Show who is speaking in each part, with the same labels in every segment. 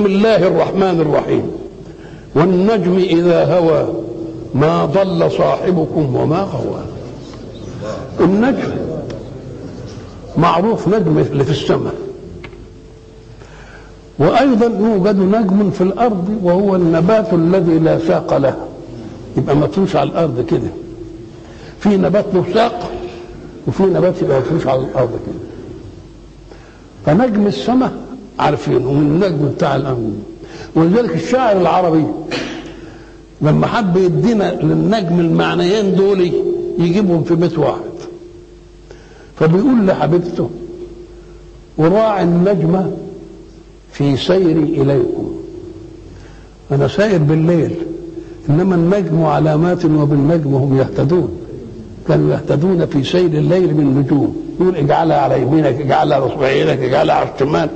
Speaker 1: بسم الله الرحمن الرحيم. والنجم إذا هوى ما ضل صاحبكم وما غوى. النجم معروف نجم اللي في السماء. وأيضا يوجد نجم في الأرض وهو النبات الذي لا ساق له. يبقى مفروش على الأرض كده. في نبات له ساق وفي نبات يبقى مفروش على الأرض كده. فنجم السماء عارفين ومن النجم بتاع الأرض ولذلك الشاعر العربي لما حب يدينا للنجم المعنيين دول يجيبهم في بيت واحد. فبيقول لحبيبته وراعي النجمة في سيري إليكم. أنا سائر بالليل إنما النجم علامات وبالنجم هم يهتدون. كانوا يهتدون في سير الليل بالنجوم. يقول اجعلها على يمينك اجعلها على رصبع يدك اجعلها على الشمال.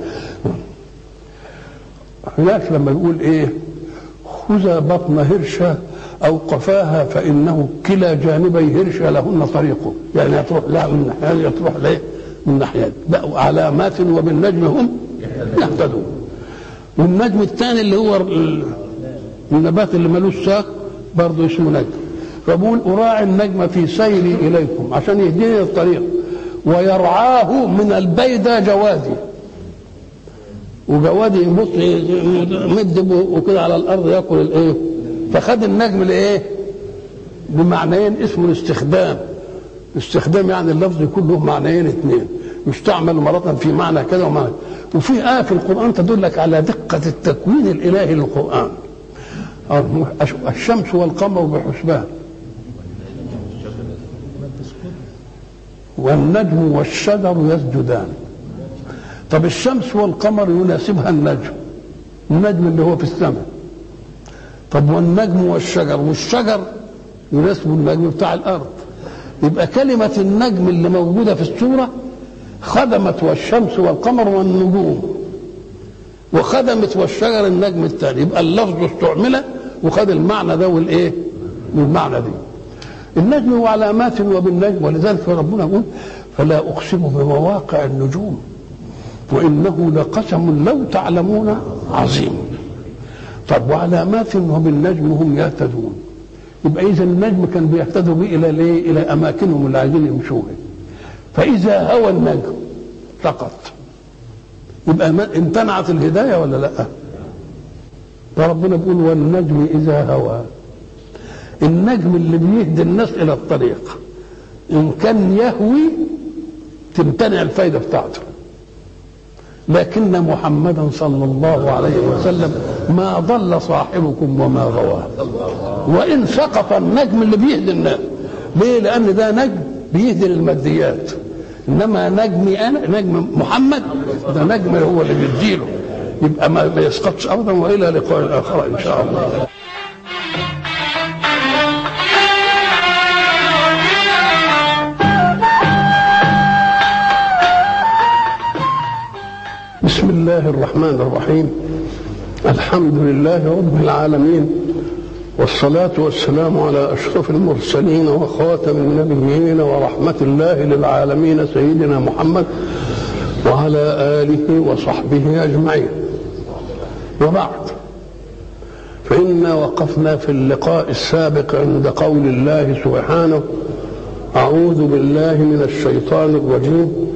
Speaker 1: هناك لما يقول إيه؟ خذ بطن هرشة أو قفاها فإنه كلا جانبي هرشة لهن طريقه يعني تروح لها من ناحية تروح ليه؟ من ناحية. علامات وبالنجم هم يهتدون. والنجم الثاني اللي هو النبات اللي ملوش ساق برضه اسمه نجم. فبقول أراعي النجم في سيري إليكم عشان يهديني الطريق. ويرعاه من البيدى جوادي وجوادي يبص مد وكده على الأرض يأكل الإيه؟ فخد النجم لإيه؟ بمعنيين اسمه الاستخدام. استخدام يعني اللفظ يكون له معنيين اثنين يستعمل مرة في معنى كذا ومعنى. وفي آية في القرآن تدلك على دقة التكوين الإلهي للقرآن. الشمس والقمر بحسبان. والنجم والشجر يسجدان. طب الشمس والقمر يناسبها النجم النجم اللي هو في السماء. طب والنجم والشجر والشجر يناسب النجم بتاع الأرض. يبقى كلمة النجم اللي موجودة في السورة خدمت والشمس والقمر والنجوم وخدمت والشجر النجم الثاني يبقى اللفظ استعمل وخد المعنى ده والإيه؟ والمعنى دي. النجم هو علامات وبالنجم ولذلك ربنا يقول فلا أقسم بمواقع النجوم. وإنه لقسم لو تعلمون عظيم. طب وعلامات وبالنجم هم يهتدون؟ يبقى إذا النجم كان بيهتدوا به إلى ليه؟ إلى أماكنهم اللي عايزين يمشوها فإذا هوى النجم سقط يبقى امتنعت الهداية ولا لأ؟ فربنا بيقول والنجم إذا هوى. النجم اللي بيهدي الناس إلى الطريق. إن كان يهوي تمتنع الفايدة بتاعته. لكن محمدا صلى الله عليه وسلم ما ضل صاحبكم وما غوى وإن سقط النجم اللي بيهدي الناس. ليه؟ لأن ده نجم بيهدي للماديات. إنما نجمي أنا نجم محمد ده نجم هو اللي بيديله. يبقى ما يسقطش ابدا وإلى لقاء آخر إن شاء الله. بسم الله الرحمن الرحيم. الحمد لله رب العالمين. والصلاة والسلام على أشرف المرسلين وخاتم النبيين ورحمة الله للعالمين سيدنا محمد وعلى آله وصحبه أجمعين. وبعد. فإنا وقفنا في اللقاء السابق عند قول الله سبحانه أعوذ بالله من الشيطان الرجيم.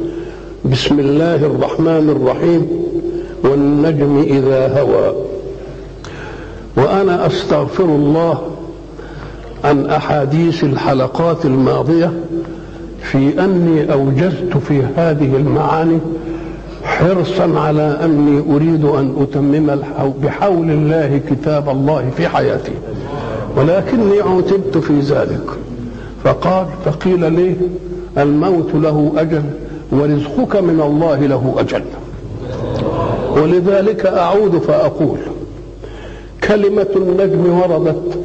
Speaker 1: بسم الله الرحمن الرحيم والنجم إذا هوى. وأنا أستغفر الله عن أحاديث الحلقات الماضية في أني أوجزت في هذه المعاني حرصا على أني أريد أن أتمم بحول الله كتاب الله في حياتي. ولكني عتبت في ذلك. فقال فقيل لي الموت له أجل. ورزقك من الله له أجل. ولذلك أعود فأقول كلمة النجم وردت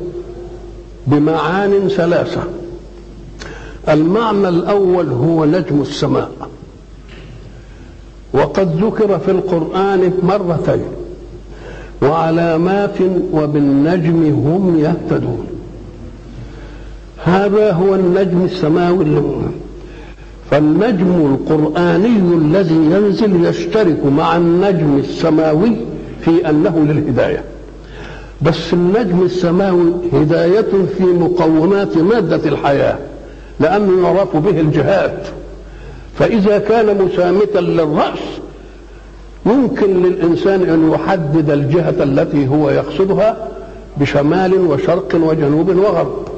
Speaker 1: بمعان ثلاثة. المعنى الأول هو نجم السماء. وقد ذكر في القرآن مرتين وعلامات وبالنجم هم يهتدون. هذا هو النجم السماوي المؤمن فالنجم القرآني الذي ينزل يشترك مع النجم السماوي في انه للهداية. بس النجم السماوي هداية في مقومات مادة الحياة لأنه يعرف به الجهات فإذا كان مسامتا للرأس يمكن للإنسان أن يحدد الجهة التي هو يقصدها بشمال وشرق وجنوب وغرب.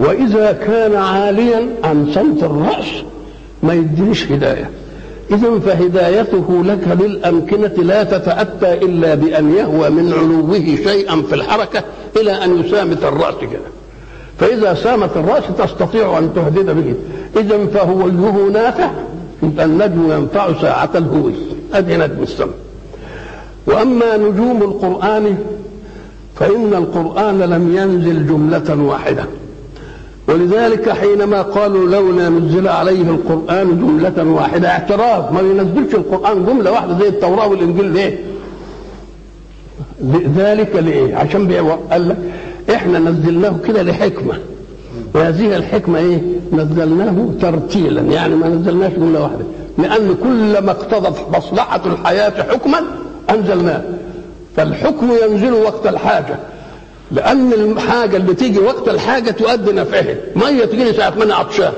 Speaker 1: وإذا كان عاليا عن سمت الرأس ما يدينيش هداية. إذا فهدايته لك للأمكنة لا تتأتى إلا بأن يهوى من علوه شيئا في الحركة إلى أن يسامت الرأس كده. فإذا سامت الرأس تستطيع أن تهدد به. إذا فهو له نافع النجم ينفع ساعة الهوي ادي نجم السماء وأما نجوم القرآن فإن القرآن لم ينزل جملة واحدة. ولذلك حينما قالوا لولا نزل عليه القرآن جملة واحدة اعتراض ما ينزلش القرآن جملة واحدة زي التوراة والإنجيل ليه؟ ذلك لإيه؟ عشان قال لك إحنا نزلناه كده لحكمة وهذه الحكمة إيه؟ نزلناه ترتيلا يعني ما نزلناش جملة واحدة لأن كل ما اقتضت مصلحة الحياة حكما أنزلناه فالحكم ينزل وقت الحاجة لأن الحاجة اللي تيجي وقت الحاجة تؤدي نفعها. ميه تجيني ساعة ما أنا عطشان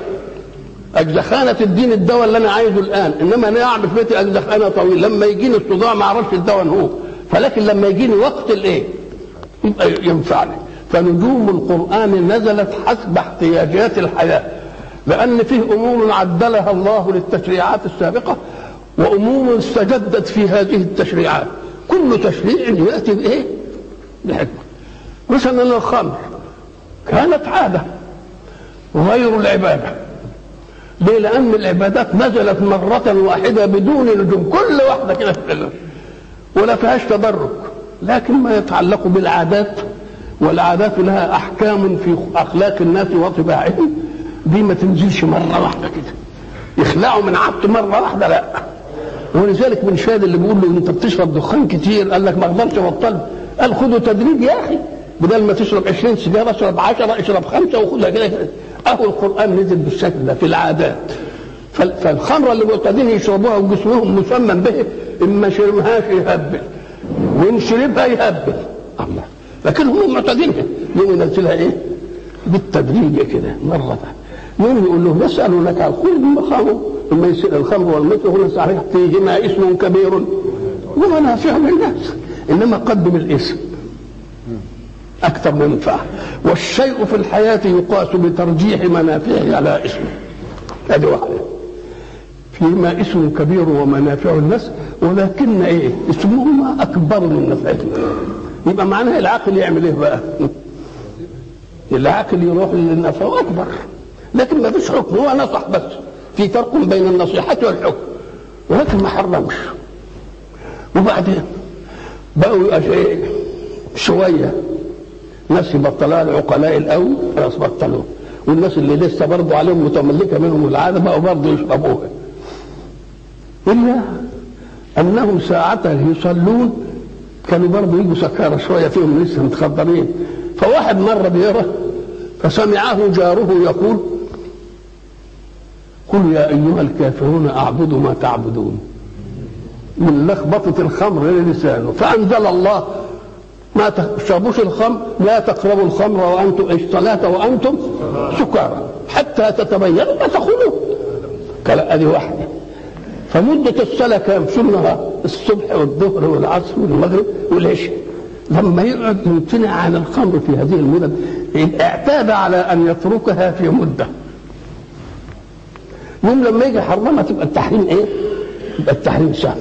Speaker 1: أجزخانة تديني الدواء اللي أنا عايزه الآن. إنما أنا قاعد في بيتي اجزخانه طويل. لما يجيني الصداع ما أعرفش الدواء هو. فلكن لما يجيني وقت الإيه؟ يبقى ينفعني. فنجوم القرآن نزلت حسب احتياجات الحياة. لأن فيه أمور عدلها الله للتشريعات السابقة وأمور استجدت في هذه التشريعات. كل تشريع يأتي بإيه؟ بحكمة. مثلا الخمر كانت عادة غير العبادة. ليه؟ لأن العبادات نزلت مرة واحدة بدون نجوم كل واحدة كده ولا فيهاش تدرج لكن ما يتعلق بالعادات. والعادات لها أحكام في أخلاق الناس وطباعهم. دي ما تنزلش مرة واحدة كده. يخلعوا من عبد مرة واحدة لا. ولذلك من شاد اللي بيقول له أنت بتشرب دخان كتير؟ قال لك ما أقدرش أبطل. قال خده تدريج يا أخي. بدل ما تشرب 20 سيجارة اشرب 10 اشرب خمسة وخدها كده. كده اهو القرآن نزل بالشكل ده في العادات. فالخمرة اللي معتادين يشربوها وجسمهم مسمى به إن ما شربهاش يهبل. وإن شربها يهبل. الله. لكن هم معتادينها يوم ينزلها إيه؟ بالتدريج كده مرة. يوم يقول له يسألونك عن كل خمر ثم يسأل الخمر والمثل هنا صحيح فيهما اسم كبير. ومنافع للناس. إنما قدم الاسم أكثر منفعة والشيء في الحياة يقاس بترجيح منافعه على اسمه. هذه واحدة فيما اسم كبير ومنافع الناس ولكن إيه؟ اسمهما أكبر من نفعهما يبقى معناها العقل يعمل إيه بقى؟ العقل يروح للنفع اكبر لكن ما فيش حكم هو نصح بس. في فرق بين النصيحة والحكم. ولكن ما حرمش. وبعدين بقوا شوية. ناس يبطلوها العقلاء الأول خلاص بطلوها والناس اللي لسه برضه عليهم متملكة منهم العاده بقوا برضه يشربوها. إلا أنهم ساعتها يصلون كانوا برضه يجوا سكارى شوية فيهم لسه متخدرين فواحد مرة بيرى فسمعه جاره يقول قل يا أيها الكافرون اعبد ما تعبدون. من لخبطة الخمر للسانه فأنزل الله ما تشربوش الخمر لا تقربوا الخمر وأنتم الصلاة وأنتم سكارى حتى تتبينوا ما تخونوا ادي واحدة فمدة الصلاة كام؟ شو النهار؟ الصبح والظهر والعصر والمغرب والعشاء. لما يقعد يمتنع عن الخمر في هذه المدة اعتاد على أن يتركها في مدة. يوم لما يجي حرمها تبقى التحريم إيه؟ يبقى التحريم سهل.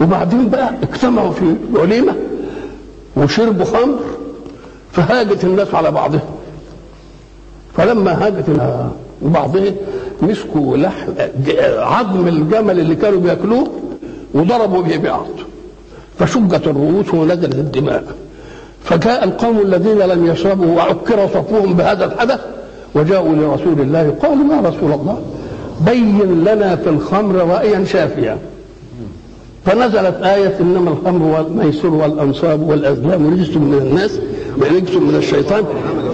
Speaker 1: وبعدين بقى اجتمعوا في وليمة وشربوا خمر فهاجت الناس على بعضهم فلما هاجت بعضهم مسكوا لحم عظم الجمل اللي كانوا بياكلوه وضربوا به بعض. فشجت الرؤوس ونزلت الدماء. فجاء القوم الذين لم يشربوا وعكر صفوهم بهذا الحدث وجاءوا لرسول الله قالوا يا رسول الله بين لنا في الخمر رأيا شافيا. فنزلت آية إنما الخمر والميسر والأنصاب والأزلام رجس من الناس ورجس من الشيطان.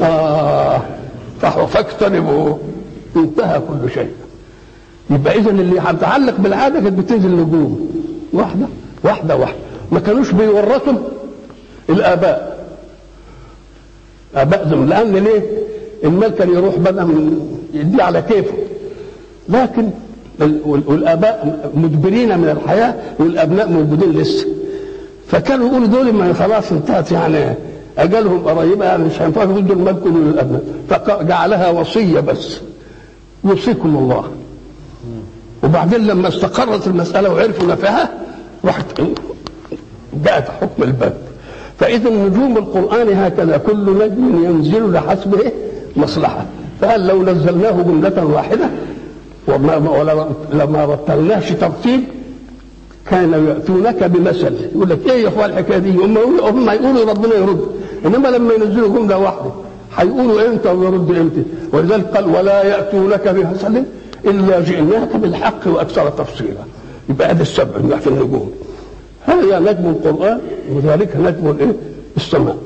Speaker 1: آه فاجتنبوه انتهى كل شيء. يبقى إذا اللي هتتعلق بالعادة كانت بتنزل نجوم. واحدة واحدة واحدة. ما كانوش بيورثوا الآباء. آباء زمان لأن ليه؟ المال كان يروح بدأ من يديه على كيفه. لكن والآباء مدبرين من الحياة والأبناء موجودين لسه. فكانوا يقولوا دول ما خلاص انتهت يعني. أجلهم قريبة يعني مش هينفعوا دول مال كله للأبناء. فجعلها وصية بس. يوصيكم الله. وبعدين لما استقرت المسألة وعرفوا نفعها راحت جاءت حكم الباب. فإذا نجوم القرآن هكذا كل نجم ينزل لحسب مصلحة. فهل لو نزلناه جملة واحدة وما لما رتلناش ترتيب كانوا يأتونك بمثل. يقول لك إيه يا إخوان الحكاية دي؟ هم هم يقولوا ربنا يرد. إنما لما ينزلوا جملة واحدة هيقولوا إمتى ويرد إمتى. ولذلك قال ولا يأتونك بمثل إلا جئناك بالحق وأكثر تفصيلا. يبقى هذا السبع في النجوم. هذا نجم القرآن وذلك نجم الإيه؟ السماء.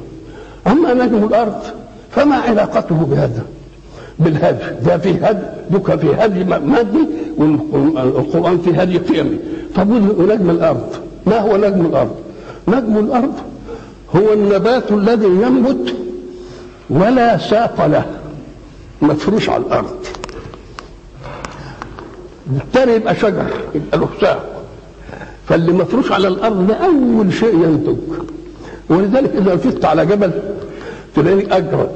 Speaker 1: أما نجم الأرض فما علاقته بهذا؟ بالهدي ده في هدي دوك في هدي مادي والقرآن في هدي قيمي. طب ونجم الأرض؟ ما هو نجم الأرض؟ نجم الأرض هو النبات الذي ينبت ولا ساق له مفروش على الأرض. بالتالي يبقى شجر يبقى له ساق. فاللي مفروش على الأرض ده أول شيء ينتج. ولذلك إذا رفضت على جبل تلاقيه أجرد.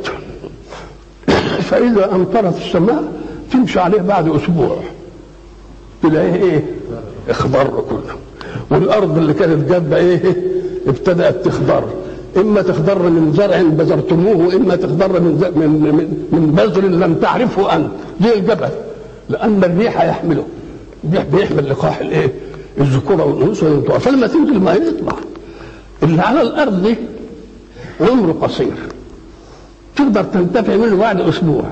Speaker 1: فإذا امطرت السماء تمشي عليه بعد أسبوع. تلاقيه إيه؟ إخضر كله. والأرض اللي كانت جاده إيه؟ ابتدأت تخضر. إما تخضر من زرع بذرتموه وإما تخضر من من من, بذر لم تعرفه أنت. زي الجبل؟ لأن الريح يحمله. الريح بيحمل لقاح الإيه؟ الذكورة والانوثه والانثى فلما تنزل ما يطلع. اللي على الأرض دي عمره قصير. تقدر تنتفع منه بعد أسبوع.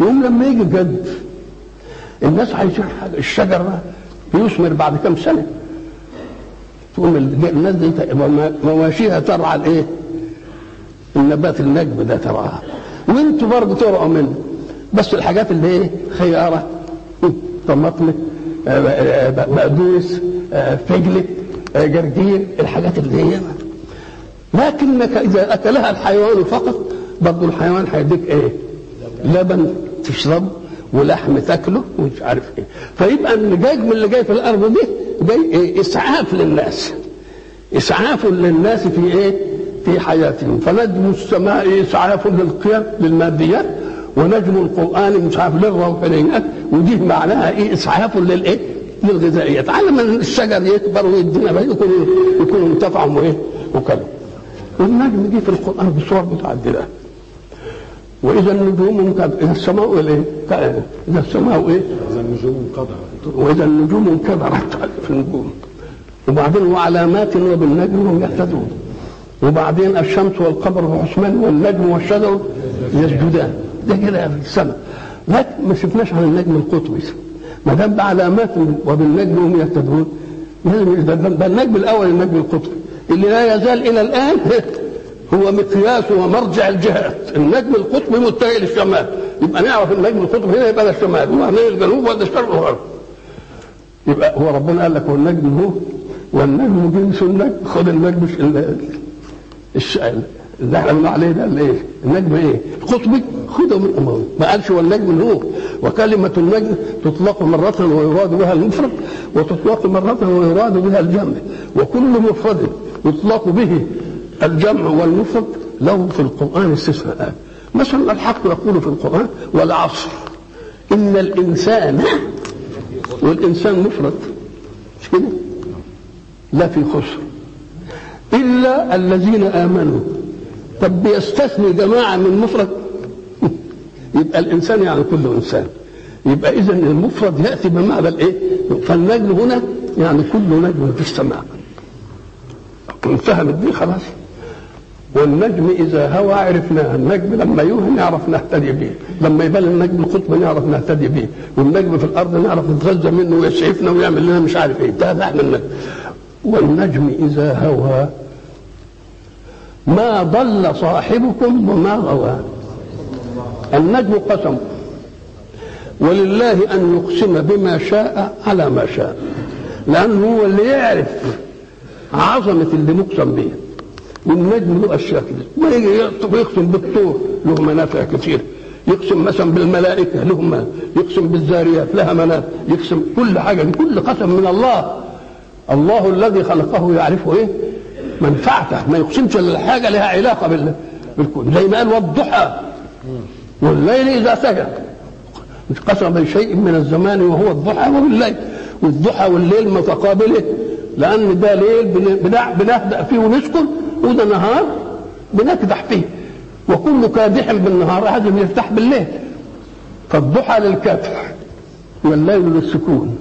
Speaker 1: يوم لما يجي جد الناس عايزين حاجة الشجر ده بيثمر بعد كم سنة. تقوم الناس دي مواشيها ترعى الايه؟ النبات النجم ده ترعاها وانتوا برضه ترعوا منه. بس الحاجات اللي إيه؟ خيارة. طماطم بقدونس فجل جرجير الحاجات اللي هي. لكنك إذا أكلها الحيوان فقط برضه الحيوان هيديك إيه؟ لبن تشرب ولحم تاكله ومش عارف إيه فيبقى النجاج اللي جاي في الأرض دي جاي إيه؟ إسعاف للناس إسعاف للناس في إيه؟ في حياتهم فنجم السماء إسعاف للقيم للماديات ونجم القرآن إسعاف للروحانيات ودي معناها إيه؟ إسعاف للايه؟ للغذائيات على ما الشجر يكبر ويدينا يكون يكون انتفعوا وايه؟ وكذا والنجم دي في القرآن بصور متعدده وإذا النجوم انكدرت إذا السماء إيه؟ إذا السماء إيه؟
Speaker 2: إذا النجوم انقدرت.
Speaker 1: وإذا النجوم انكدرت في النجوم. وبعدين وعلامات وبالنجم هم يهتدون. وبعدين الشمس والقمر وعثمان والنجم والشجر يسجدان. ده كده في السماء. لكن ما شفناش عن النجم القطبي. ما دام بعلامات وبالنجم هم يهتدون ده النجم الأول النجم القطبي اللي لا يزال إلى الآن هو مقياس ومرجع الجهات النجم القطبي متجه للشمال يبقى نعرف النجم القطبي هنا يبقى ده الشمال. وهنا الجنوب وده الشرق والغرب. يبقى هو ربنا قال لك هو النجم هو والنجم جنس النجم. خد النجم الش... اللي إحنا بنقول عليه ده الايه؟ النجم إيه؟ القطبي خده من امامه ما قالش هو النجم هو. وكلمة النجم تطلق مرة ويراد بها المفرد وتطلق مرة ويراد بها الجمع. وكل مفرد يطلق به الجمع والمفرد له في القرآن استثناءات مثلا الحق يقول في القرآن والعصر. إن الإنسان والإنسان مفرد. مش كده؟ لا في خسر. إلا الذين آمنوا. طب بيستثني جماعة من مفرد؟ يبقى الإنسان يعني كل إنسان. يبقى إذا المفرد يأتي بمعنى الإيه؟ فالنجم هنا يعني كل نجم في السماء. انفهمت دي خلاص. والنجم إذا هوى عرفناه النجم لما يوهي نعرف نهتدي به لما يبان النجم القطب نعرف نهتدي به والنجم في الأرض نعرف نتغذى منه ويسعفنا ويعمل لنا مش عارف إيه ده إحنا النجم والنجم إذا هوى ما ضل صاحبكم وما غوى. النجم قسم. ولله أن يقسم بما شاء على ما شاء لأنه هو اللي يعرف عظمة اللي مقسم به. والنجم له اشياء كده ما يجي يقسم بالطور له منافع كثيره يقسم مثلا بالملائكة له ما يقسم بالذاريات لها منافع يقسم كل حاجة كل قسم من الله. الله الذي خلقه يعرف إيه؟ منفعته. ما يقسمش الا حاجة لها علاقة بال بالكون. زي ما قال والضحى. والليل إذا سجى. قسم بشيء من الزمان وهو الضحى وبالليل والضحى والليل متقابله. لأن ده ليل بنهدأ فيه ونسكن. وده نهار بنكدح فيه وكل كادح بالنهار لازم يرتاح بالليل فالضحى للكدح والليل للسكون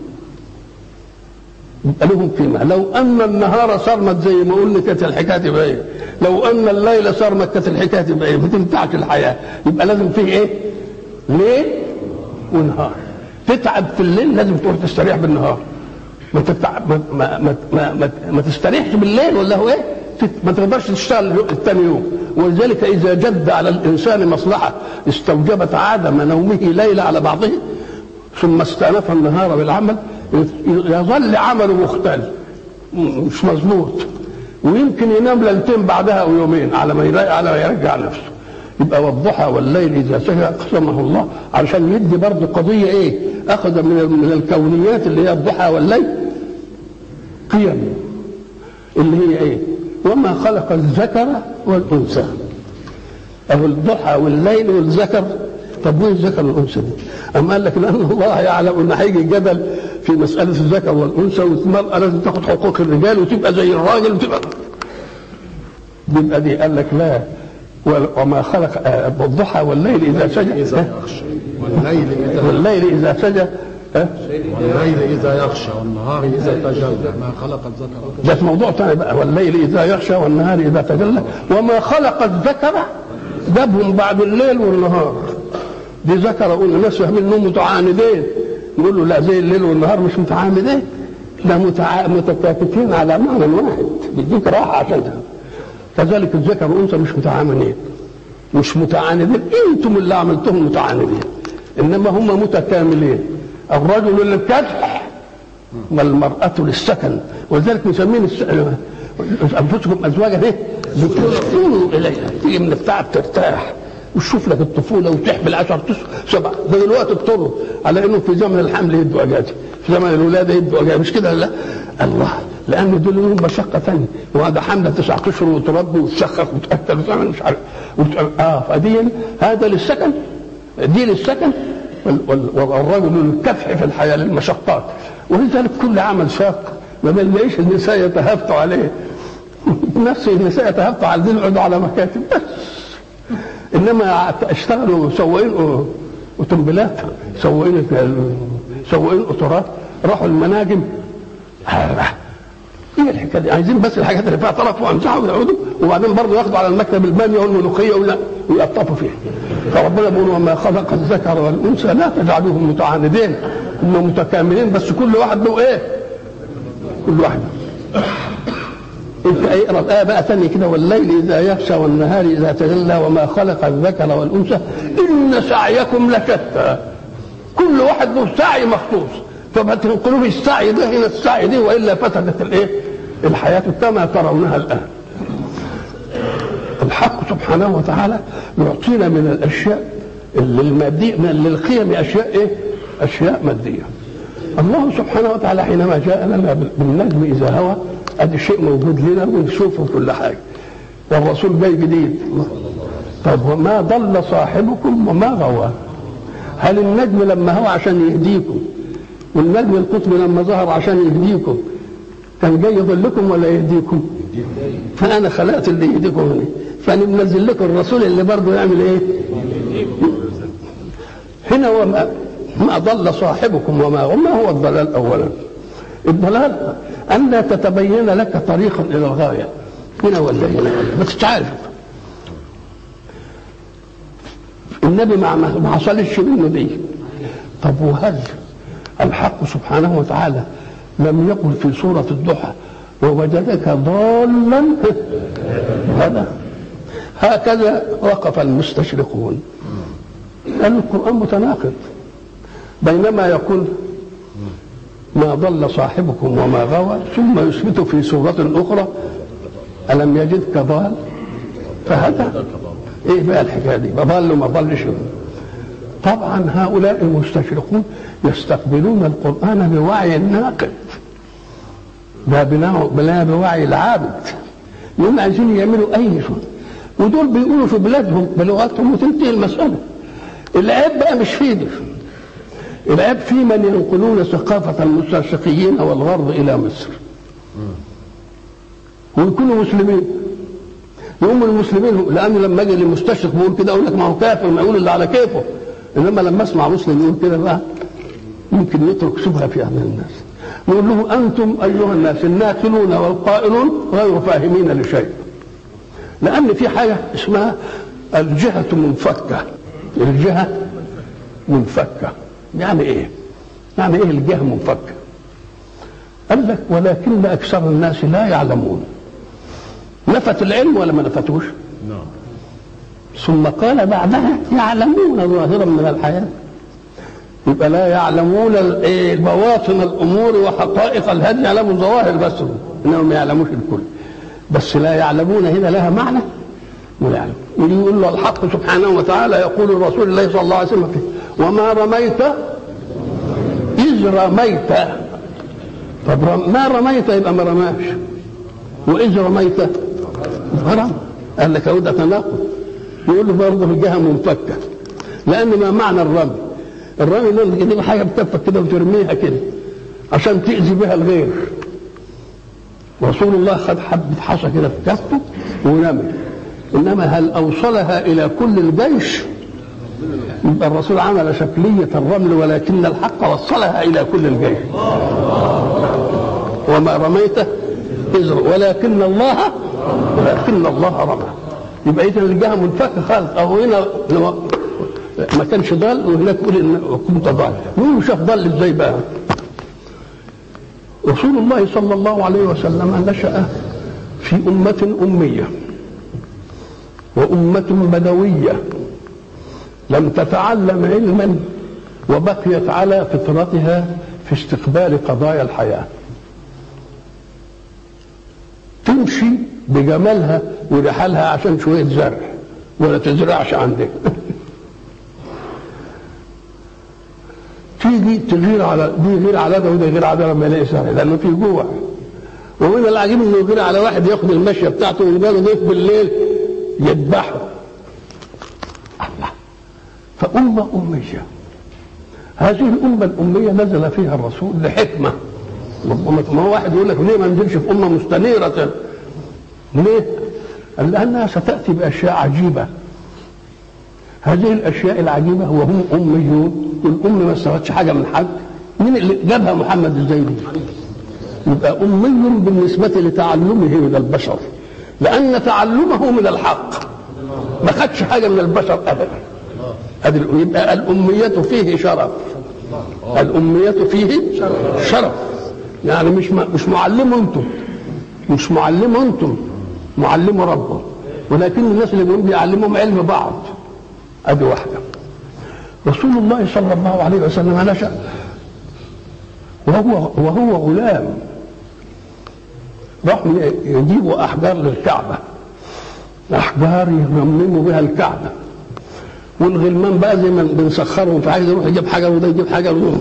Speaker 1: يبقى لهم قيمة لو أن النهار صرمت زي ما قلنا كانت الحكاية تبقى إيه؟ لو أن الليل صرمت كانت الحكاية تبقى إيه؟ ما تنفعش الحياة يبقى لازم فيه إيه؟ ليل ونهار تتعب في الليل لازم تروح تستريح بالنهار ما تتعب ما ما, ما, ما, ما تستريحش بالليل ولا هو إيه؟ ما تقدرش تشتغل الثاني يوم. ولذلك إذا جد على الإنسان مصلحة استوجبت عدم نومه ليلة على بعضه ثم استأنف النهار بالعمل يظل عمله مختل مش مظبوط. ويمكن ينام ليلتين بعدها أو يومين على ما على ما يرجع نفسه. يبقى والضحى والليل إذا سجى أقسمه الله علشان يدي برضه قضية إيه؟ أخذ من من الكونيات اللي هي الضحى والليل. قيم. اللي هي إيه؟ وما خلق الذكر والأنثى. أو الضحى والليل والذكر. طب وين الذكر والأنثى دي؟ اما قال لك لأن الله يعلم ان هيجي جدل في مسألة الذكر والأنثى والمراه لازم تاخد حقوق الرجال وتبقى زي الراجل وتبقى يبقى دي قال لك لا. وما خلق الضحى والليل إذا سجى
Speaker 2: والليل إذا
Speaker 1: سجى
Speaker 2: والليل إذا يغشى والنهار إذا تجلى. ما خلق الذكر.
Speaker 1: ده في موضوع ثاني بقى. والليل إذا يغشى والنهار إذا تجلى. وما خلق الذكر جابهم بعد الليل والنهار. دي ذكر قلنا الناس فاهمين انهم متعاندين. نقول له لا زي الليل والنهار مش متعاندين. ده متع... متكاتفين على معنى واحد. بيديك راحة عشان ده. كذلك الذكر والأنثى مش متعاندين. مش متعاندين. إنتم اللي عملتهم متعاندين. إنما هم متكاملين. الرجل للكدح والمرأة للسكن ولذلك مسمين الس... انفسكم أزواجا إيه؟ لتسكنوا إليها. تيجي من بتاعك ترتاح وتشوف لك الطفولة وتحمل 10 سبع. ده دلوقتي اضطروا على إنه في زمن الحمل يدوا اجازه في زمن الولادة يدوا اجازه مش كده؟ لا. الله. لأن دول لهم مشقة ثانية وهذا حملة تسعة أشهر وتربي وتشخخ وتأكل وتعمل مش عارف. آه فدي هذا للسكن دي للسكن والرجل للكفح في الحياة للمشقات. ولذلك كل عمل شاق. ما بنلاقيش النساء يتهافتوا عليه؟ نفس النساء يتهافتوا على الدين يقعدوا على مكاتب. بس. إنما اشتغلوا سواقين اوتومبيلات سواقين سواقين قطارات راحوا المناجم. إيه الحكاية دي؟ عايزين بس الحاجات اللي فيها طرف وامسحوا ويقعدوا. وبعدين برضه ياخدوا على المكتب الماليه والملوخية ولا ويقطفوا فيها. فربنا بيقول وما خلق الذكر والأنثى لا تجعلوهم متعاندين هم متكاملين بس كل واحد له إيه؟ كل واحد إنت اقرا الايه بقى ثانية كده والليل إذا يغشى والنهار إذا تجلى وما خلق الذكر والأنثى إن سعيكم لشتى كل واحد له سعي مخصوص فما تنقلوش السعي ده هنا السعي دي وإلا فسدت الإيه؟ الحياة كما ترونها الآن. الحق سبحانه وتعالى يعطينا من الأشياء من للقيم أشياء إيه؟ أشياء مادية. الله سبحانه وتعالى حينما جاء لنا بالنجم إذا هوى أدي شيء موجود لنا ونشوفه كل حاجة. والرسول جاي جديد. طب وما ضل صاحبكم وما غوى. هل النجم لما هو عشان يهديكم والنجم القطب لما ظهر عشان يهديكم كان جاي يضلكم ولا يهديكم فأنا خلقت اللي يهديكم هنا فانا منزل لكم الرسول اللي برضه يعمل إيه؟ هنا وما ما ضل صاحبكم وما وما هو الضلال اولا. الضلال أن لا تتبين لك طريقا إلى الغاية. هنا ولا هنا ولا بس تعرف النبي ما ما حصلش منه دي طب وهل الحق سبحانه وتعالى لم يقل في سورة الضحى ووجدك ضالا؟ هذا هكذا وقف المستشرقون. قال القرآن متناقض. بينما يقول ما ضل صاحبكم وما غوى ثم يثبت في سورة أخرى ألم يجدك ضال فهدى إيه بقى الحكاية دي؟ ضل وما ضلش. طبعا هؤلاء المستشرقون يستقبلون القرآن بوعي الناقد ده بلا بوعي العابد. يقول عايزين يعملوا أي شيء. ودول بيقولوا في بلادهم بلغتهم وتنتهي المسألة. العيب بقى مش في دي العيب في من ينقلون ثقافة المستشرقيين والغرب إلى مصر. ويكونوا مسلمين. يقوم المسلمين لأن لما أجي للمستشرق بيقول كده أقول لك ما هو كافر ما يقول اللي على كيفه. إنما لما أسمع مسلم يقول كده بقى يمكن يترك شبهة في أهل الناس. نقول له أنتم أيها الناس الناقلون والقائلون غير فاهمين لشيء. لأن في حاجة اسمها الجهة منفكة. الجهة منفكة. يعني إيه؟ يعني إيه الجهة منفكة؟ قال لك ولكن أكثر الناس لا يعلمون. نفت العلم ولا ما نفتوش؟
Speaker 2: نعم.
Speaker 1: ثم قال بعدها يعلمون ظاهرا من الحياة. يبقى لا يعلمون بواطن الأمور وحقائق الهدي يعلموا الظواهر بس. إنهم ما يعلموش الكل. بس لا يعلمون هنا لها معنى. ولا يعلم يقول له الحق سبحانه وتعالى يقول الرسول الله صلى الله عليه وسلم فيه. وما رميت؟ إذ رميت. طب ما رميت؟ يبقى ما رماش. وإذ رميت؟ رمى قال لك أهو ده تناقض يقول له برضه الجهة منفكة. لأن ما معنى الرمي؟ الرمي تجيب حاجة بتفك كده وترميها كده. عشان تأذي بها الغير. رسول الله خد حبة حصى كده في كفه ورمي إنما هل أوصلها إلى كل الجيش؟ يبقى الرسول عمل شكلية الرمل ولكن الحق وصلها إلى كل الجيش. وما رميت إذ ولكن الله ولكن الله رمى. يبقى اذا الجهة منفكة خالص. أو هنا ما كانش ضال وهناك يقول ان كنت ضال. يقول شاف ضال إزاي بقى؟ رسول الله صلى الله عليه وسلم نشأ في أمة أمية وأمة بدوية. لم تتعلم علما وبقيت على فطرتها في استقبال قضايا الحياة. تمشي بجمالها ورحالها عشان شوية زرع ولا تزرعش عندك. تيجي تغير على دي غير على ده وده غير على ده لما يلاقي زرع لأنه في جوع ومن العجيب إنه يغير على واحد ياخد المشية بتاعته ويبقى له ضيف بالليل يذبحه. الله. فأمة أمية. هذه الأمة الأمية نزل فيها الرسول لحكمة. ما هو واحد يقول لك ليه ما ننزلش في أمة مستنيرة؟ ليه؟ لأنها ستأتي بأشياء عجيبة. هذه الأشياء العجيبة. وهم أميون والأم ما استفادش حاجة من حد. مين اللي جابها محمد الزيدي؟ يبقى أمي بالنسبة لتعلمه من البشر. لأن تعلمه من الحق. ما خدش حاجة من البشر هذه يبقى الأمية فيه شرف. الأمية فيه شرف. يعني مش مش معلم أنتم. مش معلم أنتم. معلم ربه. ولكن الناس اللي بيقولوا بيعلمهم علم بعض. ادي واحدة رسول الله صلى الله عليه وسلم نشا وهو وهو غلام. راحوا يجيبوا أحجار للكعبة. احجار يرمموا بها الكعبة. والغلمان بقى زي ما بنسخرهم في حاجة يروح يجيب حجر وده يجيب حجر وده.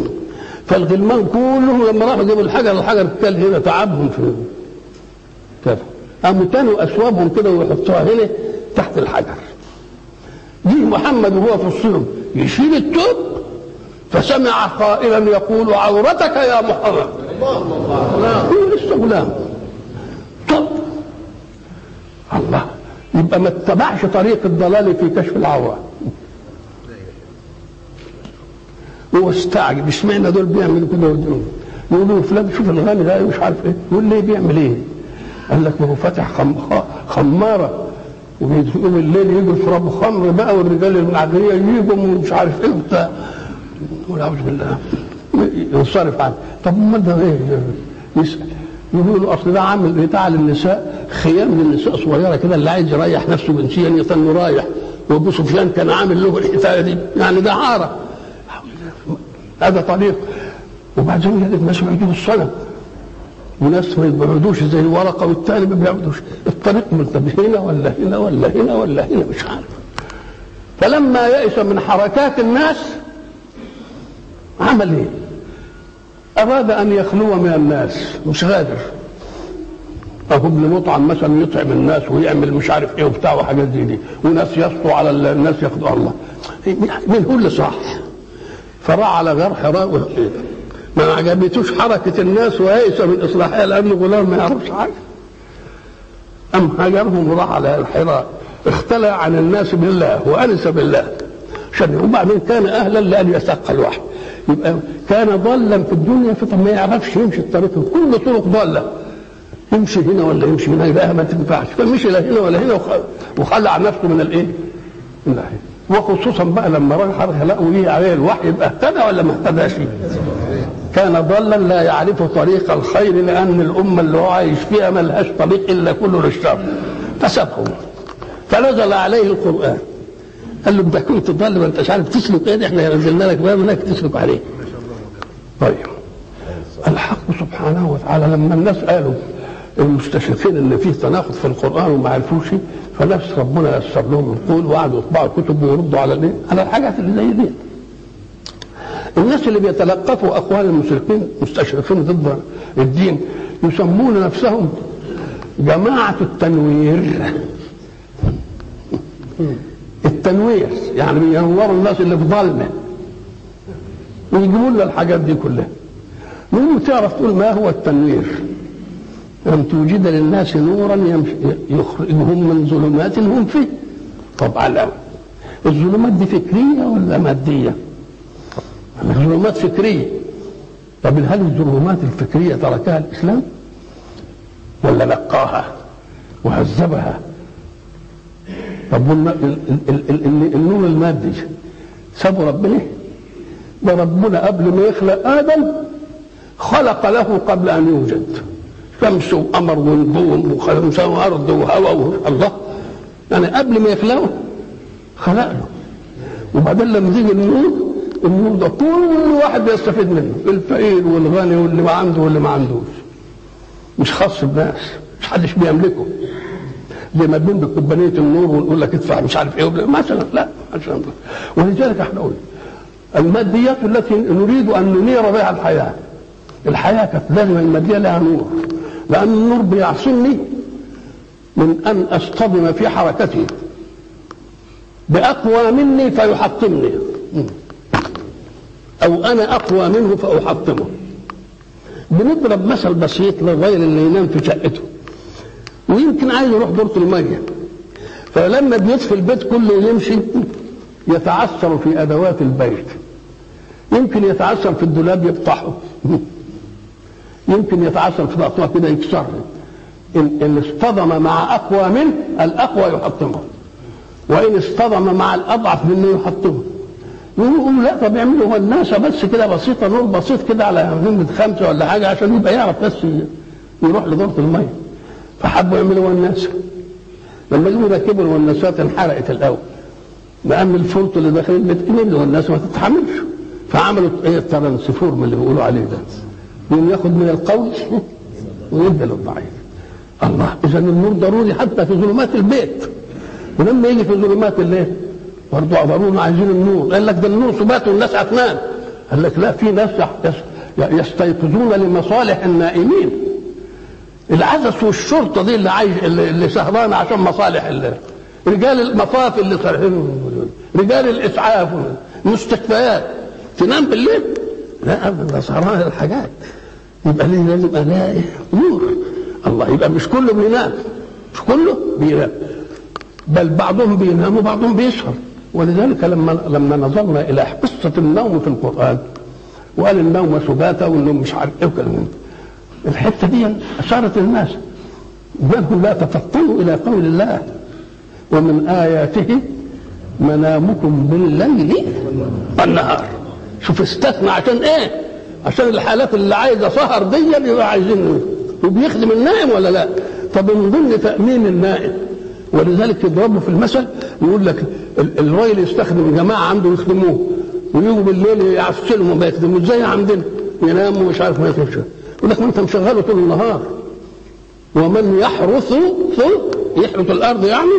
Speaker 1: فالغلمان كلهم لما راحوا يجيبوا الحجر الحجر كان هنا تعبهم في كده قاموا تانوا اثوابهم كده ويحطوها هنا تحت الحجر. جه محمد وهو في الصيام يشيل التوب فسمع قائلا يقول عورتك يا محمد هو لسه غلام. طب. الله. يبقى ما اتبعش طريق الضلال في كشف العورة. هو استعجب. اشمعنى دول بيعملوا كده ودول يقولوا فلان شوف الغني ده مش عارف إيه. يقول ليه بيعمل إيه؟ قال لك ما هو فاتح خم... خمارة. ويوم الليل يجوا يشربوا خمر بقى والرجال المعدنيه يجوا ومش عارف إيه وبتاع. نقول أعوذ بالله. ينصرف عنه طب امال ده إيه؟ يسأل. يقولوا أصل ده عامل بتاع للنساء خيام للنساء صغيرة كده اللي عايز يريح نفسه جنسيا يستنى رايح. وأبو سفيان كان عامل له الحكاية دي. يعني ده عارة. هذا طريق. وبعدين يجد ناس بيعبدوا الصنم وناس ما بيعبدوش زي الورقة والتاني ما بيعبدوش. الطريق ملتبس هنا ولا هنا ولا هنا ولا هنا مش عارف. فلما يئس من حركات الناس عمل إيه؟ أراد أن يخلو من الناس مش قادر. أهو ابن مطعم مثلا يطعم الناس ويعمل مش عارف إيه وبتاع وحاجات زي دي. وناس يسطوا على الناس ياخدوا الله. مين هو اللي صح؟ فراح على غير حراء ما عجبتوش حركة الناس ويئس من إصلاحها لأنه غلام ما يعرفش حاجة. أم هاجرهم وراح على الحراء. اختلى عن الناس بالله وأنس بالله. عشان وبعدين كان أهلا لأن يتلقى الوحي. يبقى كان ضالا في الدنيا فطب ما يعرفش يمشي الطريق. كل طرق ضالة. يمشي هنا ولا يمشي هنا لا ما تنفعش. فمشي لا هنا ولا هنا وخلع نفسه من الإيه؟ من الناحيه وخصوصا بقى لما راح لقوا إيه؟ عليه الوحي يبقى اهتدى ولا ما اهتداش؟ كان ضالا لا يعرف طريق الخير لأن الأمة اللي هو عايش فيها ما لهاش طريق إلا كله للشر فسبقه فنزل عليه القرآن. قال له انت كنت ضال ما أنتش عارف تسلك إيه؟ إحنا نزلنا لك باب هناك تسلك عليه. طيب. الحق سبحانه وتعالى لما الناس قالوا المستشرقين إن فيه تناقض في القرآن وما عرفوش فنفس ربنا يسر لهم القول وقعدوا يطبعوا كتب ويردوا على الايه؟ على الحاجات اللي زي دي. الناس اللي بيتلقفوا اقوال المشركين مستشرقين ضد الدين يسمون نفسهم جماعة التنوير. التنوير يعني بينوروا الناس اللي في ظلمة. ويجيبوا لنا الحاجات دي كلها. نقول تعرف تقول ما هو التنوير. أن توجد للناس نورا يخرجهم من ظلمات هم فيه. طبعا لا الظلمات دي فكرية ولا مادية؟ الظلمات فكرية. طب هل الظلمات الفكرية تركها الإسلام؟ ولا نقاها وهذبها طب النور المادي سابوا ربنا. ده ربنا قبل ما يخلق آدم خلق له قبل أن يوجد. شمس وقمر ونجوم وأرض وهواء الله يعني قبل ما يخلقه خلق له. وبعدين لما تيجي النور النور ده كل واحد بيستفيد منه الفقير والغني واللي ما عنده واللي ما عندوش. مش خاص بناس مش حدش بيملكه. زي ما بنملك كوبانيه النور ونقول لك ادفع مش عارف إيه مثلا لا عشان ولذلك إحنا قلنا الماديات التي نريد أن ننير بها الحياة. الحياة كانت لازم الماديه لها نور. لأن النور بيعصمني من أن أصطدم في حركتي. بأقوى مني فيحطمني. أو أنا أقوى منه فأحطمه. بنضرب مثل بسيط للراجل اللي ينام في شقته. ويمكن عايز يروح دورة المية. فلما بيطفي البيت كله ويمشي يتعثر في أدوات البيت. يمكن يتعثر في الدولاب يفتحه. يمكن يتعثر في الأطراف كده يكسر. إن, إن اصطدم مع أقوى منه الأقوى يحطمه. وإن اصطدم مع الأضعف منه يحطمه. يقولوا لا طب يعملوا الناس بس كده بسيطة نور بسيط كده على نمرة خمسة ولا حاجة عشان يبقى يعرف بس يروح لدورة المية. فحبوا يعملوا الناس. لما جم يركبوا الوناسات انحرقت الأول. لأن الفرط اللي داخل البيت كمل والناس ما تتحملش. فعملوا إيه الترانسفورم اللي بيقولوا عليه ده؟ يقوم ياخد من القوي ويدي للضعيف الله اذا النور ضروري حتى في ظلمات البيت. ولما يجي في ظلمات الليل برضه ضروري عايزين النور. قال لك ده النور سبات والناس هتنام قال لك لا في ناس يستيقظون لمصالح النائمين. العزس والشرطة دي اللي عايش اللي سهرانه عشان مصالح الله رجال المطاف اللي صالحين رجال الإسعاف. المستشفيات تنام بالليل؟ لا ابدا سهران الحاجات. يبقى ليه لازم ألاقي نور؟ الله يبقى مش كله بينام. مش كله بينام. بل بعضهم بينام وبعضهم بيسهر. ولذلك لما لما نظرنا إلى قصة النوم في القرآن وقال النوم سباتا والنوم مش عارف إيه وكلام الحتة دي أشارت الناس انهم لا تفطنوا إلى قول الله ومن آياته منامكم بالليل والنهار. شوف استثنى عشان إيه؟ عشان الحالات اللي عايزة سهر دي يبقى عايزين وبيخدم النائم ولا لا؟ طب من ضمن تأمين النائم ولذلك يضربوا في المثل يقول لك الراجل يستخدم جماعة عنده يخدموه ويجوا بالليل يعسلهم ما يخدموه زي عندنا ينام ومش عارف ما يخرجش يقول لك ما انت مشغله طول النهار ومن يحرث يحرث الأرض يعني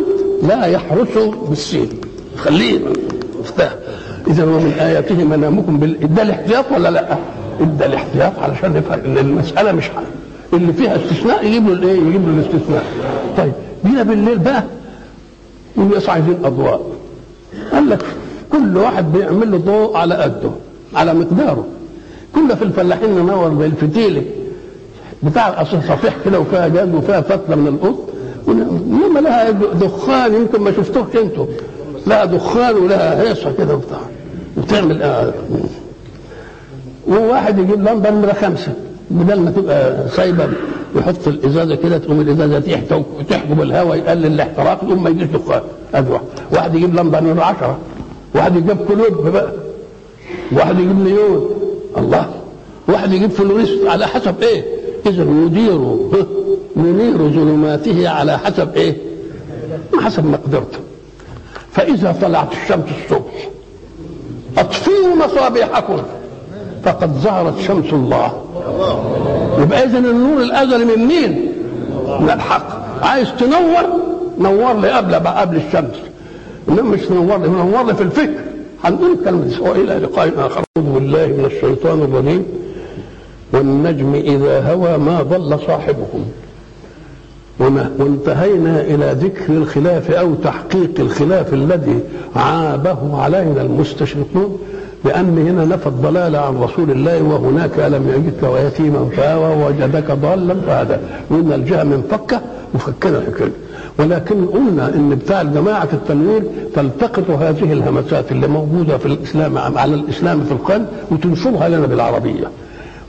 Speaker 1: لا يحرث بالسين خليه مفتاح إذا ومن آياته منامكم بال... ده الاحتياط ولا لا؟ إدى الاحتياط علشان نفهم ان المسألة مش حل. اللي فيها استثناء يجيب له الإيه؟ يجيب له الاستثناء. طيب جينا بالليل بقى والناس عايزين اضواء. قال لك كل واحد بيعمل له ضوء على قده على مقداره. كنا في الفلاحين ننور بالفتيلة بتاع صفيح كده وفيها جاز وفيها فتلة من القط انما لها دخان يمكن ما شفتوش أنتوا لها دخان ولها هيصه كده وبتاع وتعمل آه. وواحد يجيب لمبه نمره خمسة بدل ما تبقى سايبة يحط الإزازة كده تقوم الإزازة تحت وتحجب الهواء يقلل الاحتراق يقوم ما يجيش دخان واحد واحد يجيب لمبة نمره 10 واحد يجيب كلوب بقى. واحد يجيب نيون الله. واحد يجيب فلوريست على حسب إيه؟ اذا يدير ينير ظلماته على حسب إيه؟ حسب مقدرته. فإذا طلعت الشمس الصبح أطفئوا مصابيحكم. فقد ظهرت شمس الله. يبقى اذا النور الأزلي من مين؟ من الحق. عايز تنور؟ نور لي قبل قبل الشمس. مش تنور لي نور لي في الفكر. هنقول كلمة والى لقاء آخر. أعوذ بالله من الشيطان الرجيم. والنجم إذا هوى ما ضل صاحبكم وانتهينا إلى ذكر الخلاف أو تحقيق الخلاف الذي عابه علينا المستشرقون. لأن هنا نفى الضلال عن رسول الله وهناك ألم يجدك ويتيما فاوى ووجدك ضالا فهدى وإن الجهة منفكه مفكنا الحكاية ولكن قلنا إن بتاع جماعة التنوير تلتقط هذه الهمسات اللي موجودة في الإسلام على الإسلام في القلب وتنشرها لنا بالعربية.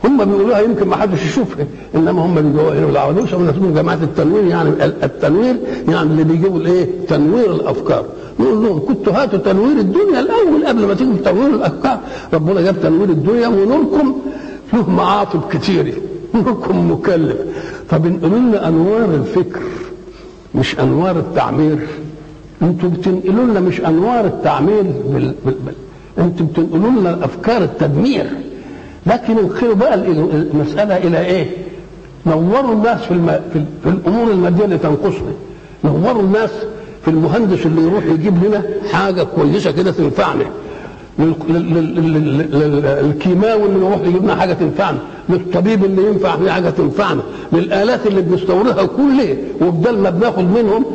Speaker 1: هم بيقولوها يمكن ما حدش يشوفها إنما هم بيجوا هنا بالعربية. يسمونها جماعة التنوير؟ يعني التنوير يعني اللي بيجيبوا الايه؟ تنوير الأفكار. نقول لهم كنتوا هاتوا تنوير الدنيا الأول قبل ما تيجوا تنوير الافكار ربنا جاب تنوير الدنيا ونوركم له معاطب كتيره نوركم مكلف. فبنقول لنا أنوار الفكر مش أنوار التعمير. أنتوا بتنقلوا لنا مش أنوار التعمير بال... بال... بال... أنتوا بتنقلوا لنا أفكار التدمير. لكن انقلوا بقى المسألة إلى إيه؟ نوروا الناس في, الم... في, الأمور المادية اللي تنقصنا نوروا الناس في المهندس اللي يروح يجيب لنا حاجة كويسة كده تنفعنا للكيماوي اللي يروح يجيب لنا حاجة تنفعنا للطبيب اللي ينفع في حاجة تنفعنا للآلات اللي بنستوردها كلها وبدل ما بناخد منهم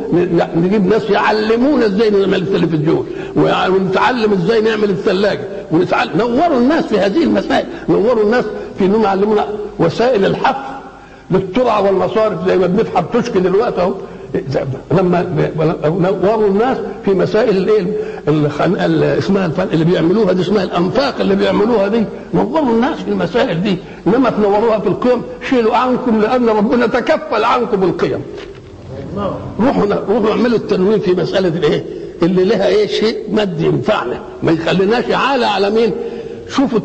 Speaker 1: نجيب ناس يعلمونا إزاي نعمل التلفزيون ونتعلم إزاي نعمل الثلاجة ونتعلم. نوروا الناس في هذه المسائل. نوروا الناس في إنهم يعلمونا وسائل الحفر للترع والمصارف زي ما بنفحر تشكي دلوقتي أهو. لما نوروا الناس في مسائل الايه؟ اللي اسمها الفن اللي بيعملوها دي اسمها الأنفاق اللي بيعملوها دي. نوروا الناس في المسائل دي. إنما تنوروها في القيم شيلوا عنكم لأن ربنا تكفل عنكم القيم. روحوا روحوا اعملوا التنوير في مسألة الايه؟ اللي لها إيه؟ شيء مادي ينفعنا. ما يخليناش عالة على مين؟ شوفوا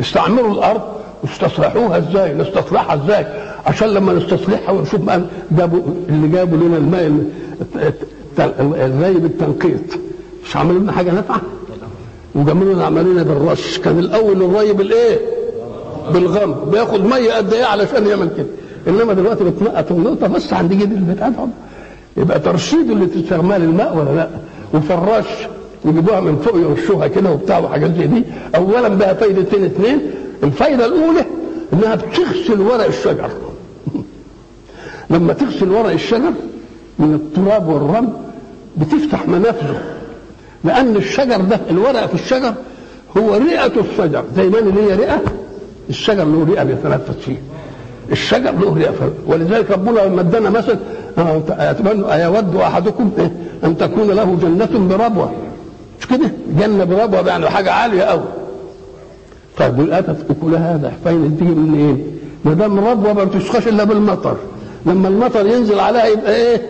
Speaker 1: استعمروا الأرض. استصلحوها إزاي؟ نستصلحها إزاي؟ عشان لما نستصلحها ونشوف جابوا اللي جابوا لنا الماء الري بالتنقيط. مش عملوا لنا حاجة نافعة؟ وجابوا لنا عملنا بالرش. كان الأول الري بالإيه؟ بالغم. بياخد مية قد إيه علشان يعمل كده. إنما دلوقتي بتنقط النقطه بس عند جد البتاع يبقى ترشيد اللي تستعمل الماء ولا لأ؟ وفراش يجيبوها من فوق يرشوها كده وبتاع وحاجات زي دي. اولا بها فايدتين اثنين الفايدة الأولى إنها بتغسل ورق الشجر. لما تغسل ورق الشجر من التراب والرمل بتفتح منافذه لأن الشجر ده الورق في الشجر هو رئة الشجر زي ما أنا ليا رئة الشجر له رئة بيتنفس فيه الشجر له رئة ولذلك ربنا لما ادانا مثل ايود أحدكم أن تكون له جنة بربوة. مش كده؟ جنة بربوة يعني حاجة عالية قوي طيب والاتت اكلها هذا فين تيجي من إيه؟ ما دام ربوة ما بتسقاش إلا بالمطر. لما المطر ينزل عليها يبقى إيه؟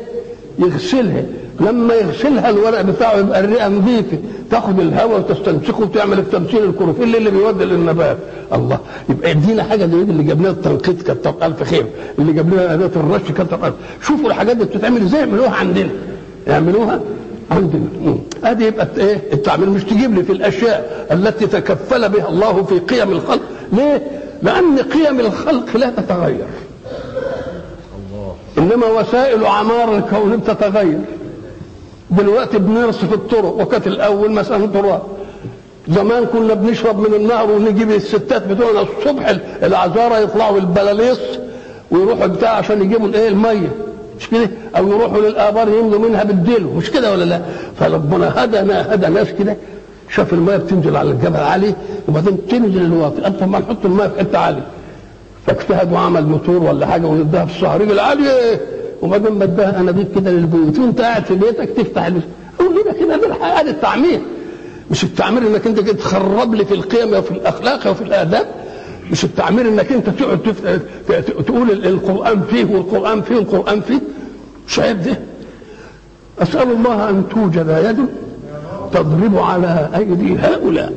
Speaker 1: يغسلها. لما يغسلها الورق بتاعه يبقى الرئة نظيفة. تاخد الهواء وتستنشقه وتعمل التمثيل الكلوروفيل اللي بيودي للنبات. الله. يبقى ادينا حاجة زي اللي جاب لنا التنقيط كتر ألف خير. اللي جاب لنا اداه الرش كتر ألف. شوفوا الحاجات دي بتتعمل إزاي. يعملوها عندنا. يعملوها عندنا. ادي يبقى إيه؟ التعمير مش تجيب لي في الأشياء التي تكفل بها الله في قيم الخلق. ليه؟ لأن قيم الخلق لا تتغير. إنما وسائل أعمار الكون بتتغير دلوقتي بنرصف الطرق وكانت الأول مثلا تراب زمان كنا بنشرب من النهر ونجيب الستات بتوعنا الصبح العذاره يطلعوا البلاليص ويروحوا بتاع عشان يجيبوا الايه المية. مش كده؟ أو يروحوا للآبار يملوا منها بالدلو مش كده ولا لا؟ فربنا هدى هدى ناس كده؟ شاف المية بتنزل على الجبل عالي وبعدين تنزل الواطي أنت ما نحط المية في حتة عالية. فاجتهد وعمل موتور ولا حاجة ونديها في الصهريج العاليه وبعدين مدها انابيب كده للبيوت وأنت قاعد في بيتك تفتح ال- هو كده كده ده الحياة ده التعمير. مش التعمير إنك أنت تخرب لي في القيم وفي الأخلاق وفي الآداب. مش التعمير إنك أنت تقعد تقول ال- القرآن فيه والقرآن فيه والقرآن فيه. مش عيب ده؟ أسأل الله أن توجد يد تضرب على أيدي هؤلاء.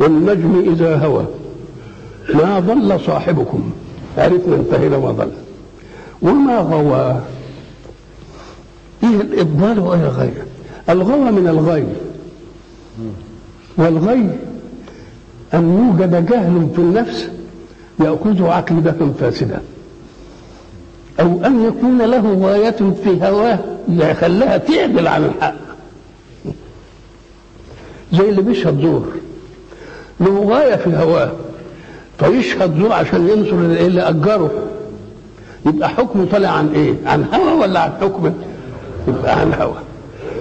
Speaker 1: والنجم إذا هوى. ما ضل صاحبكم. عرفنا انتهينا ما ضل. وما غوى. إيه الإضلال وايه الغي. الغوى من الغي. والغي أن يوجد جهل في النفس يأخذ عقيدة فاسدة. أو أن يكون له غاية في هواه يخليها تعدل عن الحق. زي اللي بيشهد زور له غاية في هواه فيشهد زور عشان ينصر اللي أجره. يبقى حكمه طالع عن إيه؟ عن هوى ولا عن حكم؟ يبقى عن هوى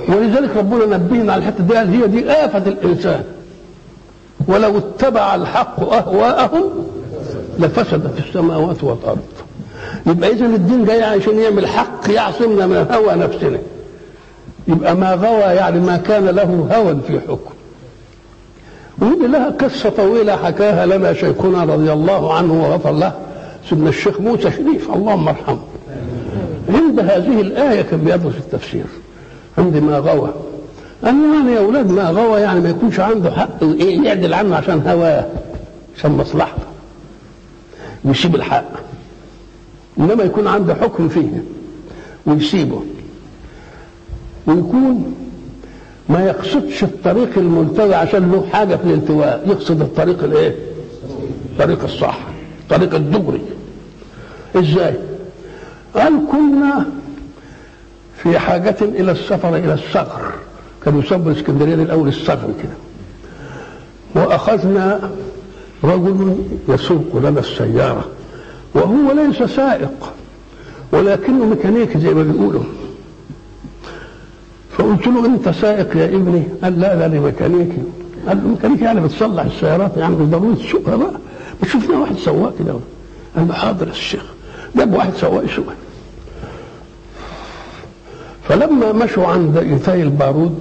Speaker 1: ولذلك ربنا نبهنا على الحتة دي هي دي آفة الإنسان. ولو اتبع الحق أهواءهم لفسدت السماوات والأرض. يبقى إذا الدين جاي عشان يعمل حق يعصمنا من هوى نفسنا. يبقى ما غوى يعني ما كان له هوى في حكم. ودي لها قصة طويلة حكاها لنا شيخنا رضي الله عنه وغفر له. سيدنا الشيخ موسى شريف اللهم ارحمه. عند هذه الآية كان بيدرس التفسير. عند ما غوى. قال يعني يا أولاد ما غوى يعني ما يكونش عنده حق يعدل عنه عشان هواه عشان مصلحته. ويسيب الحق. إنما يكون عنده حكم فيه. ويسيبه. ويكون ما يقصدش الطريق الملتوي عشان له حاجة في الالتواء يقصد الطريق الايه؟ الطريق الصح الطريق الدغري إزاي؟ قال كنا في حاجة إلى السفر إلى الصغر كان يسمى الإسكندرية الأول الصغر كده. وأخذنا رجل يسوق لنا السيارة وهو ليس سائق ولكنه ميكانيكي زي ما بيقولوا. فقلت له انت سائق يا ابني؟ قال لا أنا ميكانيكي. قال له ميكانيكي يعني بتصلح السيارات يعني مش ضروري تسوقها بقى. شفنا واحد سواق كده قال له حاضر يا الشيخ. جاب واحد سواق يسوقها فلما مشوا عند إيتاي البارود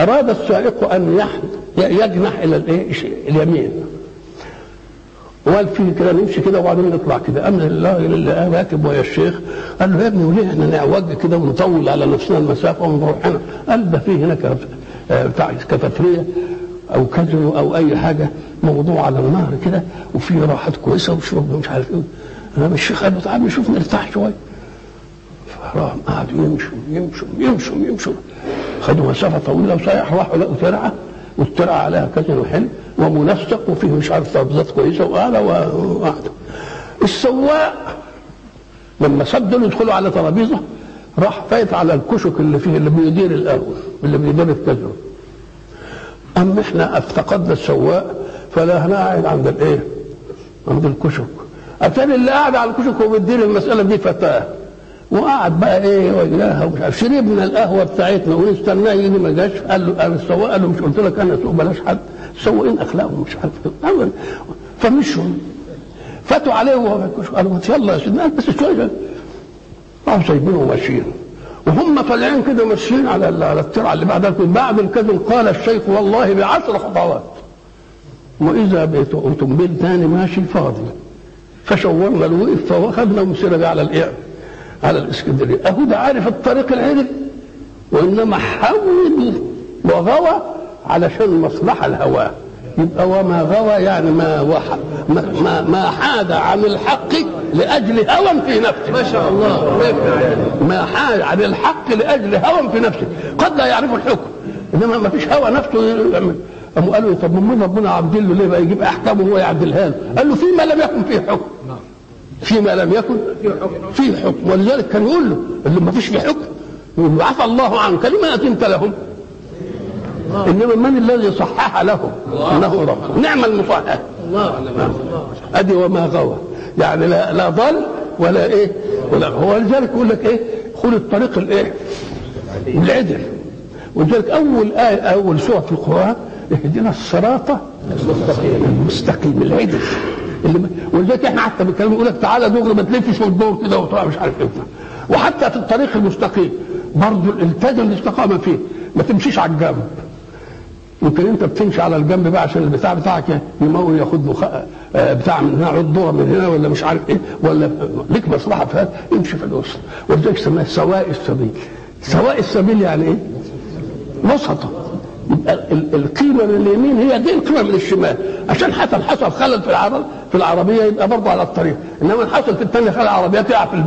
Speaker 1: أراد السائق يحد يجنح إلى الإيه؟ اليمين. وقال فيه كده نمشي كده. وبعدين نطلع كده الله اللي راكب ويا الشيخ. قال له يا ابني وليه إحنا نعوج كده ونطول على نفسنا المسافة ونروح هنا؟ قال ده فيه هناك بتاع كافيتريا أو كازينو أو أي حاجة موضوع على النهر كده وفيه راحات كويسة وشرب مش عارف إيه. أنا الشيخ قال له تعالى نشوف نرتاح شوية. فراح قعدوا يمشوا يمشوا يمشوا يمشوا. خدوا مسافة طويلة وصحيح راحوا لقوا ترعه والترعة عليها كازينو حلو ومنسق وفيه مش عارف ترابيزات كويسة وقعدوا وقعدوا السواق لما سدوا يدخلوا على ترابيزة راح فايت على الكشك اللي فيه اللي بيدير القهوه اللي بيدير الكازينو اما إحنا افتقدنا السواق فلا هنقعد عند الإيه؟ عند الكشك. أتاري اللي قاعد على الكشك وبيدير المسألة دي فتاة. وقعد بقى إيه وجلاها ومش عارف. شربنا القهوة بتاعتنا ونستناه يجي ما جاش. قال له قال السواق قال له مش قلت لك أنا اسوق بلاش حد. السواقين أخلاقهم مش عارف فمشوا. فاتوا عليه وهو قالوا يلا يا سيدنا بس شوية راحوا سايبينه وماشيين. وهم طالعين كده ماشيين على على الترعة اللي بعدها. بعد الكذب قال الشيخ والله بعشر خطوات. واذا اوتومبيل ثاني ماشي فاضي فشورنا الوقف فاخذنا ومسينا على الايه على الإسكندرية. أهو ده عارف الطريق العدل. وإنما حول وغوى علشان مصلحة الهواه يبقى وما غوى يعني ما وح ما, ما, ما حاد عن الحق لأجل هوى في نفسه.
Speaker 2: ما شاء الله.
Speaker 1: ما حاد عن الحق لأجل هوى في نفسه. قد لا يعرف الحكم. إنما ما فيش هوى نفسه. يعمل قاموا قالوا طب من ربنا عبد له ليه بقى يجيب أحكامه وهو يعدلها له؟ قال له فيما لم يكن فيه حكم. فيما لم يكن فيه حكم. ولذلك كان يقول له اللي ما فيش فيه حكم. يقول له عفى الله عنك لما اتمت لهم. إنما من الذي صحح له إنه رب. نعم المصحح.
Speaker 2: الله.
Speaker 1: أدي وما غوى. يعني لا لا ضل ولا إيه ولا هو لذلك يقول لك إيه خذ الطريق الإيه العدل. ولذلك أول آية أول سورة في القرآن اهدنا الصراط المستقيم. المستقيم العدل. اللي ولذلك إحنا حتى بنتكلم يقول لك تعالى دغري ما تلفش وتدور كده وتروح مش عارف إيه وحتى في الطريق المستقيم برضه التزم الاستقامه فيه. ما تمشيش على الجنب. يمكن انت بتمشي على الجنب بقى عشان البتاع بتاعك يمول ياخد له آه، بتاع من هنا عضوره من هنا ولا مش عارف إيه ولا ليك مصلحة في هذا امشي في الوسط. ولذلك سماها سواء السبيل. سواء السبيل يعني إيه؟ وسطه. القيمه من اليمين هي دي القيمه من الشمال عشان حصل حصل خلل في العرب في العربية يبقى برضه على الطريق. إنما حصل في الثانية خلل العربيه تقع في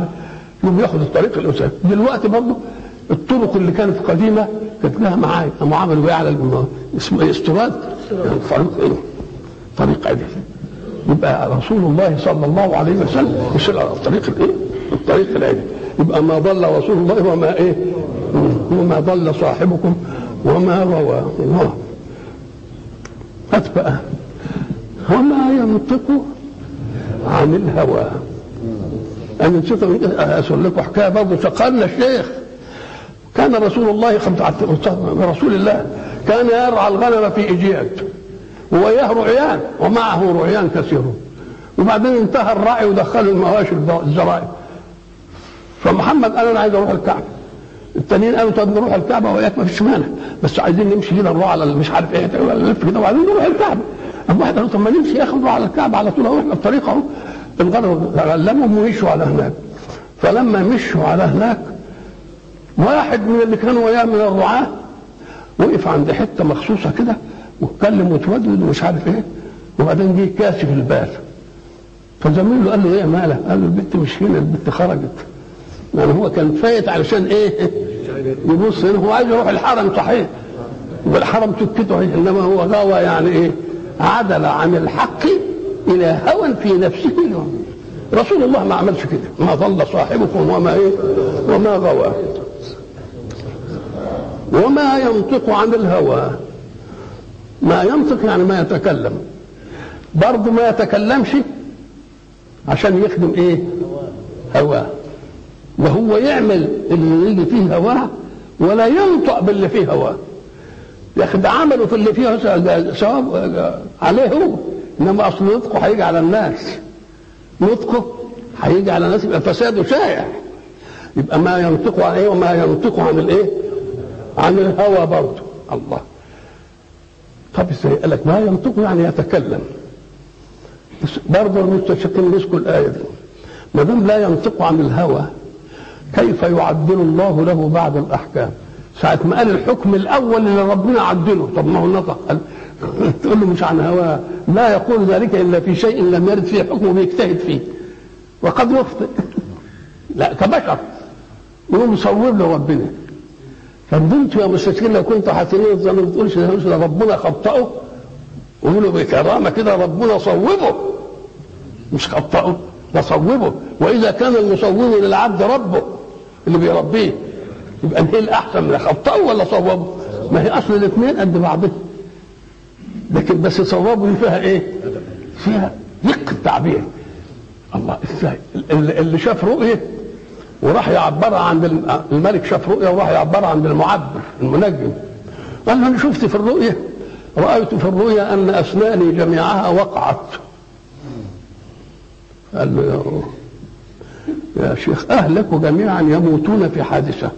Speaker 1: يقوم ياخد الطريق الاساسي دلوقتي برضه الطرق اللي كانت قديمة كانت لها معايا قاموا عملوا إيه على اسمه استراد طريق إيه؟ طريق عدل. يبقى رسول الله صلى الله عليه وسلم يسير على الطريق الإيه؟ الطريق العدل. يبقى ما ضل رسول الله وما إيه؟ وما ضل صاحبكم وما غوى الله. بقى وما ينطق عن الهوى. أنا نسيت اسال لكم حكاية برضه شقالنا الشيخ. كان رسول الله رسول الله كان يرعى الغنم في اجياد ووياه رعيان ومعه رعيان كثيرون وبعدين انتهى الراعي ودخلوا المواشي الزرائب. فمحمد قال أنا عايز أروح الكعبة. التانيين قالوا طب نروح الكعبة وياك ما فيش مانع. بس عايزين نمشي كده نروح على مش عارف إيه نلف كده وبعدين نروح الكعبة. قام واحد قال طب ما نمشي يا أخي نروح على الكعبة على طول اهو إحنا الطريق أهو. الغنم غلمهم ومشوا على هناك. فلما مشوا على هناك واحد من اللي كانوا وياه من الرعاة وقف عند حتة مخصوصة كده واتكلم وتودود ومش عارف إيه. وبعدين جه كاشف البال فزميله قال له إيه مالك؟ قال له البت مش هنا البت خرجت. يعني هو كان فايت علشان إيه؟ يبص هنا هو عايز يروح الحرم صحيح. والحرم سكته إنما هو غوى يعني إيه؟ عدل عن الحق إلى هوى في نفسه اليوم. رسول الله ما عملش كده. ما ضل صاحبكم وما إيه؟ وما غوى. وما ينطق عن الهوى. ما ينطق يعني ما يتكلم. برضه ما يتكلمش عشان يخدم إيه؟ هواه. وهو يعمل اللي يجي فيه هواه ولا ينطق باللي فيه هواه. ياخد عمله في اللي فيه ثواب عليه هو. إنما أصل نطقه هيجي على الناس. نطقه هيجي على الناس يبقى فساده شائع. يبقى ما ينطق عن إيه وما ينطق عن الإيه؟ عن الهوى برضه. الله. طب إزاي قال لك ما ينطق يعني يتكلم. برضه المستشرقين مسكوا الآية دي. ما دام لا ينطق عن الهوى كيف يعدل الله له بعد الأحكام؟ ساعة ما قال الحكم الأول اللي ربنا عدله. طب ما هو نطق قال تقول له مش عن هواه لا يقول ذلك إلا في شيء لم يرد فيه حكمه بيجتهد فيه. وقد يخطئ لا كبشر. يقوم يصوب له ربنا. فانتوا يا مستشرقين لو كنتوا حاسين زي ما بتقولش ده ربنا خطأه قولوا بكرامة كده ربنا صوبه. مش خطأه ده صوبه. وإذا كان المصوب للعبد ربه. اللي بيربيه. يبقى إيه الاحسن من خطأه ولا صوبه؟ ما هي أصل الاثنين قد بعضهم لكن بس صوابه دي فيها إيه؟ فيها دقه التعبير الله إزاي؟ اللي شاف رؤية وراح يعبرها عند الملك شاف رؤية وراح يعبرها عند المعبر المنجم. قال له أنا شفت في الرؤية رأيت في الرؤيا أن أسناني جميعها وقعت. قال له يا, شيخ اهلك جميعا يموتون في حادثة.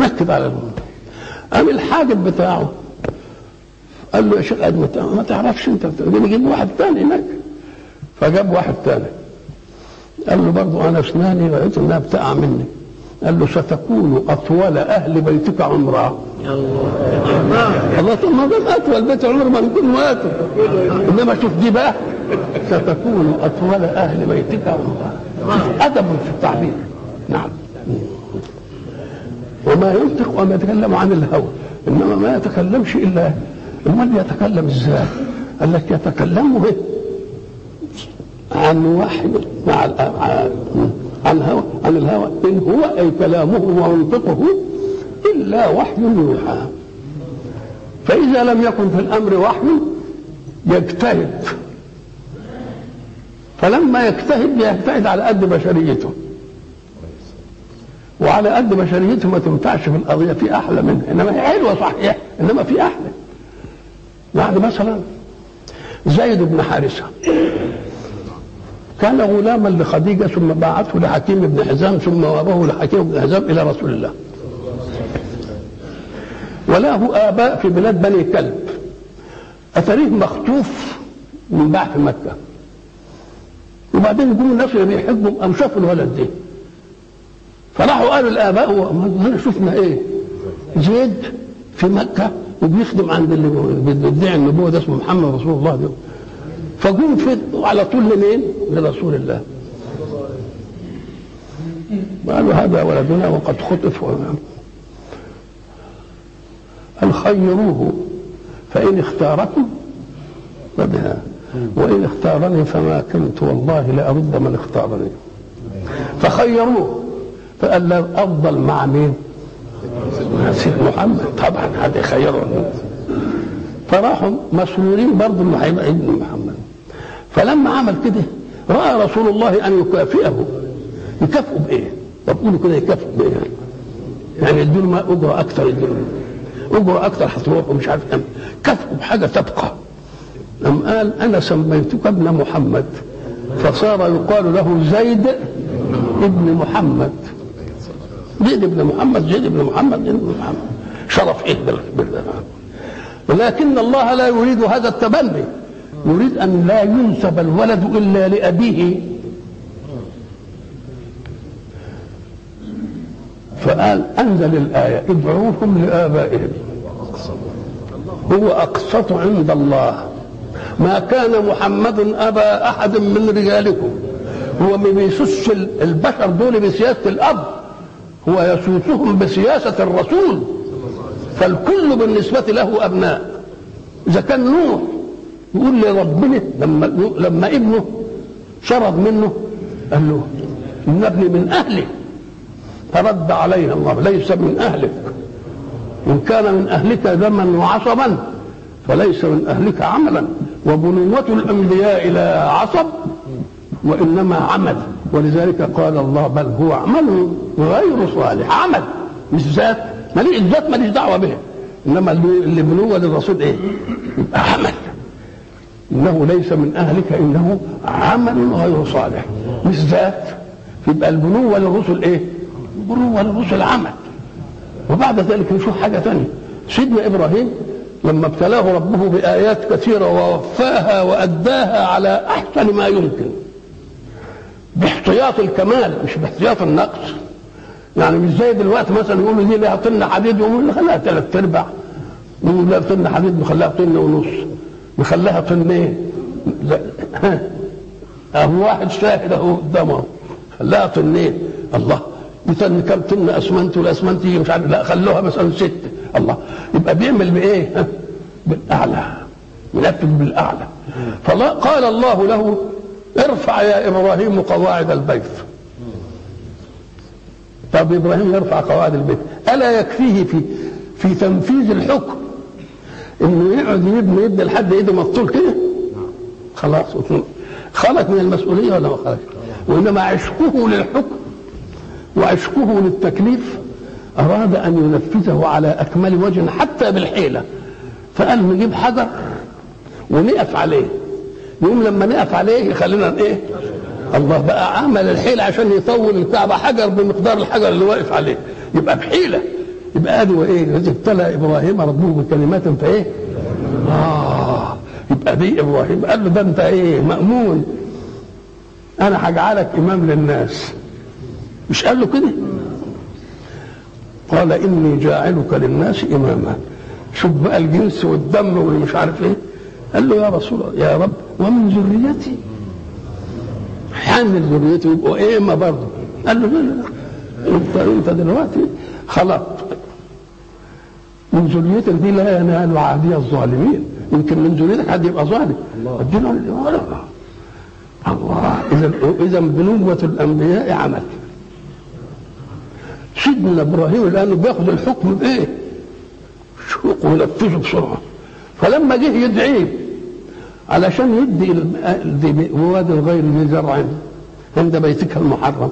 Speaker 1: ركب على الموت قام الحاجب بتاعه. قال له يا شيخ ما تعرفش أنت نجيب واحد ثاني هناك. فجاب واحد ثاني قال له برضه أنا أسناني رايت إنها بتقع مني. قال له ستكون أطول أهل بيتك عمرا. الله. طب ما دام أطول بيت عمر ما نكون ماتوا إنما شوف دي بقى. ستكون اطول أهل بيتك عمرا أدب في التعبير. نعم. وما ينطق وما يتكلم عن الهوى إنما ما يتكلمش إلا امال يتكلم إزاي؟ قال لك يتكلم به عن وحي مع عن هوى عن الهوى. إن هو أي كلامه ومنطقه إلا وحي يوحى. فإذا لم يكن في الأمر وحي يجتهد. فلما يجتهد يجتهد على قد بشريته. وعلى قد بشريته ما تنفعش في القضية في أحلى منها. إنما هي حلوة صحيح إنما في أحلى. يعني مثلا زيد بن حارثة. كان غلاما لخديجة ثم باعته لحكيم بن حزام ثم وهبه لحكيم بن حزام إلى رسول الله. وله آباء في بلاد بني كلب. اثريه مخطوف من بعث مكة. وبعدين يقولوا الناس اللي بيحبوا قام شافوا الولد ده فراحوا قالوا الآباء هنا شفنا إيه؟ زيد في مكة وبيخدم عند اللي بيدعي النبوه ده اسمه محمد رسول الله ده. فجم في على طول لمين؟ لرسول الله. قالوا هذا ولدنا وقد خطف. قال خيروه فإن اختاركم فبها. وإن اختارني فما كنت والله لأرد من اختارني. فخيروه. فقال له أفضل مع مين؟ سيد محمد. طبعا هذا خيره فراحوا مسرورين برضه إنه هيبقى ابن محمد. فلما عمل كده رأى رسول الله أن يكافئه. يكافئه بإيه؟ طب قولوا كده يكافئه بإيه؟ يعني ما أجره أكثر يدوا أجره أكثر هتروح ومش عارف كم. كافئه بحاجة تبقى. أم قال أنا سميتك ابن محمد فصار يقال له زيد ابن محمد. زيد ابن محمد زيد ابن محمد زيد ابن محمد. شرف إيه بالله ولكن الله لا يريد هذا التبني. يريد أن لا ينسب الولد إلا لأبيه. فقال أنزل الآية ادعوهم لآبائهم. هو أقسط عند الله. ما كان محمد أبا أحد من رجالكم. هو ما بيسوس البشر دول بسياسة الأب. هو يسوسهم بسياسة الرسول. فالكل بالنسبة له أبناء. إذا كان نوح يقول لربنا لما لما ابنه شرد منه قال له إن ابني من أهلي فرد عليه الله ليس من أهلك. إن كان من أهلك دما وعصبا فليس من أهلك عملا. وبنوة الأنبياء لا عصب وإنما عمل ولذلك قال الله بل هو عمل غير صالح. عمل. مش ذات. ماليش الذات ماليش دعوة بها. إنما اللي بنوة للرسول؟ يبقى عمل. إنه ليس من أهلك إنه عمل غير صالح. مش ذات. يبقى البنوة للرسل إيه؟ البنوة للرسل عمل. وبعد ذلك نشوف حاجة ثانية سيدنا إبراهيم لما ابتلاه ربه بآيات كثيرة ووفاها وأداها على أحسن ما يمكن. باحتياط الكمال مش باحتياط النقص. يعني مش زي دلوقتي مثلا يقولوا دي لها طن حديد يقوموا نخليها ثلاث أرباع. يقولوا لها طن حديد نخليها طن ونص. نخليها طنين أهو واحد شاهد أهو قدامه. خلاها طنين الله. مثلا كم طن أسمنت والأسمنت مش عارف لا خلوها مثلا ست. الله. يبقى بيعمل بإيه؟ بالأعلى. ينفذ بالأعلى. فقال الله له ارفع يا إبراهيم قواعد البيت. طب إبراهيم يرفع قواعد البيت. ألا يكفيه في في تنفيذ الحكم؟ إنه يقعد يبني يبني لحد إيده مفتول كده؟ خلاص خلق من المسؤولية ولا ما خلق وإنما عشقه للحكم وعشقه للتكليف. أراد أن ينفذه على أكمل وجه حتى بالحيلة. فقال نجيب حجر ونقف عليه. يقوم لما نقف عليه يخلينا إيه؟ الله بقى عمل الحيلة عشان يطول الكعبة حجر بمقدار الحجر اللي واقف عليه. يبقى بحيلة. يبقى ادي وايه إذ ابتلى إبراهيم ربه بكلمات فايه آه. يبقى دي إبراهيم. قال له ده أنت إيه؟ مأمون. أنا هجعلك إمام للناس. مش قال له كده؟ قال إني جاعلك للناس إماما. شوف بقى الجنس والدم والمش عارف إيه. قال له يا رسول الله يا رب ومن ذريتي؟ حامل ذريته يبقوا برضه. قال له لا لا لا. انت أنت دلوقتي خلقت. من ذريتك دي لا ينال عهدي الظالمين. يمكن من ذريتك حد يبقى ظالم. الله. الله. اذا اذا بنوة الأنبياء عمل سيدنا إبراهيم لأنه بياخذ الحكم بإيه؟ شوق وينفذه بسرعة. فلما جه يدعيه علشان يدي ال- واد غير ذي زرع عند بيتك المحرم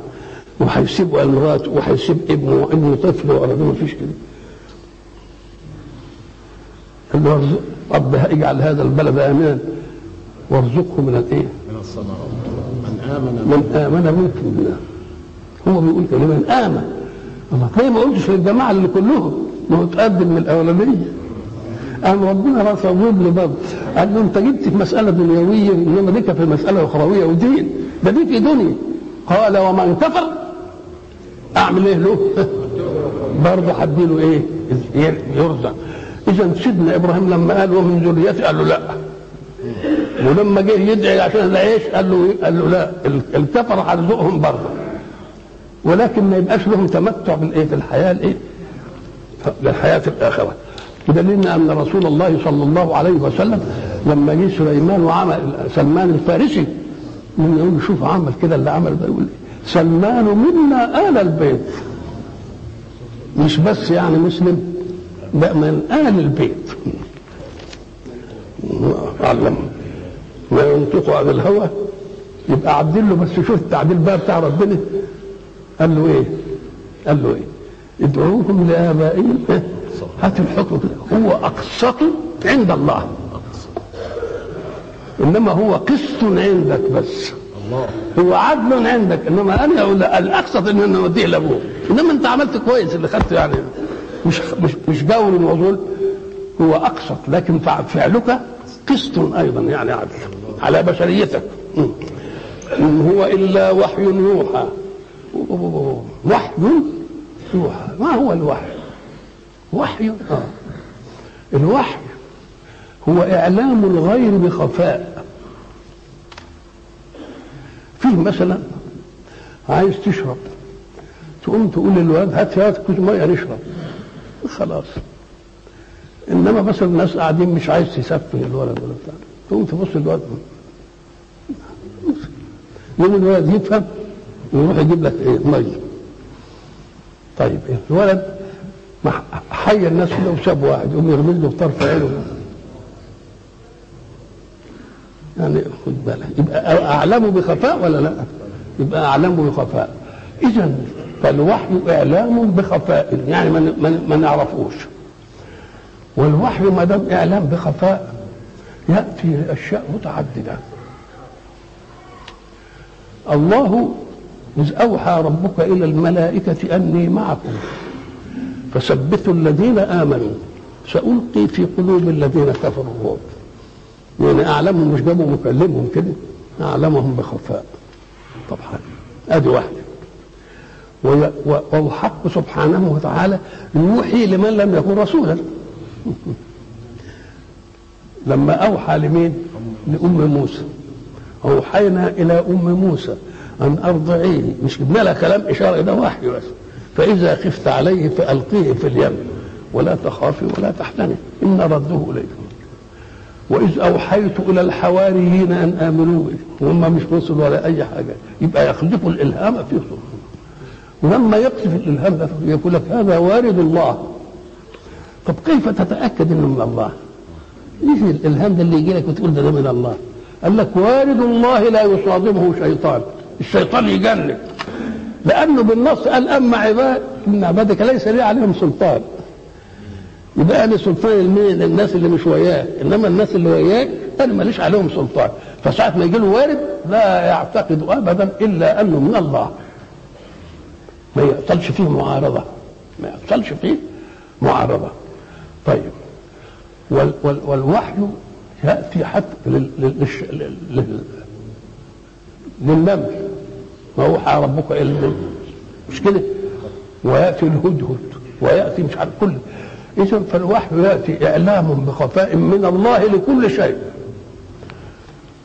Speaker 1: وهيسيب امراته وهيسيب ابنه وابنه طفل ولا ما فيش كده. ارزق رب اجعل هذا البلد آمنا وارزقه من الإيه؟
Speaker 2: من الثمرات. من آمن
Speaker 1: من آمن منكم بالله. هو بيقول كده من آمن. الله. ليه ما قلتش للجماعة اللي كلهم ما هو تقدم من الاولانيه قام ربنا صوب له برضه قال له أنت جبت في مسألة دنيوية انما ديك في مسألة أخروية ودين. ده دي في دنيا. قال ومن كفر أعمل إيه له؟ برضه هديله إيه؟ يرزق اذا سيدنا إبراهيم لما قال ومن ذريتي قال له لا. ولما جه يدعي عشان العيش قال له إيه؟ قال له لا. الكفر هرزقهم برضه. ولكن ما يبقاش لهم تمتع بالإيه؟ في الحياة الإيه؟ للحياه الآخرة. بدليل أن رسول الله صلى الله عليه وسلم لما جه سليمان وعمل سلمان الفارسي من يقول شوف عمل كده اللي عمل ده يقول سلمان منا آل البيت. مش بس يعني مسلم لا من آل البيت. علم. ما ينطق عن الهوى يبقى عدل له بس شوف التعديل بقى بتاع ربنا. قال له إيه؟ قال له إيه؟ ادعوهم لآبائهم. هات الحكم. هو أقسط عند الله. إنما هو قسط عندك بس. هو عدل عندك. إنما أنا أقول لا، الأقسط ان أنا اوديه لأبوه. إنما أنت عملت كويس اللي خدته يعني. مش مش مش جور وظلم هو أقسط لكن فع- فعلك قسط أيضا يعني عدل على بشريتك. إن هو إلا وحي يوحى. وحي يوحى ما هو الوحي؟ وحي. آه. الوحي هو إعلام الغير بخفاء. فيه مثلا عايز تشرب تقوم تقول للواد هات هات كوز مية نشرب. خلاص. إنما مثلا الناس قاعدين مش عايز تسفه الولد ولا بتاع. تقوم تبص للواد. يوم الولد يفهم ويروح يجيب لك إيه؟ ميه طيب الولد حي الناس كده وساب واحد يقوم يرمي له بطرف عينه. يعني خد بالك. يبقى اعلمه بخفاء ولا لا؟ يبقى اعلمه بخفاء. اذا فالوحي إعلام بخفاء. يعني ما نعرفوش. والوحي ما دام إعلام بخفاء يأتي لاشياء متعددة. الله إذ أوحى ربك إلى الملائكة أني معكم. فثبتوا الذين آمنوا. سألقي في قلوب الذين كفروا. الرعب يعني أعلمهم مش جابوا مكلمهم كده. أعلمهم بخفاء. طبعا. أدي واحدة. والحق سبحانه وتعالى يوحي لمن لم يكن رسولا. لما أوحى لمين؟ لأم موسى. أوحينا إلى أم موسى. أن أرضعيه مش جبنا لها كلام إشارة ده وحي بس. فإذا خفت عليه فألقيه في اليم. ولا تخافي ولا تحزني. إن رده إليكم وإذ أوحيت إلى الحواريين أن آمنوا بي. وهم مش رسل ولا أي حاجة. يبقى يخلفوا الإلهام في صدورهم. ولما يقذف الإلهام يقول لك هذا وارد الله. طب كيف تتأكد إنه من الله؟ ليه الإلهام ده اللي يجي لك وتقول ده, ده من الله؟ قال لك وارد الله لا يصادمه شيطان. الشيطان يجنن. لأنه بالنص قال أما عباد إن عبادك ليس لي عليهم سلطان. يبقى أنا سلطان المين الناس اللي مش وياك. إنما الناس اللي وياك أنا ماليش عليهم سلطان. فساعة ما يجي له وارد لا يعتقد ابدا إلا أنه من الله. ما يحصلش فيه معارضة. ما يحصلش فيه معارضة. طيب. وال وال والوحي يأتي حتى لل لل لل لل للنمل. ما اوحى ربك إلى النمل مش كده ويأتي الهدهد ويأتي مش عارف كل. اذا فالوحي يأتي إعلام بخفاء من الله لكل شيء.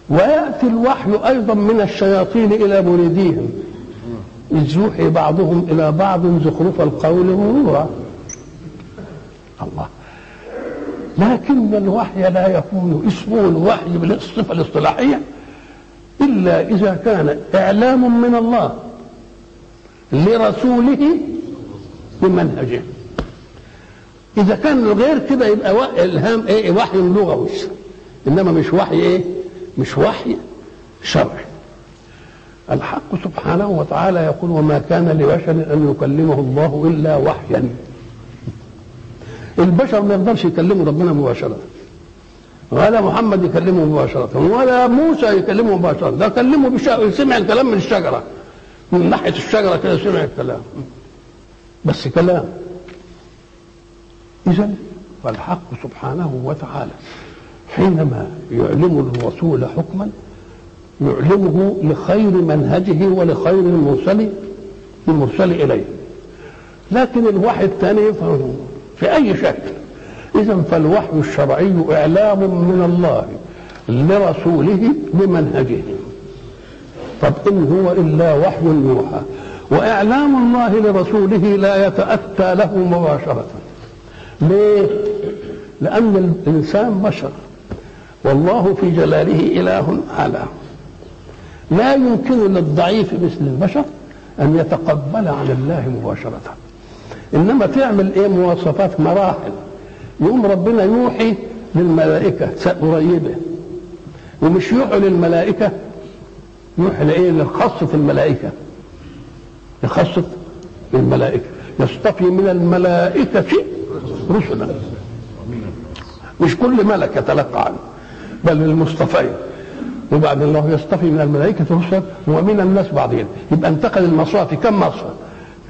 Speaker 1: ويأتي الوحي أيضا من الشياطين إلى مريديهم. إذ يوحي بعضهم إلى بعض زخرف القول غرورا الله. لكن الوحي لا يكون اسمه الوحي بالصفة الاصطلاحية. إلا إذا كان إعلام من الله لرسوله بمنهجه. إذا كان غير كده يبقى إلهام إيه؟ وحي لغوي إنما مش وحي إيه؟ مش وحي شرعي الحق سبحانه وتعالى يقول وما كان لبشر أن يكلمه الله إلا وحيا. البشر ما يقدرش يكلموا ربنا مباشرة. ولا محمد يكلمه مباشرة ولا موسى يكلمه مباشرة. ده كلمه بش... سمع الكلام من الشجرة من ناحية الشجرة كده سمع الكلام. بس كلام. إذا فالحق سبحانه وتعالى حينما يعلم الرسول حكما يعلمه لخير منهجه ولخير المرسل المرسل إليه. لكن الوحي الثاني في أي شكل إذا فالوحي الشرعي إعلام من الله لرسوله بمنهجه طب إن هو إلا وحي يوحى. وإعلام الله لرسوله لا يتأتى له مباشرة. ليه؟ لأن الإنسان بشر. والله في جلاله إله أعلى. لا يمكن للضعيف مثل البشر أن يتقبل عن الله مباشرة. إنما تعمل إيه؟ مواصفات مراحل. يقوم ربنا يوحي للملائكة قريبة ومش يوحي للملائكة يوحي لإيه؟ لخاصة الملائكة. لخاصة الملائكة يصطفي من الملائكة رسلا. مش كل ملك يتلقى عنه بل المصطفين. وبعد الله يصطفي من الملائكة رسلا ومن الناس بعضهم يبقى انتقل المصافي كم مصفى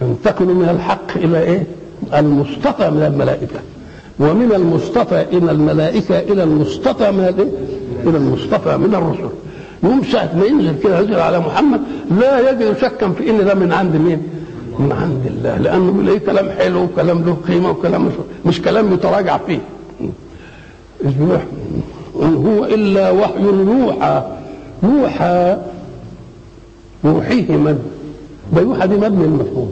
Speaker 1: ينتقل من الحق إلى إيه؟ المصطفى من الملائكة. ومن المصطفى إلى الملائكة إلى المصطفى من الإيه؟ إلى المصطفى من الرسل. يوم ساعة ما ينزل كده ينزل على محمد لا يجد شكا في إن ده من عند مين؟ من عند الله. لأنه بيلاقيه كلام حلو وكلام له قيمة وكلام مش, مش كلام يتراجع فيه. إذ إن هو إلا وحي يوحى. يوحى. يوحيه من؟ ده يوحى دي مبني المفهوم.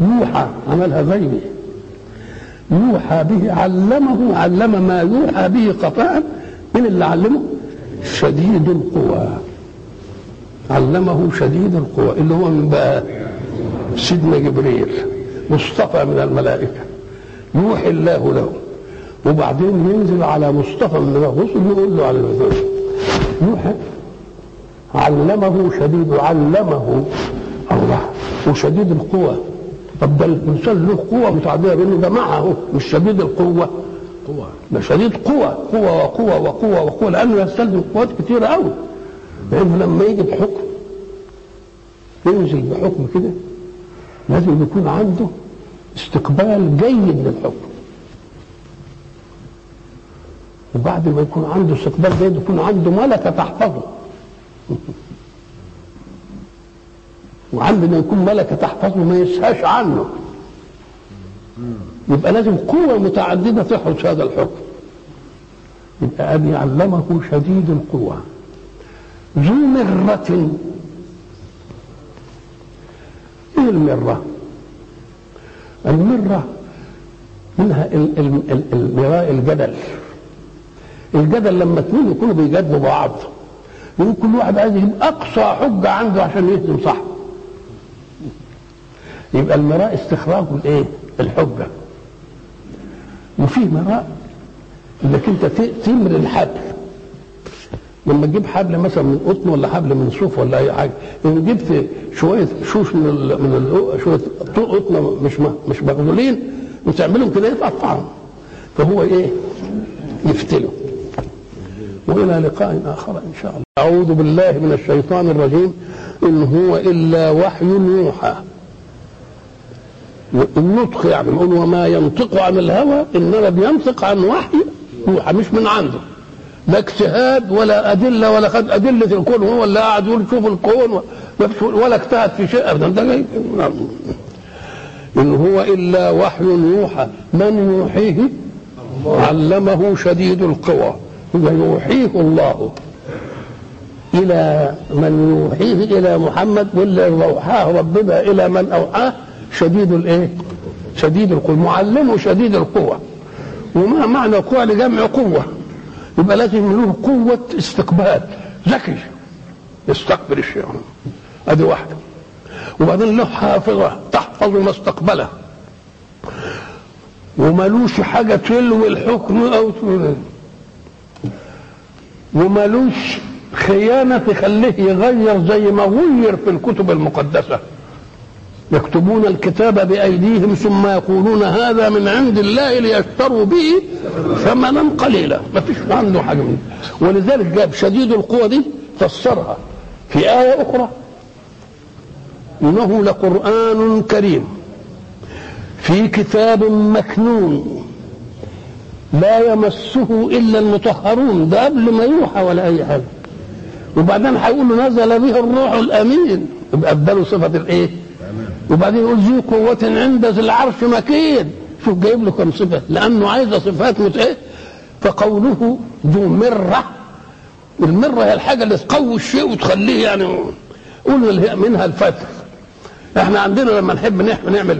Speaker 1: يوحى عملها غيبي يوحى به علمه علم ما يوحى به خفاء من اللي علمه؟ شديد القوى. علمه شديد القوى اللي هو من بقى سيدنا جبريل مصطفى من الملائكة. يوحي الله له. وبعدين ينزل على مصطفى من الرسل يقول له على المثال يوحي علمه شديد علمه الله. وشديد القوى. طب ده الانسان له قوة متعدده بانه ده معه مش شديد القوة.
Speaker 2: قوة.
Speaker 1: ده شديد قوة قوة وقوة وقوة وقوة لأنه يستلزم قوات كثيره قوي لأنه لما يجي بحكم ينزل بحكم كده لازم يكون عنده استقبال جيد للحكم. وبعد ما يكون عنده استقبال جيد يكون عنده ملكة تحفظه. وعندما يكون ملكه تحفظه ما يسهاش عنه. يبقى لازم قوة متعددة تحرس هذا الحكم. يبقى أن يعلمه شديد القوى ذو مرة. إيه المرة؟ المرة منها ال- ال- ال- المراء الجدل. الجدل لما اثنين يكونوا بيجادلوا بعض. يقول كل واحد عايز يجيب أقصى حجة عنده عشان يهزم صاحبه. يبقى المراء استخراج الايه؟ الحجة. وفيه مراء انك انت تمر الحبل. لما تجيب حبل مثلا من قطن ولا حبل من صوف ولا أي حاجة إن جبت شوية شوش من ال من ال شوية قطن مش مش مغلولين وتعملهم كده يتقطعهم فهو إيه؟ يفتله. وإلى لقاء آخر إن شاء الله. أعوذ بالله من الشيطان الرجيم. إن هو إلا وحي يوحى. النطق يعني نقول وما ينطق عن الهوى انما بينطق عن وحي يوحى مش من عنده. لا اجتهاد ولا أدلة ولا خد أدلة الكون هو اللي قاعد يقول شوف الكون ولا اجتهد في شيء ابدا. ده إن هو إلا وحي يوحى. من يوحيه؟ علمه شديد القوى. ويوحيه الله. إلى من يوحيه إلى محمد واللي أوحاه ربنا إلى من أوحاه؟ شديد الإيه؟ شديد القوة. معلمه شديد القوة. وما معنى قوة لجمع قوة. يبقى لازم له قوة استقبال. ذكي. يستقبل الشيء. ادي واحدة. وبعدين له حافظة تحفظ ما استقبله وملوش حاجة تلوي الحكم أو تلوي وملوش خيانة تخليه يغير زي ما غير في الكتب المقدسة. يكتبون الكتاب بأيديهم ثم يقولون هذا من عند الله ليشتروا به ثمنا قليلا. ما فيش عنده حاجة منه. ولذلك جاب شديد القوة دي فسرها في آية أخرى. إنه لقرآن كريم. في كتاب مكنون. لا يمسه إلا المطهرون. ده قبل ما يوحى ولا أي حاجة. وبعدين هيقول له نزل به الروح الأمين. يبقى أداله صفة الإيه؟ وبعدين يقول ذي قوة عند ذي العرش مكين. شوف جايب له كم صفة؟ لأنه عايز صفات مت إيه؟ فقوله ذو مرة. المرة هي الحاجة اللي تقوي الشيء وتخليه يعني قلنا منها الفتح. إحنا عندنا لما نحب نعمل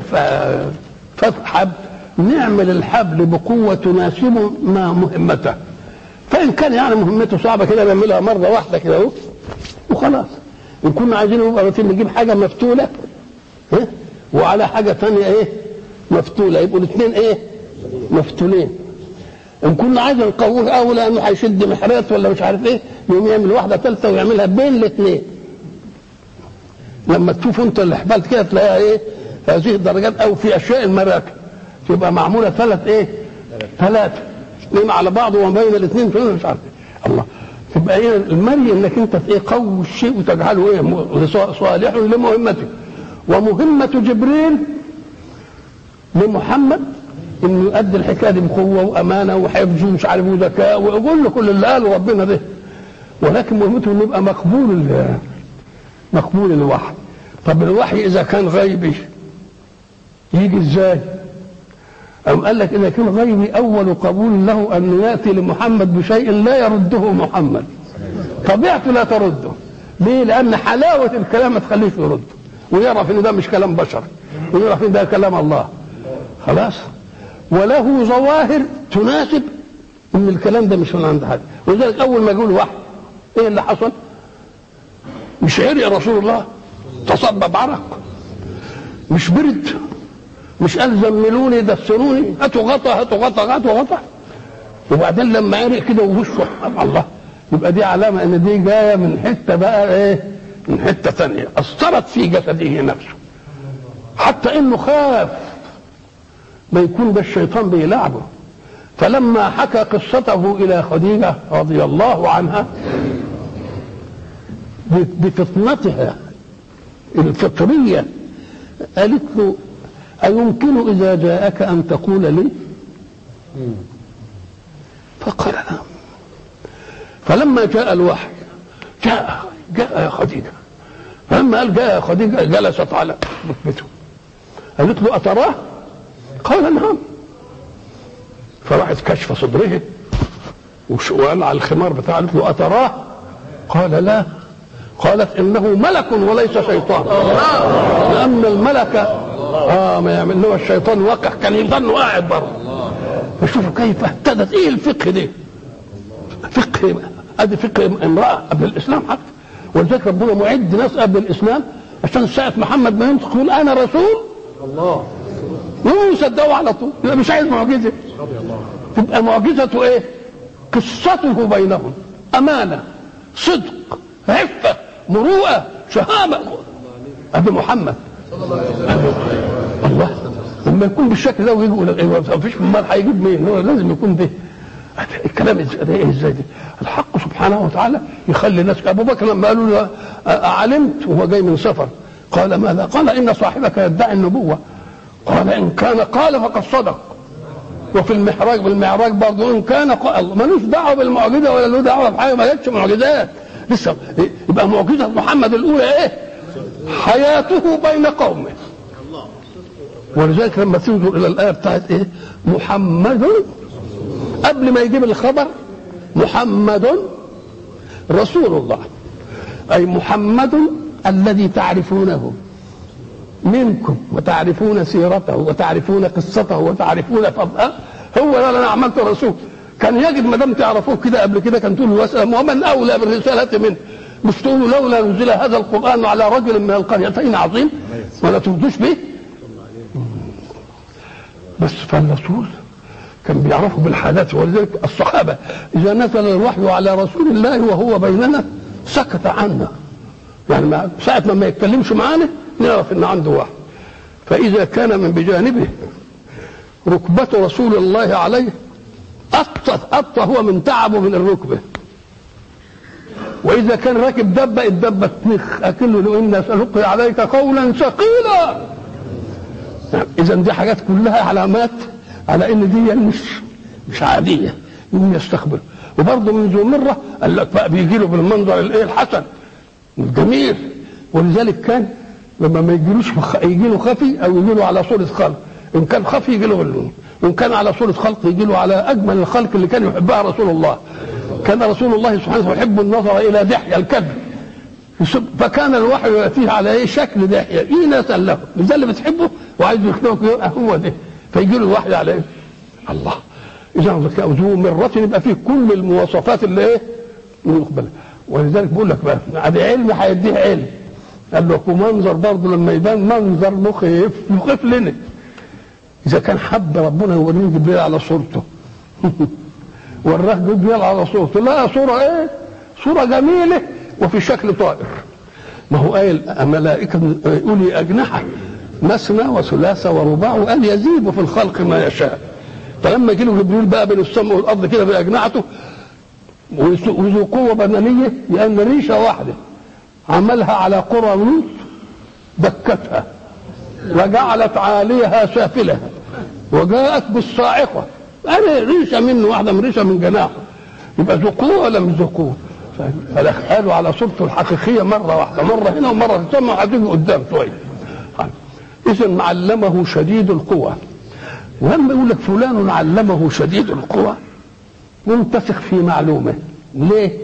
Speaker 1: فتح حبل نعمل الحبل بقوة تناسب ما مهمته. فإن كان يعني مهمته صعبة كده نعملها مرة واحدة كده وخلاص. إن كنا عايزين نبقى نجيب حاجة مفتولة ها وعلى حاجة ثانية إيه؟ مفتولة. يبقوا الاثنين إيه؟ مفتولين. إن كنا عايزين نقويه أوي لأنه هيشد محرات ولا مش عارف إيه يقوم يعمل واحدة ثالثة ويعملها بين الاثنين لما تشوف أنت الحبال كده تلاقيها إيه؟ هذه الدرجات أو في أشياء المراكب. تبقى معمولة ثلاث إيه؟ ثلاثة اثنين على بعض وما بين الاثنين مش عارف إيه. الله. تبقى إيه؟ المري إنك أنت إيه؟ قوي الشيء وتجعله إيه؟ صالح لمهمته ومهمة جبريل لمحمد انه يؤدي الحكاية دي بقوة وأمانة وحفظ ومش عارف وذكاء ويقول له كل اللي قاله ربنا ده. ولكن مهمته انه يبقى مقبول مقبول الوحي. طب الوحي إذا كان غيبي يجي إزاي؟ أم قال لك إذا كان غيبي أول قبول له أن يأتي لمحمد بشيء لا يرده محمد. طبيعته لا ترده. ليه؟ لأن حلاوة الكلام ما تخليش يرده. ويعرف إن ده مش كلام بشر ويعرف إن ده كلام الله. خلاص؟ وله ظواهر تناسب إن الكلام ده مش من عند حد. ولذلك أول ما يقول وحي إيه اللي حصل؟ مش عرق رسول الله تصبب عرق. مش برد مش قال زملوني دسروني هاتوا غطا هاتوا غطا هاتوا غطا. وبعدين لما عرق كده ووشه الله. يبقى دي علامة إن دي جاية من حتة بقى إيه؟ من حتة ثانية. أثرت في جسده نفسه. حتى إنه خاف ما يكون ده الشيطان بيلعبه. فلما حكى قصته إلى خديجة رضي الله عنها بفطنتها الفطرية قالت له أيمكن إذا جاءك أن تقول لي؟ فقال نعم. فلما جاء الوحي جاء جاء يا خديجة. فلما قال جاء يا خديجة جلست على ركبته قالت له أتراه؟ قال نعم. فراحت كشف صدره وقال على الخمار بتاعه. قالت له أتراه؟ قال لا. قالت إنه ملك وليس شيطان. لأن الملك آه ما يعمل له الشيطان وقع كان يظن قاعد بره فشوفوا كيف اهتدت. إيه الفقه ده فقه أدي فقه امرأة قبل الإسلام حتى. ولذلك ربنا معد ناس قبل الإسلام عشان ساعه محمد ما ينطق يقول أنا رسول الله. يقوموا يصدقوا على طول. يبقى مش عايز معجزة. تبقى معجزته إيه؟ قصته بينهم. أمانة صدق عفة مروءة شهامة. ادي محمد. الله. لما يكون بالشكل ده ويجي يقول ما فيش امال هيجيب مين هو لازم يكون ده الكلام إيه إزاي ده الحق سبحانه وتعالى يخلي الناس ابو بكر لما قالوا له علمت وهو جاي من سفر. قال ماذا؟ قال إن صاحبك يدعي النبوة. قال إن كان قال فقد صدق. وفي المحراج بالمعراج برضه إن كان قال ملوش دعوة بالمعجزة ولا له دعوة بحاجة ما جاتش معجزات. لسه يبقى معجزة محمد الأولى إيه؟ حياته بين قومه. ولذلك لما تنظر إلى الآية بتاعت إيه؟ محمد قبل ما يجيب الخبر محمد رسول الله. أي محمد الذي تعرفونه منكم وتعرفون سيرته وتعرفون قصته وتعرفون فضله. هو ده أنا عملت رسول. كان يجب ما دام تعرفوه كده قبل كده كان تقولوا واسلم ومن أولى بالرسالة منه؟ مش تقولوا لولا نزل هذا القرآن على رجل من القريتين عظيم؟ ولا تردوش به؟ بس فالرسول كان بيعرفوا بالحالات ولذلك الصحابة إذا نزل الوحي على رسول الله وهو بيننا سكت عنا. يعني ما ساعة ما ما يتكلمش معانا نعرف إن عنده وحي. فإذا كان من بجانبه ركبة رسول الله عليه أطى أطى هو من تعبه من الركبة. وإذا كان راكب دبة الدبة تنخ أكله لو إن سنلقي عليك قولا ثقيلا. إذا دي حاجات كلها علامات على إن دي مش مش عادية يقوم يستخبر. وبرضه من ذو مرة قال لك بقى بيجي له بالمنظر الإيه الحسن الجميل ولذلك كان لما ما يجيلوش يجي له خفي أو يجي له على صورة خلق. إن كان خفي يجي له غلون وإن كان على صورة خلق يجي له على أجمل الخلق اللي كان يحبها رسول الله. كان رسول الله سبحانه وتعالى يحب النظر إلى دحية الكذب. فكان الوحي يأتيه على إيه؟ شكل دحية إيه ناس له ده اللي بتحبه؟ وعايز يخنقك هو ده. فيجي له الوحي على إيه الله. إذا ذو مرة يبقى فيه كل المواصفات اللي إيه؟ يقبلها ولذلك بقول لك بقى ادي علم هيديه علم. قال له ومنظر برضه لما يبان منظر مخيف يخيف لنا. إذا كان حب ربنا يوريه جبريل على صورته. وراه جبريل على صورته. لا صورة إيه؟ صورة جميلة وفي شكل طائر. ما هو قايل ملائكه اولي أجنحة. مثنى وثلاثة ورباع وقال يزيد في الخلق ما يشاء. فلما له جبريل بقى بين السماء والأرض كده باجنحته وذو قوة بدنية لأن ريشة واحدة عملها على قرى لوط دكتها وجعلت عاليها سافلها وجاءت بالصاعقة. أنا ريشة منه واحدة من ريشة من جناحه. يبقى ذو قوه ولا مش ذو قوه قالوا على صورته الحقيقية مرة واحدة مرة هنا في السماء هتيجي قدام شوية. اذا علمه شديد القوى ولما يقول لك فلان علمه شديد القوى منتسخ في معلومة. ليه؟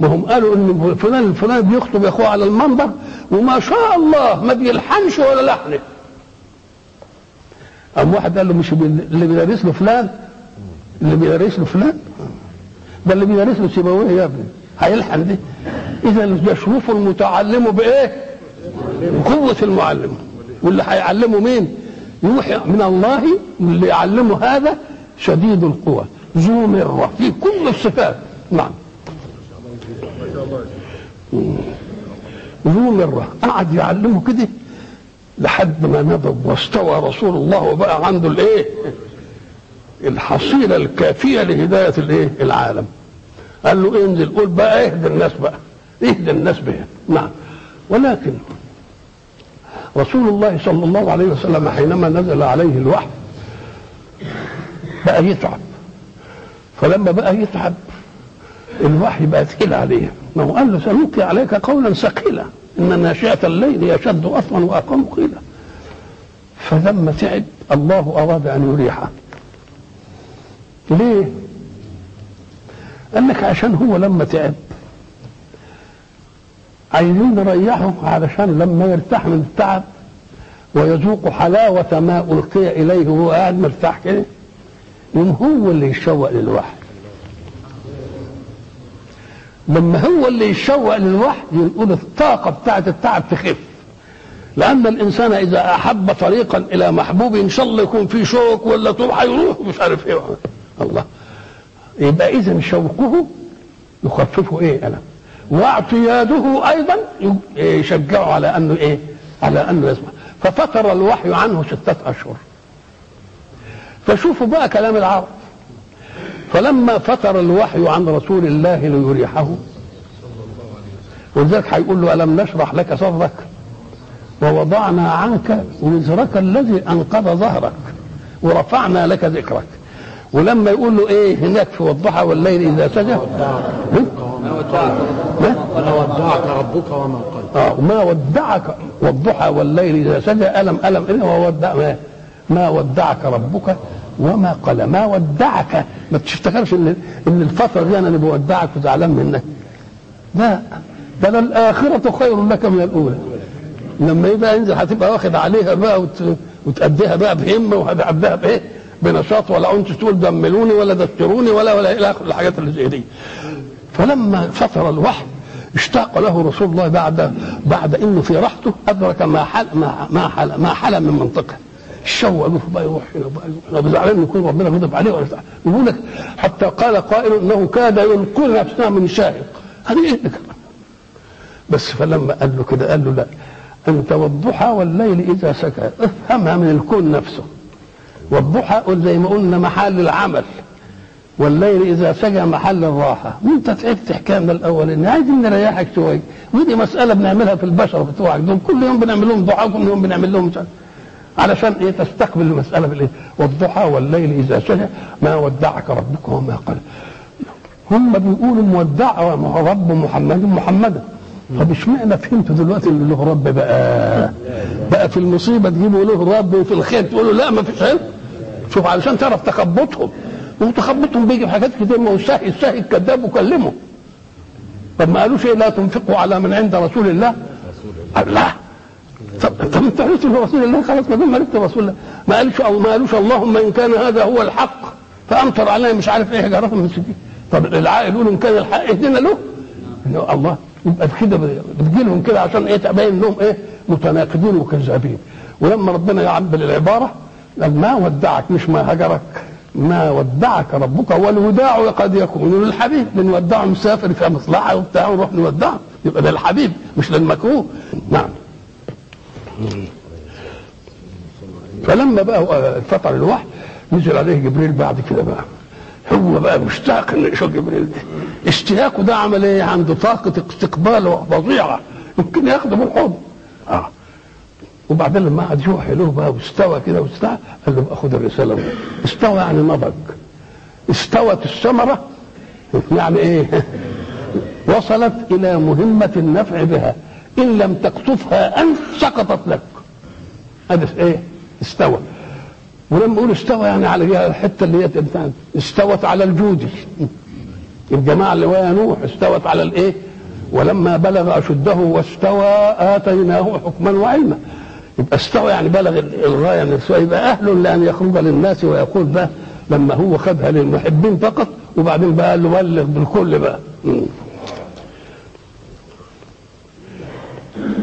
Speaker 1: ما هم قالوا إن فلان الفلاني بيخطب أخوة على المنبر وما شاء الله ما بيلحنش ولا لحنه قام واحد قال له مش اللي بيدرس له فلان؟ اللي بيدرس له فلان؟ ده اللي بيدرس له سيبويه يا ابني. هيلحن دي. اذا يشوف المتعلم بإيه؟ بقوة المعلم. واللي هيعلمه مين؟ يوحي من الله واللي يعلمه هذا شديد القوى ذو مرة في كل الصفات. نعم. ذو مرة. قعد يعلمه كده لحد ما نضب واستوى رسول الله وبقى عنده الايه؟ الحصيلة الكافية لهداية الايه؟ العالم. قال له انزل قول بقى اهدى الناس بقى اهدى الناس بها. نعم. ولكن رسول الله صلى الله عليه وسلم حينما نزل عليه الوحي بقى يتعب. فلما بقى يتعب الوحي بقى ثقيل عليه. ما هو قال له سنلقي عليك قولا ثقيلا. إن ناشئة الليل يشد أصلا واقام قيلا. فلما تعب الله أراد أن يريحه. ليه؟ قال لك عشان هو لما تعب عايزين نريحه علشان لما يرتاح من التعب ويذوق حلاوة ما ألقي إليه وهو قاعد مرتاح كده يوم هو اللي يشوق للوحي؟ لما هو اللي يشوق للوحي يقول الطاقة بتاعت التعب تخف. لأن الإنسان إذا أحب طريقا إلى محبوب إن شاء الله يكون فيه شوك ولا طول هيروح مش عارف إيه. الله. يبقى إذا شوقه يخففه إيه؟ ألم واعتياده أيضا يشجعه على أنه إيه على أنه يسمع. ففتر الوحي عنه ستة أشهر. فشوفوا بقى كلام العرب. فلما فتر الوحي عن رسول الله ليريحه ولذلك هيقول له ألم نشرح لك صدرك؟ ووضعنا عنك وزرك الذي أنقض ظهرك ورفعنا لك ذكرك. ولما يقول له إيه هناك في والضحى والليل إذا سجى.
Speaker 2: ما ودعك ربك وما قل
Speaker 1: آه وما ودعك والضحى والليل إذا سجى. ألم ألم إيه وودع ما ما ودعك ربك وما قال. ما ودعك. ما تفتكرش إن إن الفترة دي أنا اللي بودعك وزعلان منك. لا ده الآخرة خير لك من الأولى. لما يبقى ينزل هتبقى واخد عليها بقى وت... وتأديها بقى بهمة وهتأديها بإيه؟ بنشاط ولا انت تقول دملوني ولا دستروني ولا ولا إلى آخر الحاجات اللي زي دي. فلما فتر الوحي اشتاق له رسول الله بعد بعد إنه في راحته أدرك ما حل ما ما حل ما حل من منطقة. الشوق له بقى يروح هنا بقى يروح هنا زعلان يكون ربنا غضب عليه ولا. يقول لك حتى قال قائل إنه كاد يلقي نفسه من شاهق. هذه إيه؟ بس فلما قال له كده قال له لا أنت والضحى والليل إذا سكى افهمها من الكون نفسه والضحى زي ما قلنا محل العمل والليل إذا سجى محل الراحة. وأنت تعبت حكايه من الأول ان عايزين نريحك شوية ودي مسألة بنعملها في البشر بتوعك دول. كل يوم بنعمل لهم ضحى كل يوم بنعمل لهم مش علشان إيه؟ تستقبل المسألة بالإيه؟ والضحى والليل إذا سجى ما ودعك ربك وما قال. هم بيقولوا مودع رب محمد محمدا طب اشمعنى فهمتوا دلوقتي إن له رب بقى؟ بقى في المصيبة تجيبوا له رب وفي الخير تقولوا لا ما فيش علم شوف علشان تعرف تخبطهم. وتخبطهم بيجي في حاجات كتير ما هو الساهي الساهي الكذاب وكلمه. طب ما قالوش إيه؟ لا تنفقوا على من عند رسول الله. قال لا. طب طب انت عرفت رسول الله خلاص ما دام عرفت رسول الله. ما قالش أو ما قالوش اللهم إن كان هذا هو الحق فأمطر علينا مش عارف إيه حجاره من سكين طب العاقل يقول إن كان الحق إهدنا له. إنه الله يبقى كده بتجي لهم كده عشان إيه؟ تبين انهم إيه؟ متناقضين وكذابين. ولما ربنا يعبر العبارة ما ودعك مش ما هجرك. ما ودعك ربك والوداع قد يكون للحبيب. بنودعه مسافر في مصلحة وبتاع ونروح نودعه. يبقى ده الحبيب مش للمكروه. نعم. فلما بقى فتر الوحي نزل عليه جبريل بعد كده بقى. هو بقى مشتاق يشوف جبريل ده. اشتياقه ده عمل إيه؟ عنده طاقة استقبال فظيعه يمكن ياخده بالحضن آه. وبعدين لما قعد يوحي له بقى واستوى كده واستوى قال له خد الرسالة. استوى يعني نضج استوت الثمرة. يعني إيه؟ وصلت إلى مهمة النفع بها. إن لم تقطفها انت سقطت لك. هذا إيه؟ استوى. ولما يقول استوى يعني على الحتة اللي هي استوت على الجودي. الجماعة اللي ويا نوح استوت على الإيه؟ ولما بلغ أشده واستوى آتيناه حكما وعلما. يبقى استوى يعني بلغ الغايه من السوء يبقى أهل لأن يخرج للناس ويقول بقى لما هو خدها للمحبين فقط وبعدين بقى قال له بلغ بالكل بقى.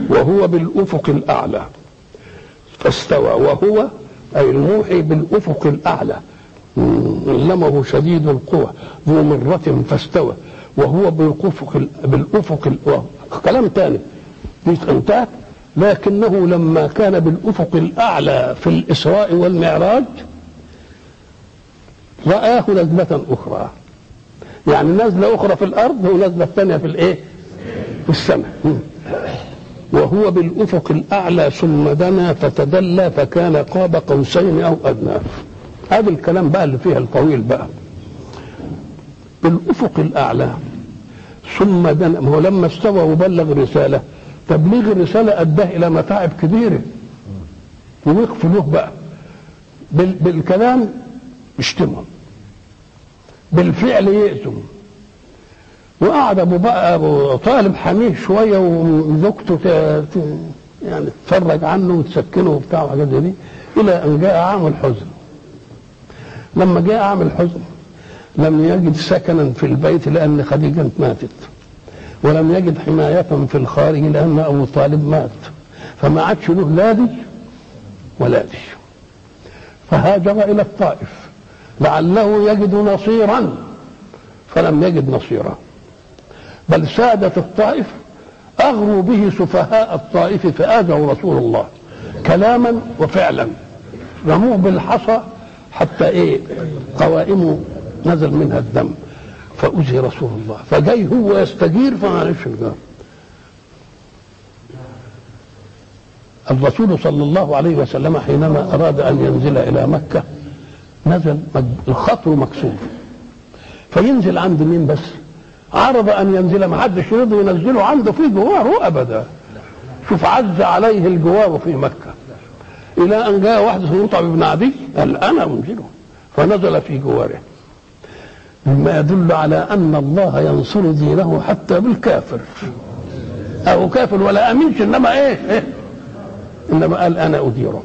Speaker 1: وهو بالأفق الأعلى. فاستوى. وهو أي الموحي بالأفق الأعلى. علمه شديد القوى ذو مرة فاستوى. وهو بالأفق بالأفق كلام ثاني دي انتهت لكنه لما كان بالأفق الأعلى في الإسراء والمعراج رآه نزلة أخرى. يعني نزلة أخرى في الأرض ونزلة الثانية في الإيه؟ في السماء. وهو بالأفق الأعلى ثم دنا فتدلى فكان قاب قوسين أو أدنى. هذا الكلام بقى اللي فيها الطويل بقى. بالأفق الأعلى ثم دنا هو لما استوى وبلغ رسالة تبليغ الرسالة أداه إلى متاعب كبيرة. ووقف له بقى. بال بالكلام يشتمهم. بالفعل يأتم وقعد أبو بقى أبو طالب حميه شوية وزوجته يعني تتفرج عنه وتسكنه وبتاع وحاجات دي إلى أن جاء عام الحزن. لما جاء عام الحزن لم يجد سكنا في البيت لأن خديجة ماتت. ولم يجد حماية في الخارج لأن أبو طالب مات. فما عادش له لا دي ولا دي فهاجر إلى الطائف. لعله يجد نصيرا. فلم يجد نصيرا. بل سادة الطائف. أغروا به سفهاء الطائف فآذوا رسول الله. كلاما وفعلا. رموه بالحصى حتى إيه؟ قوائمه نزل منها الدم. فأذي رسول الله. فجاي هو يستجير فما عرفش الرسول صلى الله عليه وسلم حينما أراد أن ينزل إلى مكة نزل الخطر مكسور. فينزل عند مين بس؟ عرض أن ينزل ما حدش يرضى ينزله عنده في جواره أبدا. شوف عز عليه الجوار في مكة. إلى أن جاء واحد اسمه بن عدي قال أنا منزله فنزل في جواره. مما يدل على أن الله ينصر دينه حتى بالكافر. أو كافر ولا امنش إنما إيه, إيه؟ إنما قال أنا أديره.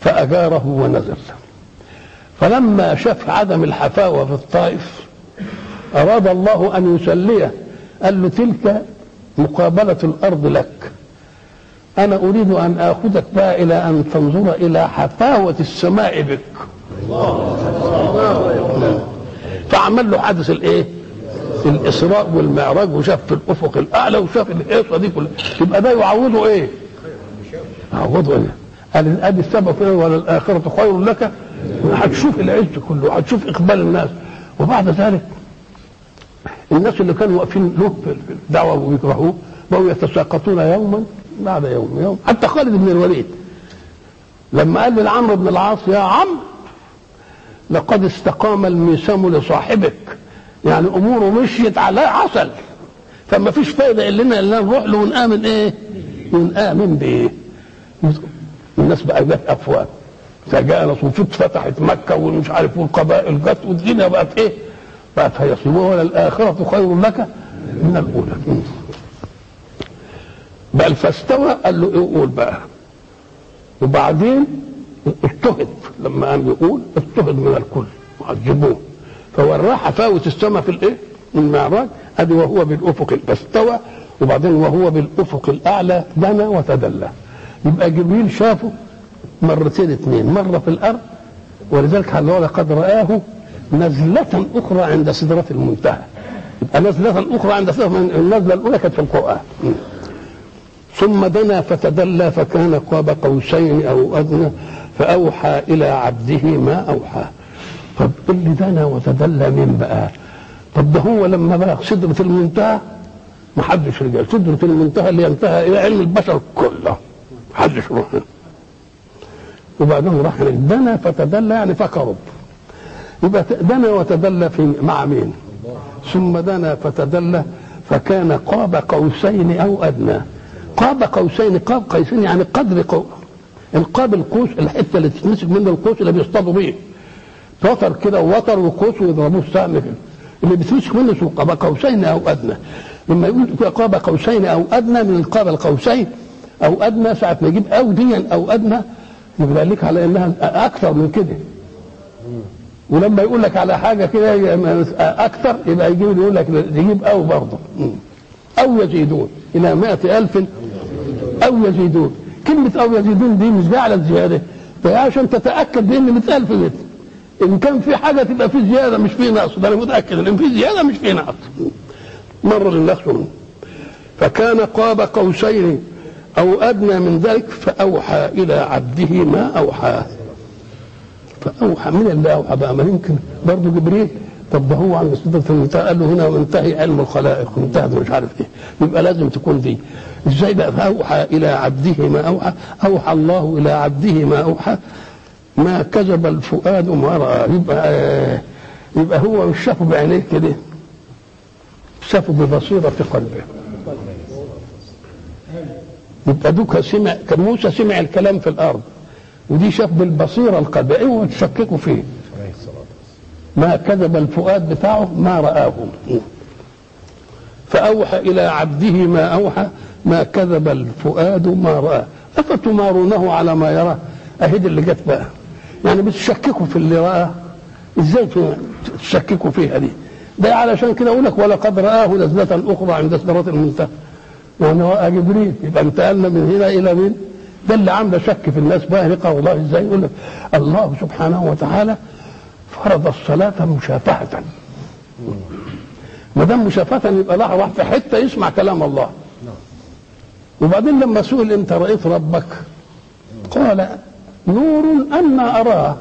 Speaker 1: فأجاره ونزل. فلما شاف عدم الحفاوة في الطائف أراد الله أن يسليه. قال له تلك مقابلة الأرض لك. أنا أريد أن آخذك بقى إلى أن تنظر إلى حفاوة السماء بك. فعمل له حادث الايه؟ الإسراء والمعراج وشاف في الأفق الأعلى وشاف الهيصه دي كلها. يبقى ده يعوضه إيه؟ يعوضه إيه؟ قال أدي السبب ولا الاخره خير لك هتشوف العز كله هتشوف إقبال الناس. وبعد ذلك الناس اللي كانوا واقفين له في الدعوة ويكرهوه بقوا يتساقطون يوما بعد يوم يوم. حتى خالد بن الوليد لما قال لعمرو بن العاص يا عم لقد استقام الميسام لصاحبك. يعني أموره مشيت على عسل. فما فيش فايدة إلا الا نروح له ونآمن إيه؟ ونآمن بايه؟ الناس بقى جت افواج فجاء ناس فتحت مكة ومش عارف والقبائل جت والدنيا بقت إيه؟ بقت هيصيبوها الآخرة خير لك من الأولى. بل فاستوى قال له إيه؟ قول بقى. وبعدين اجتهد لما قام يقول اجتهد من الكل وعذبوه فوراه حفاوة السماء في الايه؟ المعراج أدي وهو بالأفق فاستوى وبعدين وهو بالأفق الأعلى دنا وتدلى. يبقى جبريل شافه مرتين اثنين مرة في الأرض ولذلك قال لقد رآه نزلة أخرى عند سدرة المنتهى. يبقى نزلة أخرى عند سدرة النزلة الأولى كانت في القرآن. ثم دنا فتدلى فكان قاب قوسين أو أدنى فأوحى إلى عبده ما أوحى. طب اللي دنا وتدلى مين بقى. طب ده هو لما بلغ سدرة المنتهى ما حدش رجع. سدرة المنتهى اللي ينتهى إلى علم البشر كله. ما حدش روح وبعدين راح دنا فتدلى يعني فقرب. يبقى دنا وتدلى في مع مين؟ ثم دنا فتدلى فكان قاب قوسين أو أدنى. قاب قوسين قاب قوسين يعني قدر قو القاب القوس الحته اللي تتمسك منه القوس اللي بيصطادوا بيه. وتر كده ووتر وقوس ويضربوه السهم اللي بتمسك منه اسمه قاب قوسين أو أدنى. لما يقول قاب قوسين أو أدنى من القاب القوسين أو أدنى ساعة ما يجيب أو ديا أو أدنى يبقى لك على إنها أكثر من كده. ولما يقول لك على حاجة كده أكثر يبقى يجيب يقول لك يجيب أو برضه. أو يزيدون. إلى مائة ألف أو يزيدون. كلمة أو يزيدون دي مش جاية على الزياده ده عشان تتاكد بأن 100000 متر إن كان في حاجة تبقى في زيادة مش في نقص. ده أنا متأكد إن في زيادة مش في نقص. مر النقص منه فكان قاب قوسين أو أدنى من ذلك فأوحى إلى عبده ما أوحى. فأوحى من اللي أوحى بقى. ما يمكن برضه جبريل. طب ده هو سدرة المنتهى قال له هنا منتهي علم الخلائق. وانتهى مش عارف إيه. يبقى لازم تكون دي. إزاي بقى؟ فأوحى إلى عبده ما أوحى أوحى الله إلى عبده ما أوحى ما كذب الفؤاد ما راى يبقى يبقى هو مش شافه بعينيه كده. شافه ببصيرة في قلبه. يبقى دوكا سمع كان موسى سمع الكلام في الأرض. ودي شاف بالبصيرة القلبية. اوعوا تشككوا فيه. ما كذب الفؤاد بتاعه ما رآه. فأوحى إلى عبده ما أوحى ما كذب الفؤاد ما رأى. أفتمارونه على ما يرى؟ أهد اللي جت بقى. يعني بتشككوا في اللي رأى؟ إزاي تشككوا فيها دي؟ ده علشان كده أقول لك ولقد رآه نزلة أخرى عند سدرة المنتهى. يعني رأى جبريل يبقى انتقلنا من هنا إلى مين؟ ده اللي عنده شك في الناس بقى لقى الله إزاي؟ يقول لك الله سبحانه وتعالى فرض الصلاة مشافهة. ما دام مشافهة يبقى راح في حتة يسمع كلام الله. وبعدين لما سئل انت رأيت ربك؟ قال نور أنا أراه.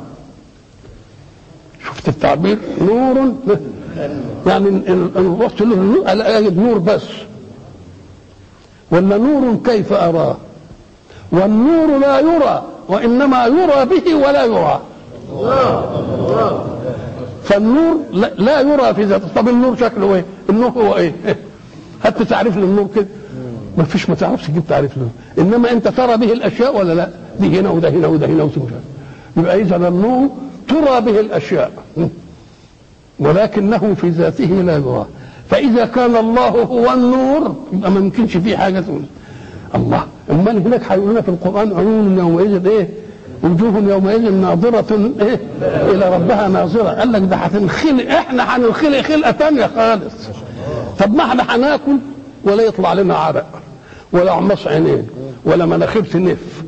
Speaker 1: شفت التعبير؟ نور. يعني ان رحت له اجد نور بس. ولا نور كيف أراه؟ والنور لا يرى وإنما يرى به ولا يرى. فالنور لا يرى في ذاته. طب النور شكله إيه؟ النور هو إيه؟ هات تعريف للنور كده ما فيش ما تعرفش تجيب تعريف له. إنما أنت ترى به الأشياء ولا لا؟ دي هنا وده هنا وده هنا وده يبقى إذا النور ترى به الأشياء. ولكنه في ذاته لا يرى. فإذا كان الله هو النور يبقى ما يمكنش فيه حاجة تقول. الله أمال هناك هيقول في القرآن عيون يومئذ إيه؟ وجوه يومئذ ناظرة إيه؟ إلى ربها ناظرة. قال لك ده هتنخلق إحنا هننخلق خلقة تانية خالص. طب ما إحنا هناكل؟ ولا يطلع لنا عرق ولا عمص عينين ولا مناخير تنف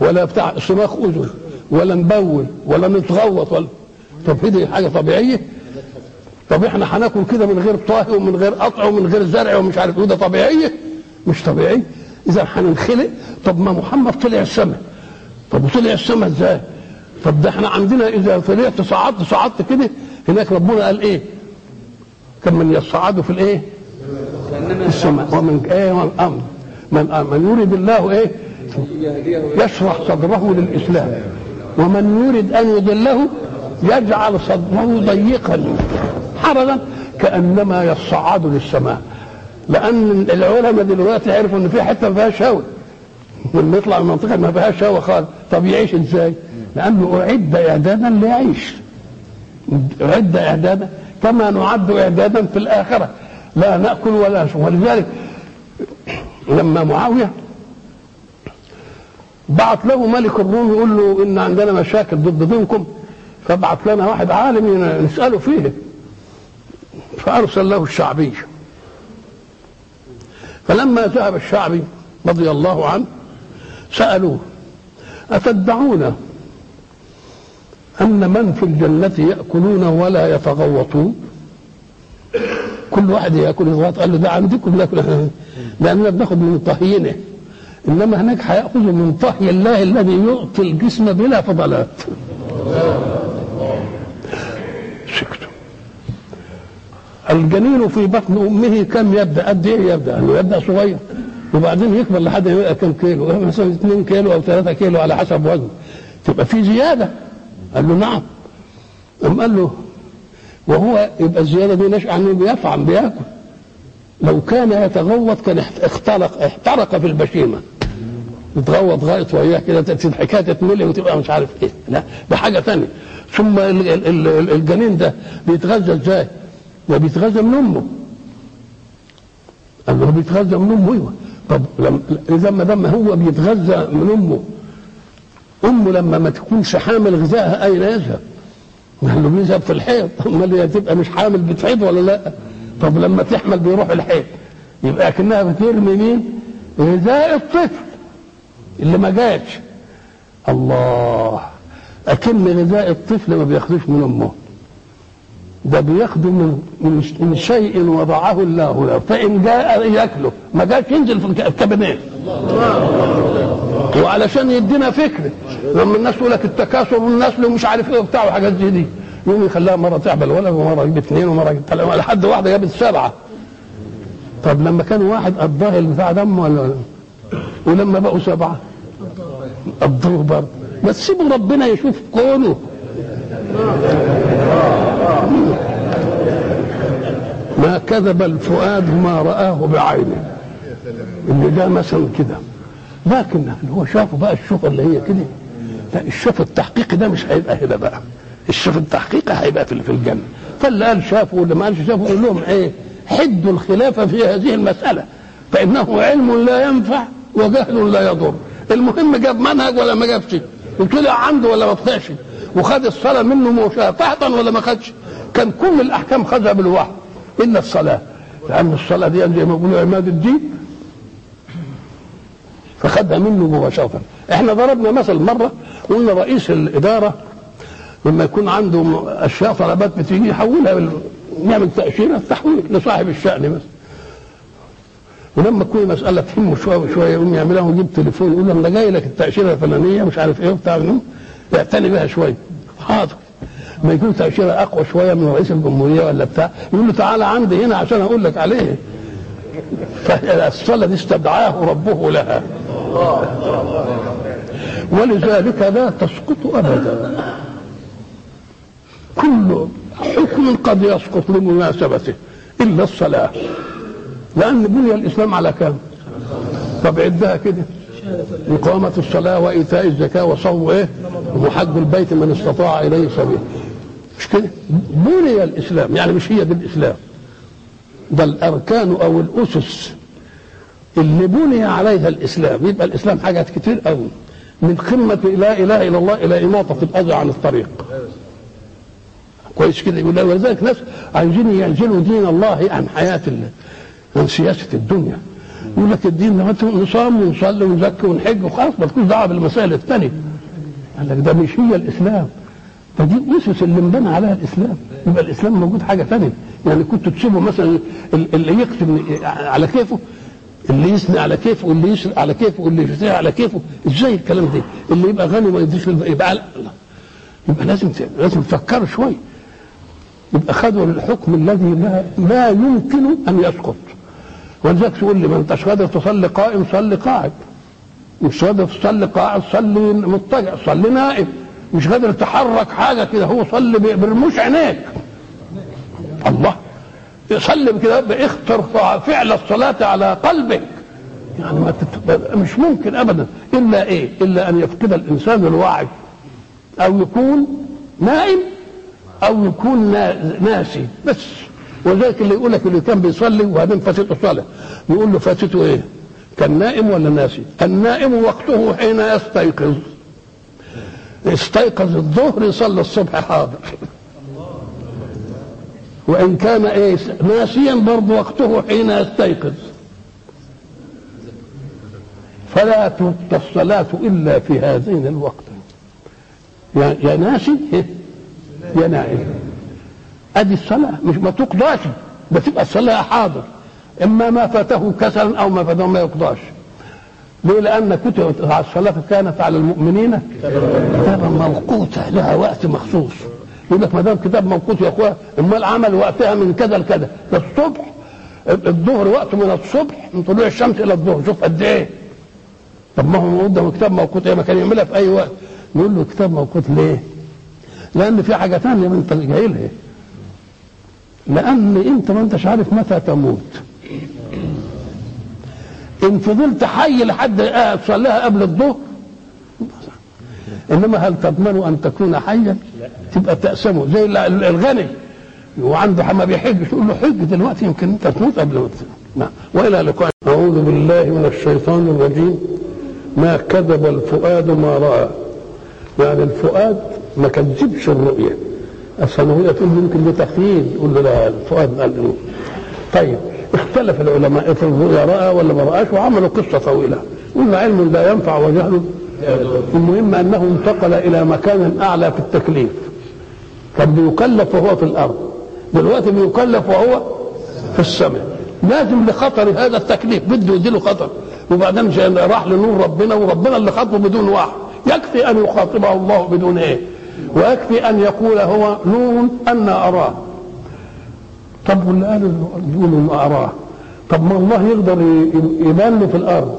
Speaker 1: ولا بتاع صراخ أذن ولا نبول ولا نتغوط ولا طب دي حاجة طبيعية؟ طب إحنا هناكل كده من غير طهي ومن غير قطع ومن غير زرع ومش عارف إيه ده طبيعية؟ مش طبيعي. إذا هننخلق طب ما محمد طلع السماء طب وطلع السماء إزاي؟ طب ده إحنا عندنا إذا طلعت صعدت صعدت كده هناك ربنا قال إيه؟ كم من يصعد في الإيه؟ ومن إيه ومن أمر من من يريد الله إيه؟ يشرح صدره للإسلام. ومن يريد أن يضله يجعل صدره ضيقا حرجا كأنما يصعد للسماء. لأن العلماء دلوقتي عرفوا إن في حتة ما فيهاش هواء لما يطلع من منطقة ما فيهاش هواء خالص. طب يعيش إزاي؟ لأنه أعد إعدادا ليعيش. أعد إعدادا كما نعد إعدادا في الآخرة. لا نأكل ولا نشرب. ولذلك لما معاوية بعت له ملك الروم يقول له إن عندنا مشاكل ضد دينكم فبعت لنا واحد عالم نسأله فيه. فارسل له الشعبي. فلما ذهب الشعبي رضي الله عنه سألوه أتدعون أن من في الجنة يأكلون ولا يتغوطون؟ كل واحد ياكل يتغوط قال له ده عندكم ناكل. لأننا بناخذ من طهينة. إنما هناك هياخذ من طهي الله الذي يعطي الجسم بلا فضلات. سكتوا الجنين في بطن أمه كم يبدأ؟ قد إيه يبدأ؟ انه يبدأ صغير. وبعدين يكبر لحد يبقى كم كيلو؟ مثلا 2 كيلو أو 3 كيلو على حسب وزنه. تبقى في زيادة. قال له نعم. قام قال له وهو يبقى الزيادة دي نشأ عنه بيفعم بيأكل. لو كان يتغوط كان اخترق احترق في البشيمة. يتغوط غائط وياه كده الحكاية تتملي وتبقى مش عارف إيه. لا ده حاجة ثانية ثم الجنين ده بيتغذى إزاي؟ ده بيتغذى من أمه. قال له بيتغذى من أمه أيوه. طب لما إذا ما دام هو بيتغذى من أمه أمه لما ما تكونش حامل غذائها أين يذهب؟ قال له بيذهب في الحيض؟ امال هي تبقى مش حامل بتحيض ولا لا؟ طب لما تحمل بيروح الحيض. يبقى أكنها بترمي مين؟ غذاء الطفل اللي ما جاش الله. أكن غذاء الطفل ما بياخدوش من أمه. ده بياخده من من شيء وضعه الله له. فإن جاء يأكله. ما جاش ينزل في الكابينيه وعلشان يدينا فكره لما الناس يقول لك التكاثر والنسل ومش عارف إيه وبتاع وحاجات زي دي يقوم يخليها مرة تعبل ولد ومره يجيب اثنين ومرة يجيب ثلاثة لحد واحدة جابت سبعة. طب لما كان واحد قضاه البتاع دم ولا ولما بقوا سبعة؟ قضوه برضه. بس سيبوا ربنا يشوف كونه. ما كذب الفؤاد ما رآه بعينه. اللي ده مثلا كده. لكن هو شافه بقى الشوفه اللي هي كده. لا الشوف التحقيقي ده مش هيبقى هنا بقى. الشوف التحقيقي هيبقى في الجنة. فاللي قال شافه واللي ما قالش؟ شافه يقول لهم إيه؟ حدوا الخلاف في هذه المسألة. فإنه علم لا ينفع وجهل لا يضر. المهم جاب منهج ولا ما جابش؟ وطلع عنده ولا ما طلعش وخد الصلاة منه مشافهة ولا ما خدش؟ كان كل الأحكام خدها بالوحي. الا الصلاة لأن الصلاة دي زي ما بيقولوا عماد الدين فخدها منه مباشرة. إحنا ضربنا مثل مرة قلنا رئيس الإدارة لما يكون عنده أشياء طلبات بتيجي يحولها. نعمل تأشيرة تحويل لصاحب الشأن بس. ولما تكون مسألة تهمه شوية وشوية يقوم يعملها ويجيب تليفون يقول أنا جاي لك التأشيرة الفلانية مش عارف إيه وبتاع يعتني بها شوية. حاضر. ما يكون تأشيرة أقوى شوية من رئيس الجمهورية ولا بتاع يقول له تعالى عندي هنا عشان أقول لك عليه. فالصلاة دي استدعاه ربه لها. ولذلك لا تسقط أبدا. كل حكم قد يسقط لمناسبته إلا الصلاة. لأن بني الإسلام على كام؟ طب عدها كده. إقامة الصلاة وإيتاء الزكاة وصوم إيه؟ وحج البيت من استطاع إليه سبيل. مش كده؟ بني الإسلام يعني مش هي دي الإسلام ده الأركان أو الأسس اللي بني عليها الإسلام. يبقى الإسلام حاجات كتير قوي. من قمة لا إله إلا الله إلى إماطة الأذى عن الطريق. كويس كده يقول ولذلك ناس عايزين يعزلوا دين الله عن حياة ال... عن سياسة الدنيا. يقول لك الدين ده نصام ونصلي ونزكي ونحج وخلاص مالكوش دعوة بالمسائل الثانية. قال لك ده مش هي الإسلام. ده دي الأسس اللي انبنى عليها الإسلام. يبقى الإسلام موجود حاجة ثانية يعني كنت تسيبه مثلا اللي يكتب على كيفه اللي يثني على كيفه واللي يسرق على كيفه واللي يفتري على كيفه. إزاي الكلام ده؟ اللي يبقى غني ما يديش يبقى لا. يبقى لازم لازم تفكروا شوية يبقى خدوا الحكم الذي لا, لا يمكن أن يسقط. ولذلك تقول لي ما أنتش قادر تصلي قائم صلي قاعد. مش قادر تصلي قاعد صلي مضطجع صلي نائم. مش قادر تحرك حاجة كده هو صلي برموش عينيك الله صلي كده اختر فعل الصلاة على قلبك يعني ما. مش ممكن ابدا إلا إيه؟ إلا أن يفقد الإنسان الوعي أو يكون نائم أو يكون ناسي بس ولذلك اللي يقول لك اللي كان بيصلي وبعدين فاتته صلاه يقول له فاتته إيه؟ كان نائم ولا ناسي؟ النائم وقته حين يستيقظ استيقظ الظهر يصلي الصبح حاضر. وإن كان إيه ناسيا برضه وقته حين يستيقظ. فلا تؤتى الصلاة إلا في هذين الوقت يا يا ناسي؟ يا نائم. أدي الصلاة مش ما تقضاش بتبقى الصلاة حاضر. إما ما فاته كسلا أو ما فاته ما يقضاش. ليه لأن كتب الصلاة كانت على المؤمنين كتابا موقوتة لها وقت مخصوص. يقول لك ما دام كتاب موقوت يا أخويا امال عمل وقتها من كذا لكذا. ده الصبح الظهر وقته من الصبح من طلوع الشمس إلى الظهر. شوف قد إيه. طب ما هو قدامه كتاب موقوت إيه ما كان يعملها في أي وقت؟ نقول له كتاب موقوت ليه؟ لأن في حاجة ثانية انت جاي لأن أنت ما أنتش عارف متى تموت. إن فضلت حي لحد تصليها قبل الظهر. إنما هل تضمن أن تكون حيا؟ تبقى تأسمه. زي الغني. وعنده ما بيحج. تقول له حج دلوقتي يمكن أنت تموت قبل ما نعم. وإلى لقاء. أعوذ بالله من الشيطان الرجيم. ما كذب الفؤاد ما رأى. يعني الفؤاد ما كذبش الرؤية. الثانويه تقول يمكن ده تخيل يقول له لا الفؤاد قال له. طيب. اختلف العلماء راى ولا ما راش وعملوا قصة طويلة. قلنا علم لا ينفع وجهل المهم أنه انتقل إلى مكان أعلى في التكليف. كان بيكلف وهو في الأرض. دلوقتي بيكلف وهو في السماء. لازم لخطر هذا التكليف بده يديله خطر. وبعدين راح لنور ربنا وربنا اللي خاطبه بدون وحي يكفي أن يخاطبه الله بدون إيه؟ ويكفي أن يقول هو نور أنا أراه. طب واللي قالوا يقولوا انه أراه. طب ما الله يقدر يبان له في الأرض.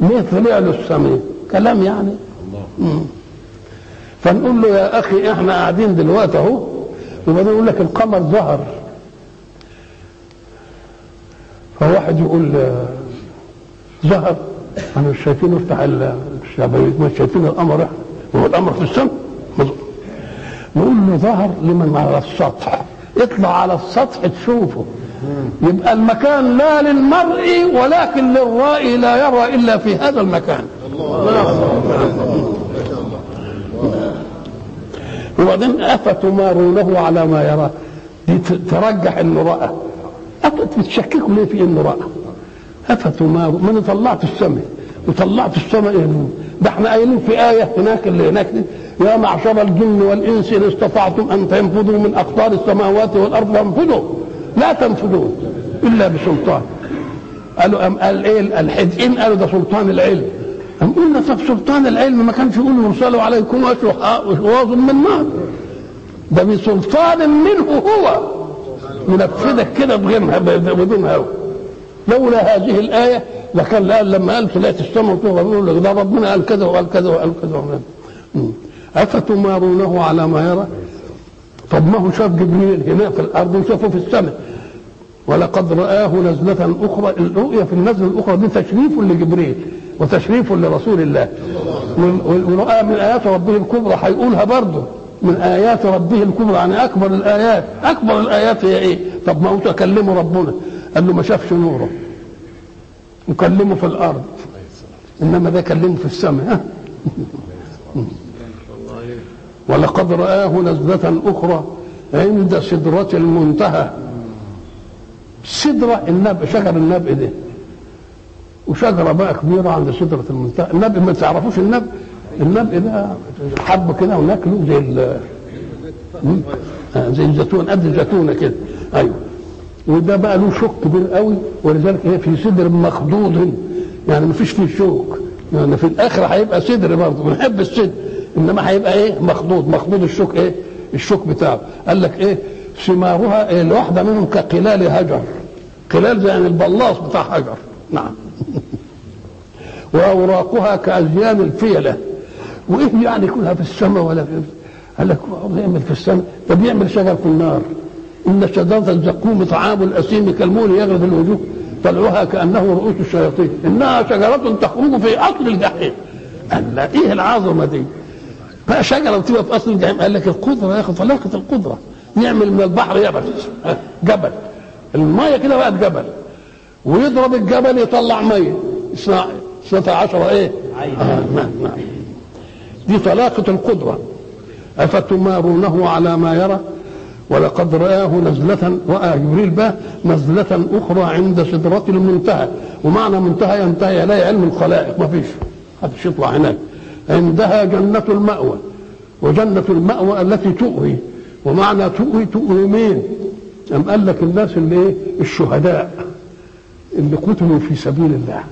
Speaker 1: ليه طلع له السماء؟ كلام يعني. الله. فنقول له يا أخي إحنا قاعدين دلوقتي أهو وبعدين يقول لك القمر ظهر. فواحد يقول ظهر. أنا مش شايفين افتح الشبابيك مش شايفين القمر. إحنا هو القمر في السماء. نقول له ظهر لمن على السطح. اطلع على السطح تشوفه. يبقى المكان لا للمرء ولكن للرائي لا يرى إلا في هذا المكان. وبعدين افتمارونه على ما يرى. دي ترجح إنه رأى. بتشككوا ليه في إنه رأى؟ افتماروا ما أنا طلعت السماء. وطلعت السماء ده إحنا قايلين في آية هناك اللي هناك دي. يا معشر الجن والإنس إن استطعتم أن تنفذوا من أقطار السماوات والأرض فانفذوا لا تنفذون إلا بسلطان. قالوا أم قال إيه الحدقين قالوا ده سلطان العلم. أم قلنا طب سلطان العلم ما كانش يقول يرسلوا عليكم اشواظ من نار. ده بسلطان منه هو. منفذك كده بغير بدون هوى لولا هذه الآية لكان لما قال طلعت السماء لك ده ربنا قال كذا وقال كذا وقال كذا. أفتمارونه على ما يرى؟ طب ما هو شاف جبريل هنا في الأرض وشافه في السماء. ولقد رآه نزلة أخرى الرؤية في النزلة الأخرى دي تشريف لجبريل وتشريف لرسول الله. ورأى من آيات ربه الكبرى هيقولها برضه. من آيات ربه الكبرى يعني أكبر الآيات. أكبر الآيات هي إيه؟ طب ما هو تكلمه ربنا. قال له ما شافش نوره. وكلمه في الأرض. إنما ده كلمه في السماء. ولقد رآه نزلة أخرى عند سدرة المنتهى. سدرة النبء شجر النبء ده. وشجرة بقى كبيرة عند سدرة المنتهى. النبء ما تعرفوش النبء؟ النبء ده حب كده وناكله زي ال زي الزيتون قد الزيتونة كده. أيوه. وده بقى له شوك كبير قوي ولذلك هي في صدر مخضوض. يعني ما فيش فيه شوك. يعني في الآخر هيبقى صدر برضه. بنحب الصدر. إنما هيبقى إيه؟ مخضوض. مخضوض الشوك إيه؟ الشوك بتاعه. قال لك إيه؟ ثمارها إيه؟ الواحدة منهم كقلال هجر. قلال زي يعني البلاص بتاع حجر نعم. وأوراقها كأزيان الفيلة. وإيه يعني كلها في السماء ولا في قال لك يعمل في السماء. ده بيعمل شجر في النار. إن شجره الزقوم طعام الأثيم كالمول يغرف الوجوه. طلعها كأنه رؤوس الشياطين. إنها شجرة تخرج في أصل الجحيم. قال لا إيه العظمة دي؟ بقى شجره بتبقى في أصل الجحيم قال لك القدرة يا أخي طلاقه القدرة. يعمل من البحر يبس جبل. الميه كده بقت جبل. ويضرب الجبل يطلع مية. اثنا عشر إيه؟ آه نعم نعم دي طلاقه القدرة. أفتمارونه على ما يرى؟ ولقد رآه نزلة رأى جبريل بقى نزلة أخرى عند سدرة المنتهى. ومعنى منتهى ينتهي إليه علم الخلائق. ما فيش. محدش يطلع هناك. عندها جنة المأوى وجنة المأوى التي تؤوي. ومعنى تؤوي تؤوي مين؟ أم قال لك الناس اللي إيه؟ الشهداء اللي قتلوا في سبيل الله.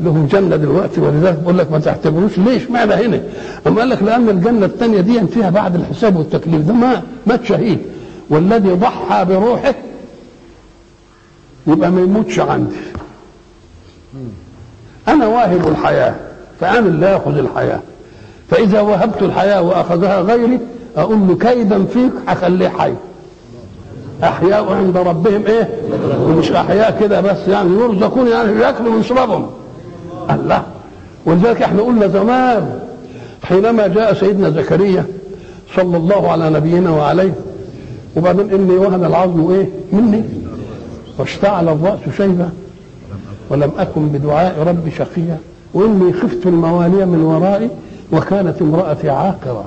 Speaker 1: لهم جنة دلوقتي ولذلك بقول لك ما تعتبروش. ليش؟ معنى هنا. اما قال لك لأن الجنة الثانية دي فيها بعد الحساب والتكليف. ده ما مات شهيد والذي ضحى بروحه يبقى ما يموتش عندي أنا واهب الحياة. فأنا اللي أخذ الحياة. فإذا وهبت الحياة وأخذها غيري أقول له كيدا فيك هخليه حي. أحياء عند ربهم إيه؟ ومش أحياء كده بس يعني يرزقون يعني يأكلوا ويشربهم الله. ولذلك إحنا قلنا زمان حينما جاء سيدنا زكريا صلى الله على نبينا وعليه وبعدين اني وهن العظم إيه؟ مني. واشتعل الرأس شيبة ولم أكن بدعاء ربي شقيا. وإني خفت الموالي من ورائي وكانت امرأتي عاقرة.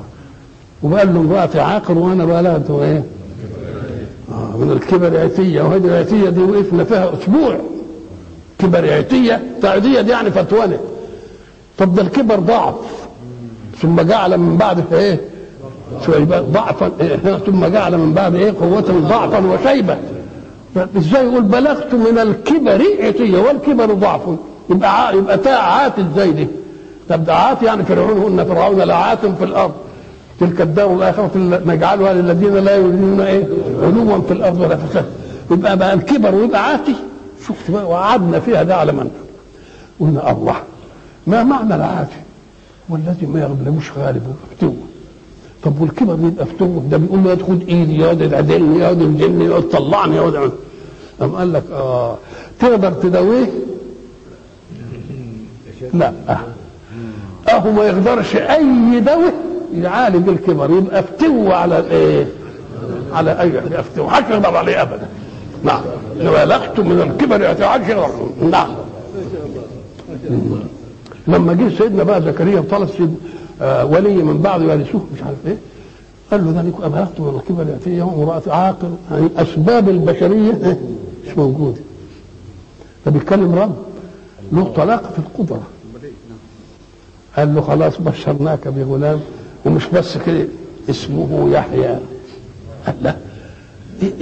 Speaker 1: وقال له امرأتي عاقر وأنا بلغت إيه؟ آه من الكبر عتية. وهذه العتية دي وقفنا فيها أسبوع. كبر عتية تعدية دي يعني فتوانة. طب ده الكبر ضعف. ثم جعل من بعد إيه؟ ضعفا. إيه؟ ثم جعل من بعد إيه؟ قوة ضعفا وشيبة. إزاي يقول بلغت من الكبر عتية؟ والكبر ضعف. يبقى. يبقى تاء عات إزاي دي. طب ده عات يعني فرعون هن فرعون لعات في الأرض. تلك الدار الآخرة نجعلها للذين لا يريدون إيه؟ علوا في الأرض ولا فساد يبقى بقى الكبر ويبقى عاتي شفت بقى؟ وقعدنا فيها ده على من؟ قلنا الله. ما معنى العاتي والذي ما يغلبوش غالب وفتوه طب والكبر يبقى فتوه ده بيقول له ياخد ايدي يقعد يعدلني يقعد يمجلني يقعد يطلعني يقعد قام قال لك آه تقدر تداويه؟ لا. أهو ما يقدرش أي دواء يعالج الكبر يبقى فتوه على الإيه؟ على أي فتوه محدش يقدر عليه ابدا؟ نعم. بلغت من الكبر يتعالج نعم. لما جه سيدنا بقى زكريا وطلب سيد آه ولي من بعده يرثوه مش عارف إيه قال له ذلك ابلغت من الكبر يأتي يوم امرأة عاقل يعني أسباب البشرية؟ مش موجوده ده بيتكلم رب. له طلاقه في القدرة. قال له خلاص بشرناك بغلام ومش بس كده اسمه يحيى. قال لا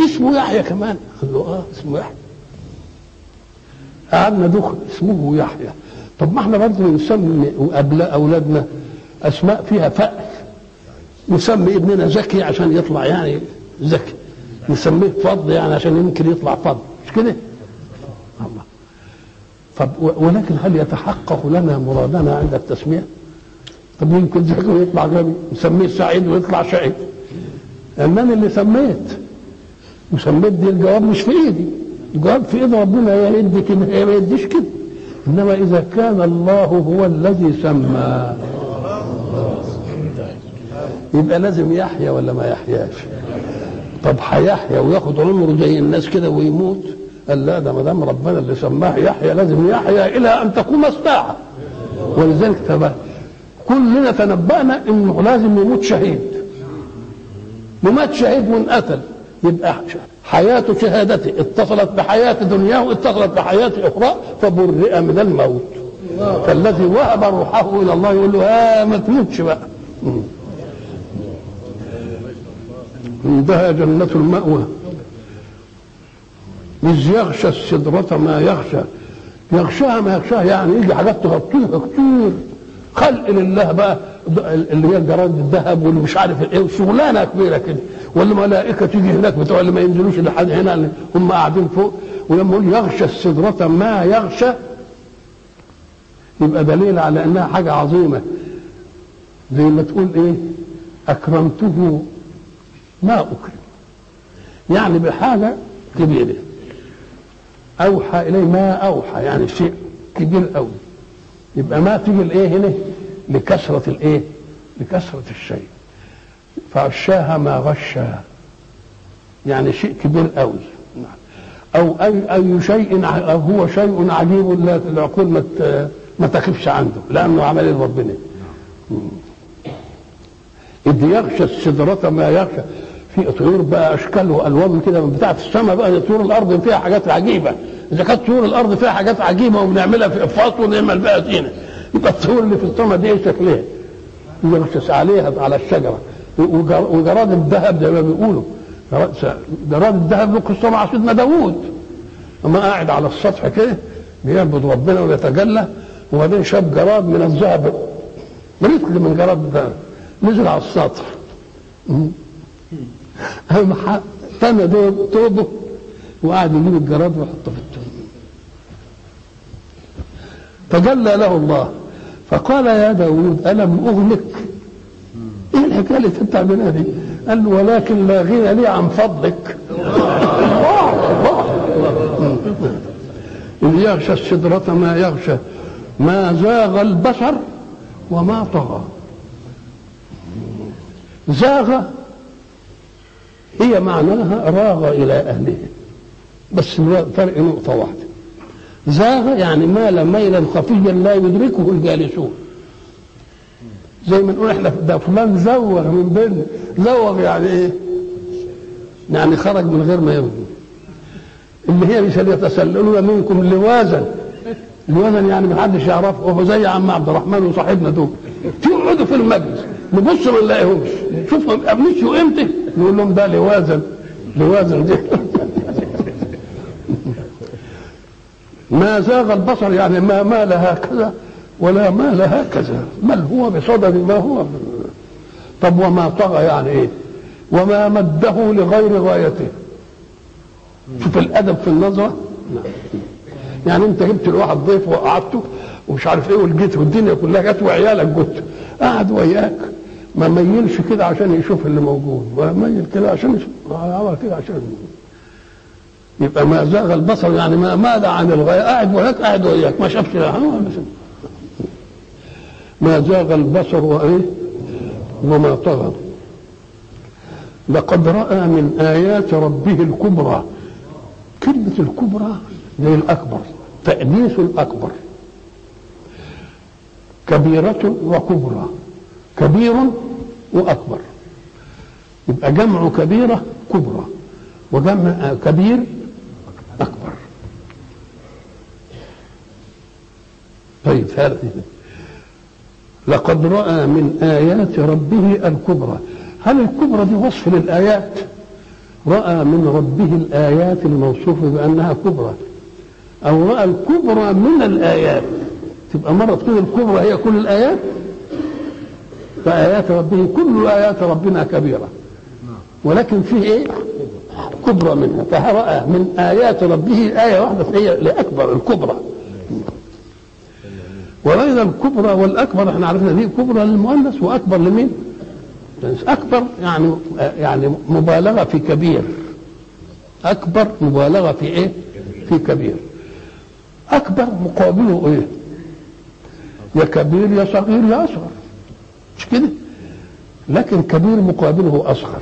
Speaker 1: اسمه يحيى كمان. قال له آه اسمه يحيى. قعدنا دخل اسمه يحيى. طب ما إحنا برضه نسمي أولادنا أسماء فيها فأل. نسمي ابننا زكي عشان يطلع يعني زكي. نسميه فض يعني عشان يمكن يطلع فض مش كده؟ طب ولكن هل يتحقق لنا مرادنا عند التسمية؟ طب يمكن زكي ويطلع غبي نسميه سعيد ويطلع شقي أنا اللي سميت؟ وسميت دي الجواب مش في ايدي. قال في ايد ربنا يا يدي كده يا ما يديش كده. إنما إذا كان الله هو الذي سمى. يبقى لازم يحيا ولا ما يحياش؟ طب هيحيا وياخد عمره زي الناس كده ويموت؟ قال لا ده ما دام ربنا اللي سماه يحيا لازم يحيا إلى أن تقوم الساعة ولذلك تبقى كلنا تنبأنا إنه لازم يموت شهيد. ومات شهيد وانقتل يبقى حياة شهادته اتصلت بحياة دنياه اتصلت بحياة أخرى فبرئ من الموت. فالذي وهب روحه إلى الله يقول له ها ما تموتش بقى. عندها جنة المأوى. إذ يغشى السدرة ما يغشى يغشاها ما يغشاها يعني يجي حاجات تغطيها كتير خلق لله بقى اللي هي الجراد الذهب واللي مش عارف إيه شغلانه كبيرة كده. والملائكة تيجي هناك بتوع اللي ما ينزلوش لحد هنا هم قاعدين فوق. ولما يقول يغشى السدرة ما يغشى يبقى دليل على إنها حاجة عظيمة. زي ما تقول إيه؟ أكرمته ما أكرم. يعني بحاجة كبيرة. أوحى إليه ما أوحى يعني شيء كبير قوي. يبقى ما تيجي الايه هنا؟ لكثرة الإيه؟ لكثرة الشيء. فغشاها ما غشاها يعني شيء كبير قوي. أو أي أي شيء أو هو شيء عجيب العقول ما ما تخفش عنده لأنه عمل ربنا إذ يغشى السدرة ما يغشى. في طيور بقى اشكال والوان كده من بتاعة السماء بقى طيور الأرض فيها حاجات عجيبة. إذا كانت طيور الأرض فيها حاجات عجيبة وبنعملها في افاط ونعمل بقى زينة يبقى الطيور اللي في السماء دي شكلها؟ يغشش عليها على الشجرة. وجراد الذهب زي ما بيقولوا. جراد الذهب له قصه مع سيدنا داوود. أما قاعد على السطح كده بيعبد ربنا ويتجلى وبعدين شاف جراد من الذهب. مثل من جراد الذهب. نزل على السطح. قام تنى توبه وقعد يجيب الجراد ويحطه في التوب تجلى له الله فقال يا داود ألم أغلق إيه الحكاية اللي انت بتعملها دي؟ قال له ولكن لا غنى لي عن فضلك. إذ يغشى السدرة ما يغشى ما زاغ البصر وما طغى. زاغ هي معناها راغ إلى أهله بس فرق نقطة واحدة زاغ يعني مال ميلا خفيا لا يدركه الجالسون. زي ما نقول إحنا ده فلان زوغ من بين زوغ يعني إيه؟ يعني خرج من غير ما يبدو اللي هي مش يتسللون منكم لوازا لوازا يعني ما حدش يعرفه. زي عم عبد الرحمن وصاحبنا دول. يقعدوا في المجلس. نبص ما نلاقيهمش. نشوفهم مشوا إمتى نقول لهم ده لوازا لوازا دي. ما زاغ البصر يعني ما مال هكذا ولا مال هكذا بل هو بصدد ما هو. طب وما طغى يعني إيه؟ وما مده لغير غايته. شوف الأدب في النظره يعني أنت جبت الواحد ضيف وقعدته ومش عارف إيه ولقيت والدنيا كلها جت وعيالك جت قعد وياك. ما ميلش كده عشان يشوف اللي موجود. ولا ميل كده عشان يشوف. كده عشان يبقى ما زاغ البصر يعني ما ماذا عن الغايه قاعد وياك قاعد وياك ما شافش لا ما زاغ البصر وإيه؟ وما طغى. لقد رأى من آيات ربه الكبرى. كلمة الكبرى زي الأكبر تأنيث الأكبر. كبيرة وكبرى. كبير وأكبر. يبقى جمع كبيرة كبرى. وجمع كبير أكبر. طيب هذا. لقد رأى من آيات ربه الكبرى. هل الكبرى دي وصف للآيات؟ رأى من ربه الآيات الموصوفه بأنها كبرى. أو رأى الكبرى من الآيات. تبقى مرة تكون الكبرى هي كل الآيات؟ فآيات ربه كل آيات ربنا كبيرة. ولكن فيه إيه؟ كبرى منها فراى من آيات ربه آية واحدة هي لأكبر الكبرى. وأيضا الكبرى والأكبر إحنا عرفنا دي كبرى للمؤنث وأكبر لمين؟ أكبر يعني يعني مبالغة في كبير. أكبر مبالغة في إيه؟ في كبير. أكبر مقابله إيه؟ يا كبير يا صغير يا أصغر. مش كده؟ لكن كبير مقابله أصغر.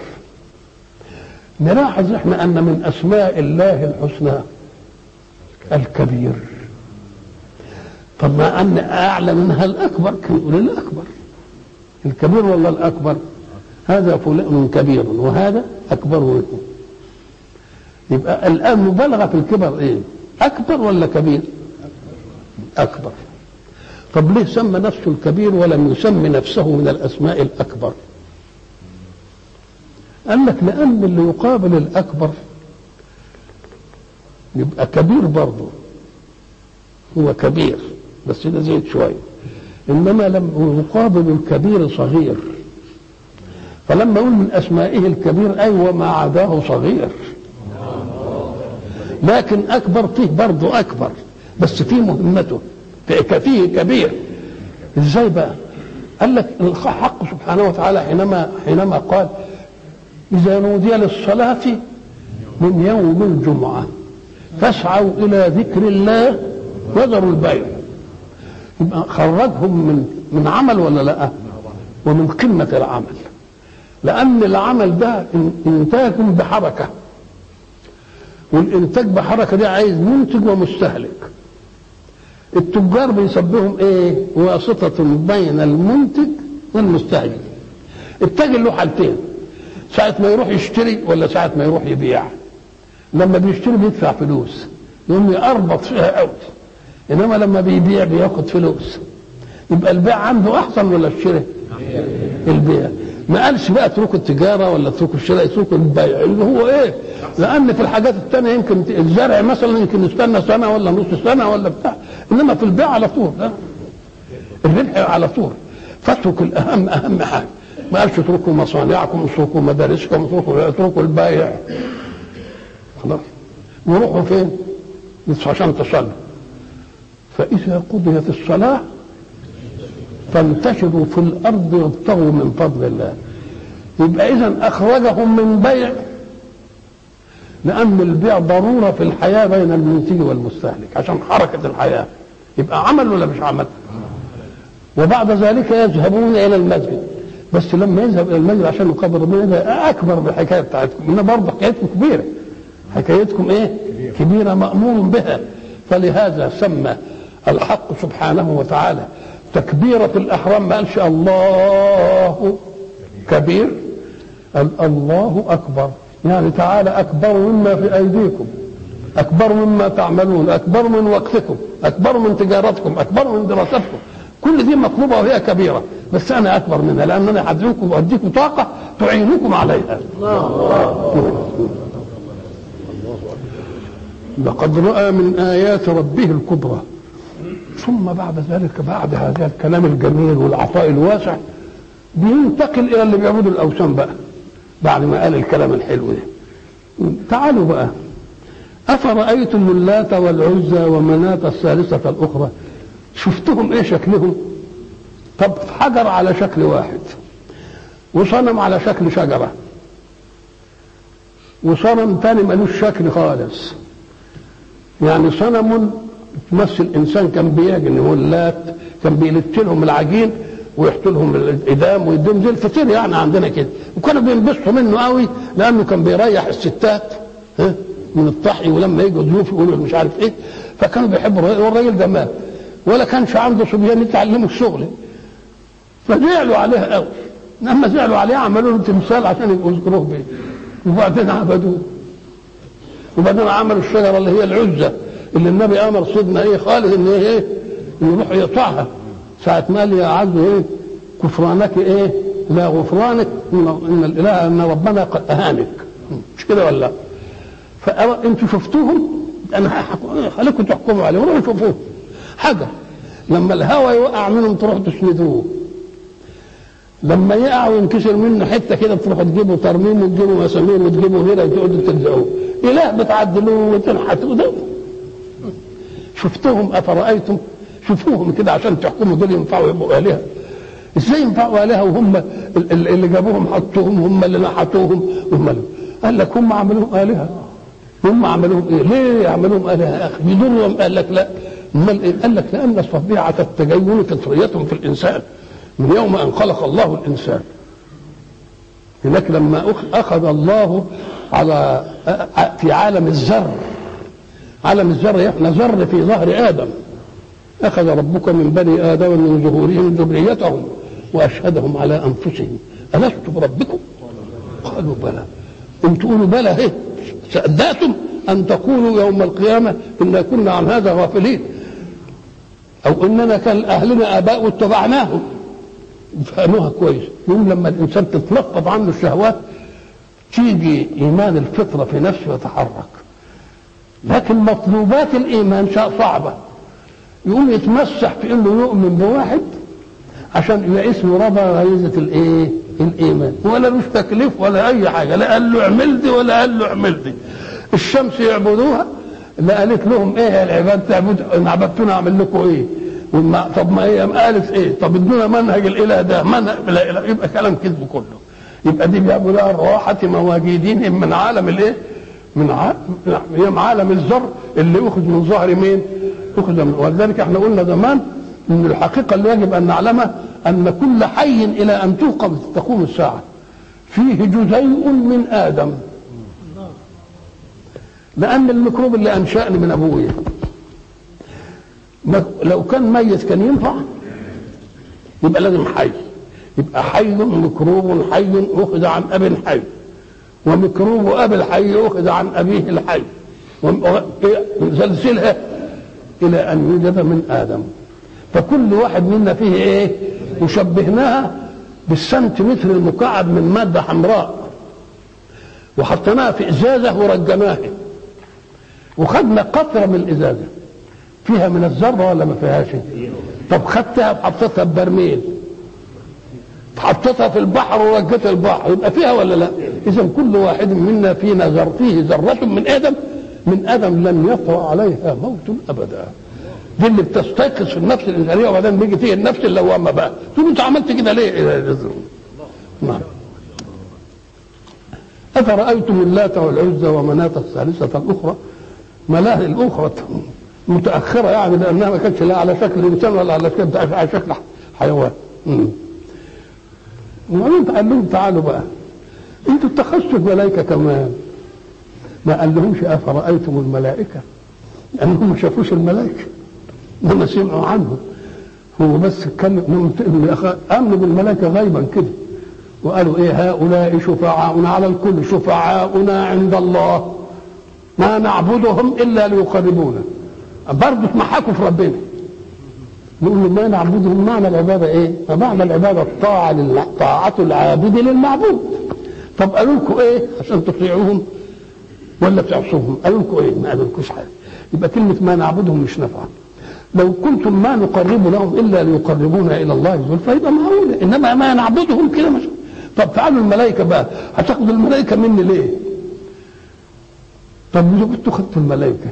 Speaker 1: نلاحظ إحنا أن من أسماء الله الحسنى الكبير. طب ما أن أعلى منها الأكبر نقول الأكبر. الكبير ولا الأكبر. هذا فلان كبير وهذا أكبر منه. يبقى الآن مبالغة في الكبر إيه؟ أكبر ولا كبير؟ أكبر. طب ليه سمى نفسه الكبير ولم يسمي نفسه من الأسماء الأكبر؟ قال لك لأن اللي يقابل الأكبر يبقى كبير برضه. هو كبير بس ده زيد شوية. إنما لما يقابل الكبير صغير. فلما يقول من أسمائه الكبير أيوه ما عداه صغير. لكن أكبر فيه برضه أكبر بس فيه مهمته. فيه كبير. إزاي بقى؟ قال لك الحق سبحانه وتعالى حينما حينما قال إذا نودي للصلاة من يوم الجمعة فاسعوا إلى ذكر الله وذروا البيع. يبقى خرجهم من من عمل ولا لأ؟ ومن قمة العمل. لأن العمل ده إنتاج بحركة. والإنتاج بحركة دي عايز منتج ومستهلك. التجار بيسبهم إيه؟ واسطة بين المنتج والمستهلك. التاجر له حالتين. ساعة ما يروح يشتري ولا ساعة ما يروح يبيع؟ لما بيشتري بيدفع فلوس. يقوم يقربط فيها قوي إنما لما بيبيع بياخد فلوس. يبقى البيع عنده أحسن ولا الشراء؟ البيع. ما قالش بقى اتركوا التجارة ولا اتركوا الشراء اتركوا البيع. اللي هو إيه؟ لأن في الحاجات الثانية يمكن الزرع مثلا يمكن يستنى سنة ولا نص سنة ولا بتاع. إنما في البيع على طول الربح على طول. فاترك الأهم أهم حاجة. ما قالش اتركوا مصانعكم اتركوا مدارسكم اتركوا اتركوا البيع خلاص. وروحوا فين؟ عشان تصلوا. فإذا قضيت الصلاة فانتشروا في الأرض وابتغوا من فضل الله. يبقى إذا أخرجهم من بيع لأن البيع ضرورة في الحياة بين المنتج والمستهلك عشان حركة الحياة. يبقى عمل ولا مش عمل؟ وبعد ذلك يذهبون إلى المسجد. بس لما يذهب إلى المسجد عشان يقابل ربنا ده أكبر من الحكاية بتاعتكم. إنما برضه حكايتكم كبيرة. حكايتكم إيه؟ كبيرة مأمور بها. فلهذا سمى الحق سبحانه وتعالى تكبيرة الأحرام ما قالش الله كبير. قال الله أكبر. يعني تعالى أكبر مما في أيديكم أكبر مما تعملون أكبر من وقتكم أكبر من تجارتكم أكبر من دراستكم كل دي مطلوبة وهي كبيرة. بس أنا أكبر منها لأن أنا هدعوكم وأديكم طاقة تعينكم عليها. لقد رأى من آيات ربه الكبرى. ثم بعد ذلك بعد هذا الكلام الجميل والعطاء الواسع بينتقل إلى اللي بيعبدوا الأوثان بقى بعد ما قال الكلام الحلو ده. تعالوا بقى. أفرأيتم اللات والعزى ومناه الثالثة الأخرى؟ شفتهم إيه شكلهم؟ طب حجر على شكل واحد وصنم على شكل شجرة وصنم تاني ملوش شكل خالص. يعني صنم تمثل إنسان كان بيعجن هو اللات كان بيلت لهم العجين ويحط لهم الإدام ويديهم زي الفطير يعني عندنا كده. وكانوا بينبسطوا منه قوي لأنه كان بيريح الستات ها من الطحي ولما يجوا ضيوف يقولوا مش عارف إيه. فكانوا بيحبوا الراجل ده مات. ولا كانش عنده صبيان يتعلموا الشغل. فزعلوا عليه قوي لما زعلوا عليه عملوا له تمثال عشان يبقوا يذكروه بيه. وبعدين عبدوه. وبعدين عملوا الشجرة اللي هي العزة اللي النبي أمر سيدنا إيه خالد إن إيه يروح يقطعها. ساعة ما قال يا عز إيه كفرانك إيه لا غفرانك إن الإله إن ربنا قد أهانك. مش كده ولا؟ لا فانتوا شفتوهم؟ أنا خليكم تحكموا عليه وروحوا شوفوه حاجة. لما الهوى يوقع منهم تروحوا تسندوه لما يقع وينكسر منه حتة كده تروحوا تجيبوا ترميم وتجيبوا مسامير وتجيبوا غيره تقعدوا تلزقوه إله بتعدلوه وتنحتوا ده. شفتهم أفرأيتم؟ شوفوهم كده عشان تحكموا دول ينفعوا يبقوا الهه إزاي ينفعوا الهه وهم اللي جابوهم حطوهم هم اللي نحتوهم هم قال لك هم عملوهم الهه هم عملوهم إيه؟ ليه عملوهم آلهة يا أخي؟ يضرهم؟ قال لك لا. امال إيه؟ قال لك لأن طبيعة التجول فطرية في الإنسان. من يوم أن خلق الله الإنسان. هناك لما أخذ الله على في عالم الذر عالم الذر إحنا ذر في ظهر آدم. أخذ ربك من بني آدم من ظهورهم ذريتهم وأشهدهم على أنفسهم. ألست بربكم؟ قالوا بلى. إن تقولوا بلى إيه؟ صدقتم أن تقولوا يوم القيامة إنا كنا عن هذا غافلين. أو إننا كان أهلنا آباء واتبعناهم فهموها كويس. يقول لما الإنسان تتنفض عنه الشهوات تيجي إيمان الفطرة في نفسه يتحرك. لكن مطلوبات الإيمان صعبة. يقوم يتمسح في إنه يؤمن بواحد عشان اسمه ربى غريزه الإيه؟ الإيمان. ولا مش تكليف ولا أي حاجة. لا قال له اعمل دي ولا قال له اعمل دي. الشمس يعبدوها لا قالت لهم إيه يا العباد تعبد ان عبدتونا أعمل لكم إيه؟ وما طب ما هي قالت إيه؟ طب ادونا منهج الإله ده منهج لا اله يبقى كلام كذب كله يبقى دي بيعبدوها الراحه مواجدين من عالم الإيه؟ من عالم عالم الذر اللي اخذ من ظهر مين؟ اخذ من ولذلك إحنا قلنا زمان إن الحقيقة اللي يجب أن نعلمها أن كل حي إلى أن توقف تقوم الساعة فيه جزيء من آدم لأن الميكروب اللي انشاني من ابويا ما- لو كان ميت كان ينفع؟ يبقى لازم حي. يبقى حي ميكروب حي أخذ عن أب حي وميكروب أب الحي أخذ عن أبيه الحي. سلسلها إلى أن يوجد من آدم. فكل واحد منا فيه إيه؟ وشبهناها بالسنتيمتر المكعب من مادة حمراء. وحطيناها في إزازة ورجناها وخدنا قطرة من الإزازة. فيها من الذره ولا ما فيهاش طب خدتها وحطيتها ببرميل. حطيتها في البحر ورجيت البحر. يبقى فيها ولا لا؟ اذا كل واحد منا فينا ذر فيه ذرة من آدم. من آدم لم يطرا عليها موت أبدا. دي اللي بتستيقظ في النفس الإنسانية وبعدين بيجي فيه النفس اللوامة بقى. تقول انت عملت كده ليه؟ نعم. أفرأيتم اللات والعزى ومناة الثالثة الأخرى؟ ملاهي الأخرى متأخرة يعني لأنها ما كانتش لا على شكل إنسان ولا على شكل على شكل حيوان. وبعدين قال لهم تعالوا بقى. أنتوا اتخذتوا الملائكة كمان. ما قال لهمش أفرأيتم الملائكة؟ لأنهم ما شافوش الملائكة. إنما سمعوا عنهم هو بس كان آمنوا بالملائكة غيبا كده. وقالوا إيه؟ هؤلاء شفعاؤنا على الكل. شفعاؤنا عند الله. ما نعبدهم إلا ليقربونا. برضه اتمحكوا في ربنا. نقول ما نعبدهم معنى العبادة إيه؟ معنى العبادة الطاعه لله طاعة العابد للمعبود. طب قالوا لكم إيه؟ عشان تطيعوهم ولا تعصوهم؟ قالوا لكم إيه؟ ما قالولكوش حاجة. يبقى كلمة ما نعبدهم مش نافعة. لو كنتم ما نقرب لهم إلا ليقربونا إلى الله زلفى يبقى معقولة. إنما ما نعبدهم كده مش. طب تعالوا الملائكة بقى. هتاخدوا الملائكة مني ليه؟ طب اذا كنتوا خدتوا الملائكة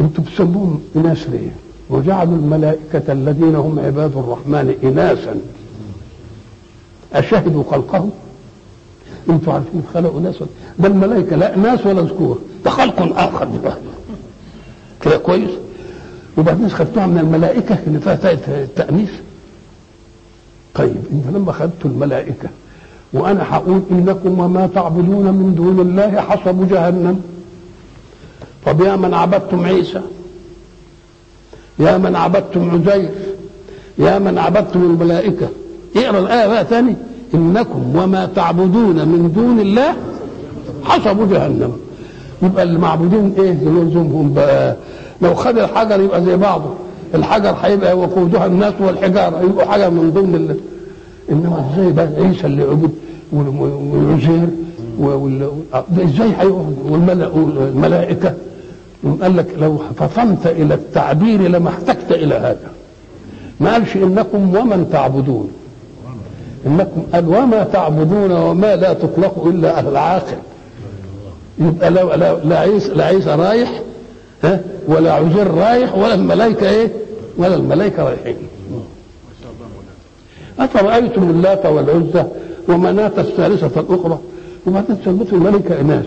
Speaker 1: أنتوا بتسموهم اناث ليه؟ وجعلوا الملائكة الذين هم عباد الرحمن إناثا أشهدوا خلقهم؟ أنتوا عارفين خلقوا ناس ده الملائكة لا ناس ولا ذكور ده خلق آخر كده كويس؟ وبعدين خدتوها من الملائكة اللي فيها تاء التأنيث طيب إنت لما خدتوا الملائكة وأنا هقول إنكم وما تعبدون من دون الله حصب جهنم طب يا من عبدتم عيسى؟ يا من عبدتم عزير؟ يا من عبدتم الملائكة؟ اقرأ الآية بقى ثاني إنكم وما تعبدون من دون الله حصب جهنم. يبقى المعبودين إيه؟ يلزمهم بقى. لو خد الحجر يبقى زي بعضه. الحجر هيبقى وقودها الناس والحجارة. يبقوا حاجة من ضمن ال... إنما إزاي بقى عيسى اللي عبد والعزير وال... إزاي هيقعد؟ والملائكة؟ قال لك لو فطنت إلى التعبير لما احتجت إلى هذا. ما قالش إنكم ومن تعبدون. إنكم قال وما تعبدون وما لا تطلق إلا على العاقل. يبقى لا لا لا عيسى لا عيسى رايح ها؟ ولا عزير رايح ولا الملائكة إيه؟ ولا الملائكة رايحين. أفرأيتم اللات والعزى ومناة الثالثة الأخرى؟ وبعدين سميتوا الملائكة إناث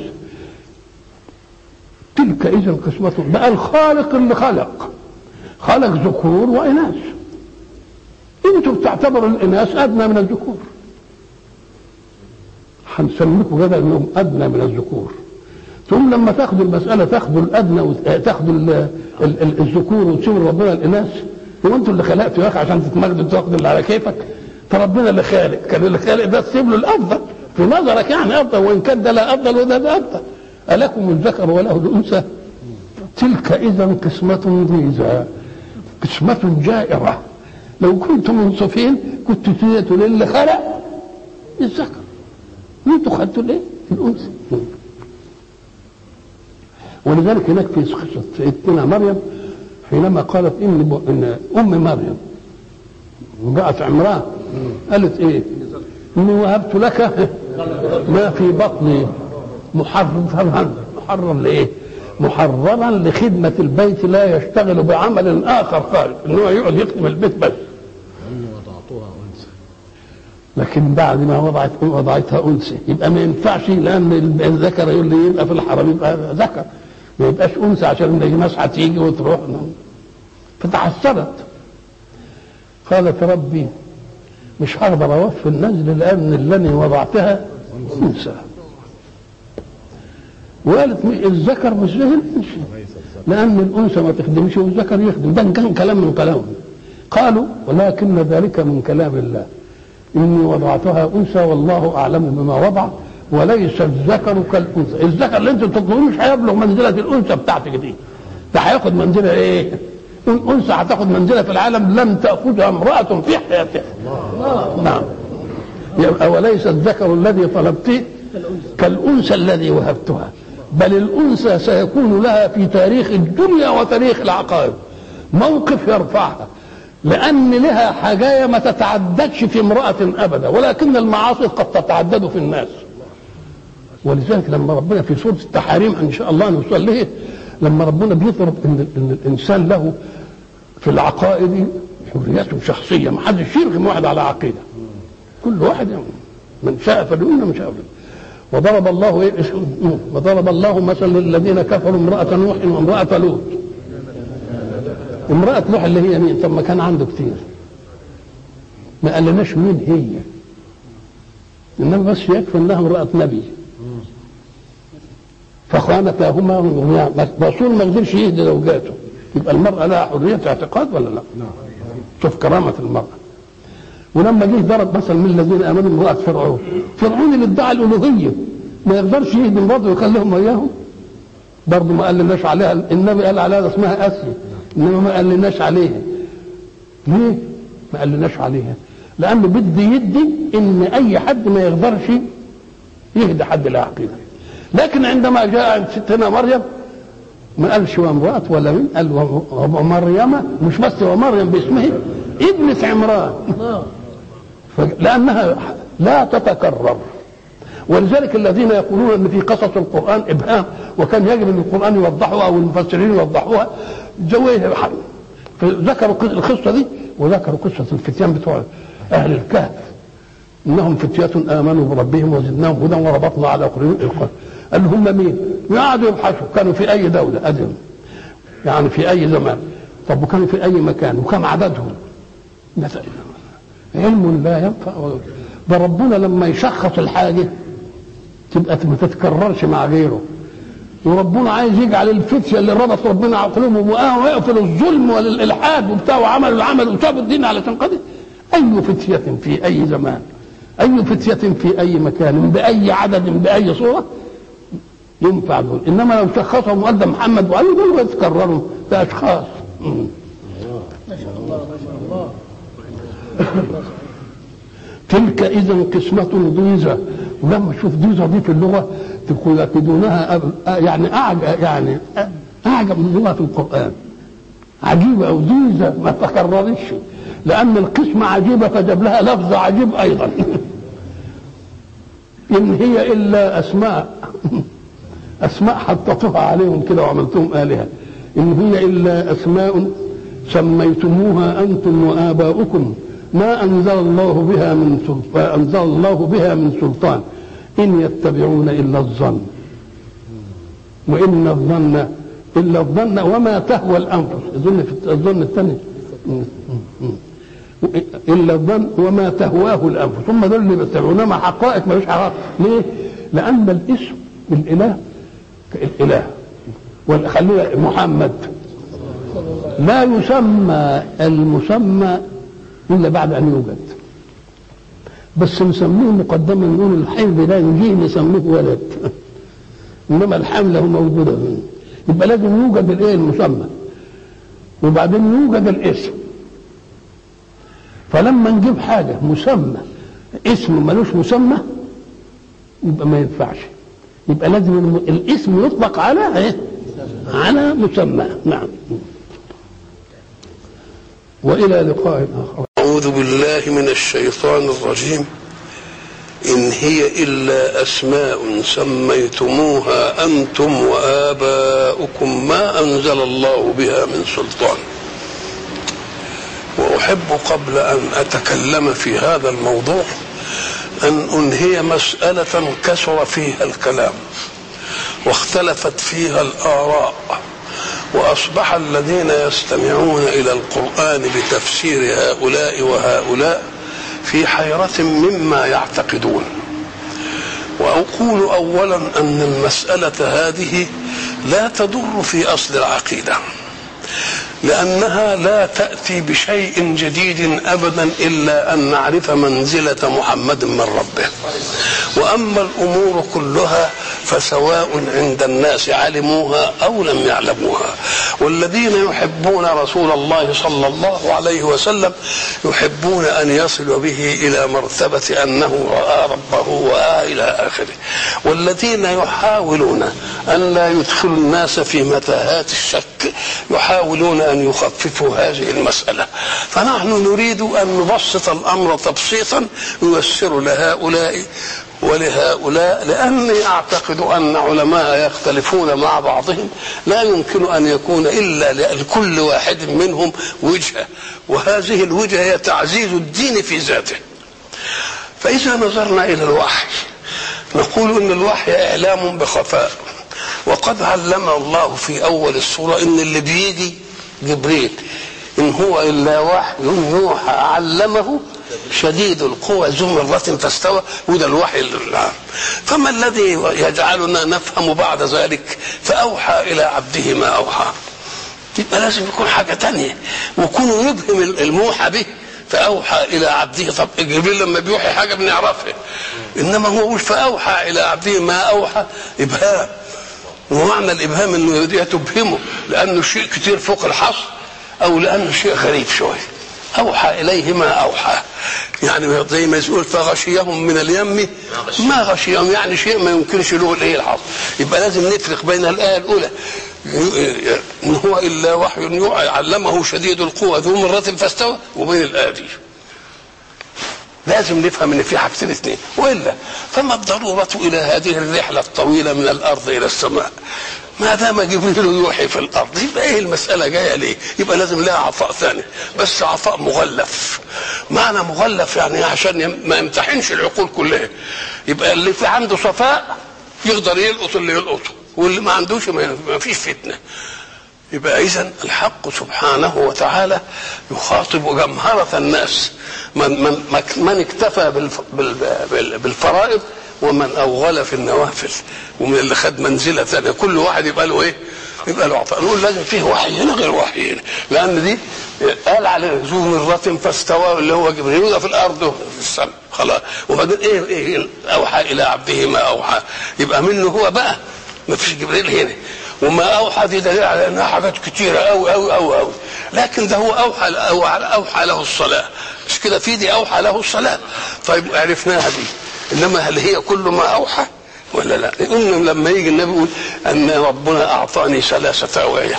Speaker 1: تلك إذا قسمة بقى الخالق اللي خلق خلق ذكور وإناث. أنتوا بتعتبروا الإناث أدنى من الذكور. هنسميكم كده أنهم أدنى من الذكور. ثم لما تاخدوا المسألة تاخدوا الأدنى وتاخدوا ال- ال- ال- الذكور وتسيبوا ربنا الإناث. هو أنتوا اللي خلقتوا يا أخي عشان تتمجدوا تاخدوا اللي على كيفك؟ فربنا اللي خالق. كان اللي خالق ده تسيب له الأفضل. في نظرك يعني أفضل وإن كان ده لا أفضل وده ده أفضل. ألكم الذكر وله الأنثى؟ تلك اذا قسمة ضيزى. قسمة جائرة. لو كنتم منصفين كنتوا تيتوا للي خلق الذكر. أنتوا خدتوا الايه؟ الأنثى. ولذلك هناك في قصه سيدتنا مريم حينما قالت إن إن أم مريم امراه عمران قالت إيه؟ إني وهبت لك ما في بطني. محررا محررا لإيه؟ محررا لخدمة البيت لا يشتغل بعمل آخر خارج ان هو يقعد يخدم البيت بس.
Speaker 2: وضعتها انثى
Speaker 1: لكن بعد ما وضعت وضعتها أنثى يبقى ما ينفعش لأن الذكر يقول لي يبقى في الحرم يبقى ذكر. ما يبقاش أنثى عشان الناس هتيجي وتروح. فتحسرت قالت ربي مش هقدر أوفي النزل لأن اللي وضعتها أنثى. وقالت الذكر مش زي الانثى لأن الأنثى ما تخدمش والذكر يخدم. ده كان كلام من كلامهم قالوا ولكن ذلك من كلام الله. إني وضعتها أنثى والله أعلم بما وضع وليس الذكر كالأنثى. الذكر اللي انت تطلبوه مش هيبلغ منزلة الأنثى بتاعتك دي. ده هياخد منزلة إيه؟ الانثى هتاخد منزلة في العالم لم تأخذها امرأة في حياتها. نعم. يبقى وليس الذكر الذي طلبته كالأنثى الذي وهبتها. بل الأنثى سيكون لها في تاريخ الدنيا وتاريخ العقائد. موقف يرفعها لأن لها حاجايه ما تتعددش في امرأة أبدا ولكن المعاصي قد تتعدد في الناس. ولذلك لما ربنا في سورة التحاريم إن شاء الله نوصل له لما ربنا بيضرب إن إن الإنسان له في العقائد حريته شخصية ما حدش يرغم واحد على عقيدة. كل واحد يعني من شاء فليؤمن من شاء فليؤمن وضرب الله إيه؟ وضرب الله مثلا للذين كفروا امرأة نوح وامرأة لوط. امرأة نوح اللي هي مين؟ طب ما كان عنده كتير. ما قالناش مين هي. إنما بس يكفي إنها امرأة نبي. فخانتاهما الرسول ما قدرش يهدي زوجاته. يبقى المرأة لها حرية اعتقاد ولا لا؟ شوف كرامة المرأة. ولما جه ضرب مثل من الذين آمنوا امراه فرعون. فرعون اللي ادعى الألوهية. ما يقدرش يهدي مراته ويخليهم وياهم برضه ما قال لناش عليها. النبي قال عليها اسمها أسيا. إنما ما قال لناش عليها. ليه؟ ما قال لناش عليها. لأنه بده يدي إن أي حد ما يقدرش يهدي حد لا عقيدة. لكن عندما جاء ستنا مريم ما قالش وامرأة ولا من قال ومريم مش بس ومريم باسمه ابنة عمران. لأنها لا تتكرر. ولذلك الذين يقولون إن في قصص القرآن إبهام وكان يجب إن القرآن يوضحها أو المفسرين يوضحوها زويه ذكروا القصة دي وذكروا قصة الفتيان بتوع أهل الكهف. إنهم فتية آمنوا بربهم وزدناهم هدى وربطنا على قلوبهم قال هم مين؟ قعدوا يبحثوا. كانوا في أي دولة؟ آدم يعني في أي زمان؟ طب وكانوا في أي مكان؟ وكم عددهم؟ مثلا. علم لا ينفع. ده ربنا لما يشخص الحاجة تبقى ما تتكررش مع غيره. وربنا عايز يجعل الفتية اللي ربط ربنا على قلوبهم ويقفل الظلم والإلحاد وبتاع وعملوا العمل وسابوا الدين علشان قدر أي فتية في أي زمان أي فتية في أي مكان بأي عدد بأي صورة ينفع دول. إنما لو شخصهم وقال محمد وعلي دول يتكرروا. ده أشخاص. ما شاء الله ما شاء الله. تلك اذا قسمة ضيزة. ولما تشوف ضيزة دي في اللغة تجدونها يعني اعجب يعني أعجب من لغة القرآن. عجيبة أو ضيزة ما تكررش. لأن القسمة عجيبة فجاب لها لفظ عجيب أيضا. إن هي إلا أسماء. أسماء حطيتوها عليهم كده وعملتهم آلهة. إن هي إلا أسماء سميتموها أنتم وآباؤكم. ما أنزل الله بها من سلطان أنزل الله بها من سلطان. إن يتبعون إلا الظن.
Speaker 3: وإن الظن إلا الظن وما تهوى الأنفس. الظن في الظن الثاني. إلا الظن وما تهواه الأنفس. هم دول اللي بيتبعوا إنما حقائق ملوش حقائق. ليه؟ لأن الاسم الإله الاله خليه محمد. لا يسمى المسمى إلا بعد أن يوجد. بس نسميه مقدما نقول الحمل لا يجيه نسميه ولد. إنما الحمله موجودة يبقى لازم يوجد الإيه المسمى. وبعدين يوجد الاسم. فلما نجيب حاجة مسمى اسم ملوش مسمى يبقى ما ينفعش. يبقى لازم الاسم يطلق على إيه؟ على مسمى. نعم. وإلى لقاء آخر.
Speaker 1: أعوذ بالله من الشيطان الرجيم. إن هي إلا أسماء سميتموها أنتم وآباؤكم ما أنزل الله بها من سلطان. وأحب قبل أن أتكلم في هذا الموضوع أن أنهي مسألة كثر فيها الكلام واختلفت فيها الآراء. وأصبح الذين يستمعون إلى القرآن بتفسير هؤلاء وهؤلاء في حيرة مما يعتقدون. وأقول اولا أن المسألة هذه لا تضر في أصل العقيدة. لأنها لا تأتي بشيء جديد ابدا إلا أن نعرف منزلة محمد من ربه. وأما الأمور كلها فسواء عند الناس علموها أو لم يعلموها. والذين يحبون رسول الله صلى الله عليه وسلم يحبون أن يصلوا به إلى مرتبة أنه رأى ربه وآه إلى آخره. والذين يحاولون أن لا يدخلوا الناس في متاهات الشك يحاولون أن يخففوا هذه المسألة. فنحن نريد أن نبسط الأمر تبسيطا ييسر لهؤلاء ولهؤلاء لأني أعتقد أن علماء يختلفون مع بعضهم. لا يمكن أن يكون إلا لكل واحد منهم وجهة. وهذه الوجهة هي تعزيز الدين في ذاته. فإذا نظرنا إلى الوحي نقول إن الوحي إعلام بخفاء. وقد علم الله في أول السورة إن اللي بيجي جبريل. إن هو إلا وحي يوحى علمه شديد القوى ذو مرة فاستوى. وده الوحي العام فما الذي يجعلنا نفهم بعد ذلك؟ فأوحى إلى عبده ما أوحى. يبقى لازم يكون حاجة تانية. ويكون يبهم الموحى به فأوحى إلى عبده. طب جبريل لما بيوحي حاجة بنعرفها. إنما هو مش فأوحى إلى عبده ما أوحى. إبهام ومعنى الإبهام إنه تبهمه لأنه شيء كتير فوق الحصر أو لأنه شيء غريب شوية أوحى إليه ما أوحى. يعني زي ما يقول فغشيهم من اليم ما غشيهم. يعني شيء ما يمكنش له الايه الحظ يبقى لازم نفرق بين الآية الأولى. إن هو إلا وحي علمه شديد القوى ذو مرة فاستوى وبين الآية دي. لازم نفهم إن في حاجتين اثنين وإلا فما الضرورة إلى هذه الرحلة الطويلة من الأرض إلى السماء؟ ما دام جبريل يوحي في الأرض يبقى إيه المسألة جاية ليه؟ يبقى لازم لها عطاء ثاني بس عطاء مغلف. معنى مغلف يعني عشان ما يمتحنش العقول كلها. يبقى اللي في عنده صفاء يقدر يلقط اللي يلقطه واللي ما عندوش ما فيش فتنة. يبقى اذا الحق سبحانه وتعالى يخاطب جمهرة الناس. من من من اكتفى بالفرائض ومن أوغل في النوافل. ومن اللي خد منزلة ثانية كل واحد يبقى له إيه؟ يبقى له عطاء. نقول لازم فيه وحي. هنا غير وحي. هنا لأن دي قال على ذو مرة فاستوى اللي هو جبريل في الأرض في السماء. خلاص. وبعدين إيه إيه أوحى إلى عبده ما أوحى. يبقى منه هو بقى. ما فيش جبريل هنا. وما أوحى دي دليل على انها حاجات كتيره قوي قوي قوي قوي لكن ده هو أوحى اوحى, أوحى له الصلاة. مش كده في دي أوحى له الصلاة. طيب عرفناها دي. إنما هل هي كل ما أوحى ولا لا؟ إن لما يجي النبي يقول أن ربنا أعطاني ثلاثة اوعيه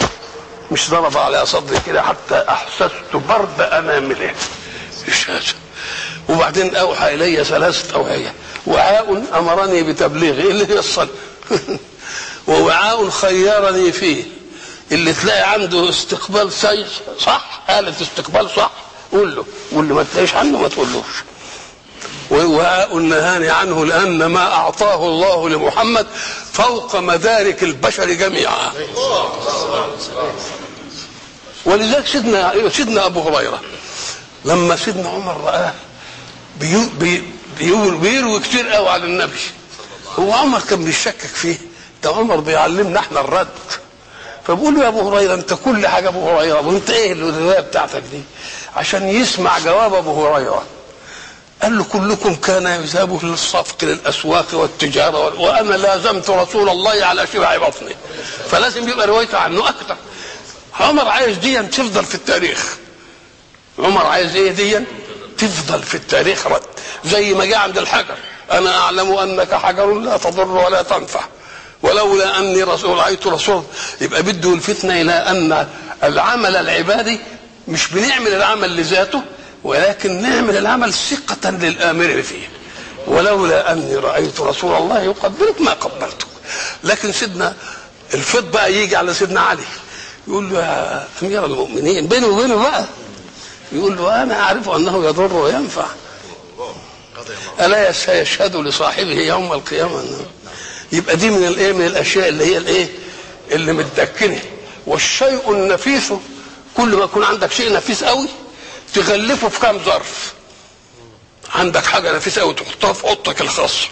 Speaker 1: مش ضرب على صدري كده حتى أحسست برد انامله مش هذا. وبعدين أوحى إلي ثلاثة اوعيه وعاء أمرني بتبليغه اللي هي الصلاه ووعاء خيرني فيه. اللي تلاقي عنده استقبال صح؟ آلة استقبال صح. قول له. واللي ما تلاقيش عنه ما تقولوش. ووعاء نهاني عنه لأن ما أعطاه الله لمحمد فوق مدارك البشر جميعا. ولذلك سيدنا سيدنا أبو هريرة لما سيدنا عمر بيقول بيروي كتير قوي على النبي. هو عمر كان بيشكك فيه. ده عمر بيعلمنا إحنا الرد. فبقول له يا أبو هريرة انت كل حاجة أبو هريرة وانت إيه الروايه بتاعتك دي؟ عشان يسمع جواب أبو هريرة. قال له كلكم كان يذهب للصفق للأسواق والتجارة وال- وأنا لازمت رسول الله على شبع بطني. فلازم يبقى روايته عنه أكتر. عمر عايز دي تفضل في التاريخ. عمر عايز إيه دي تفضل في التاريخ رد. زي ما جاء عند الحجر أنا أعلم أنك حجر لا تضر ولا تنفع. ولولا أني رسول رأيت رسول. يبقى بده الفتنة إلى أن العمل العبادي مش بنعمل العمل لذاته ولكن نعمل العمل ثقة للآمر فيه. ولولا أني رأيت رسول الله يقبلك ما قبلتك. لكن سيدنا الفض بقى يجي على سيدنا علي. يقول له يا أمير المؤمنين بينه وبينه بقى. يقول له أنا أعرف أنه يضر وينفع. ألا سيشهد لصاحبه يوم القيامة أنه يبقى دي من الايه؟ من الأشياء اللي هي الايه؟ اللي متدكنة. والشيء النفيس كل ما يكون عندك شيء نفيس قوي تغلفه في كام ظرف. عندك حاجة نفيسة قوي تحطها في أوضتك الخاصة.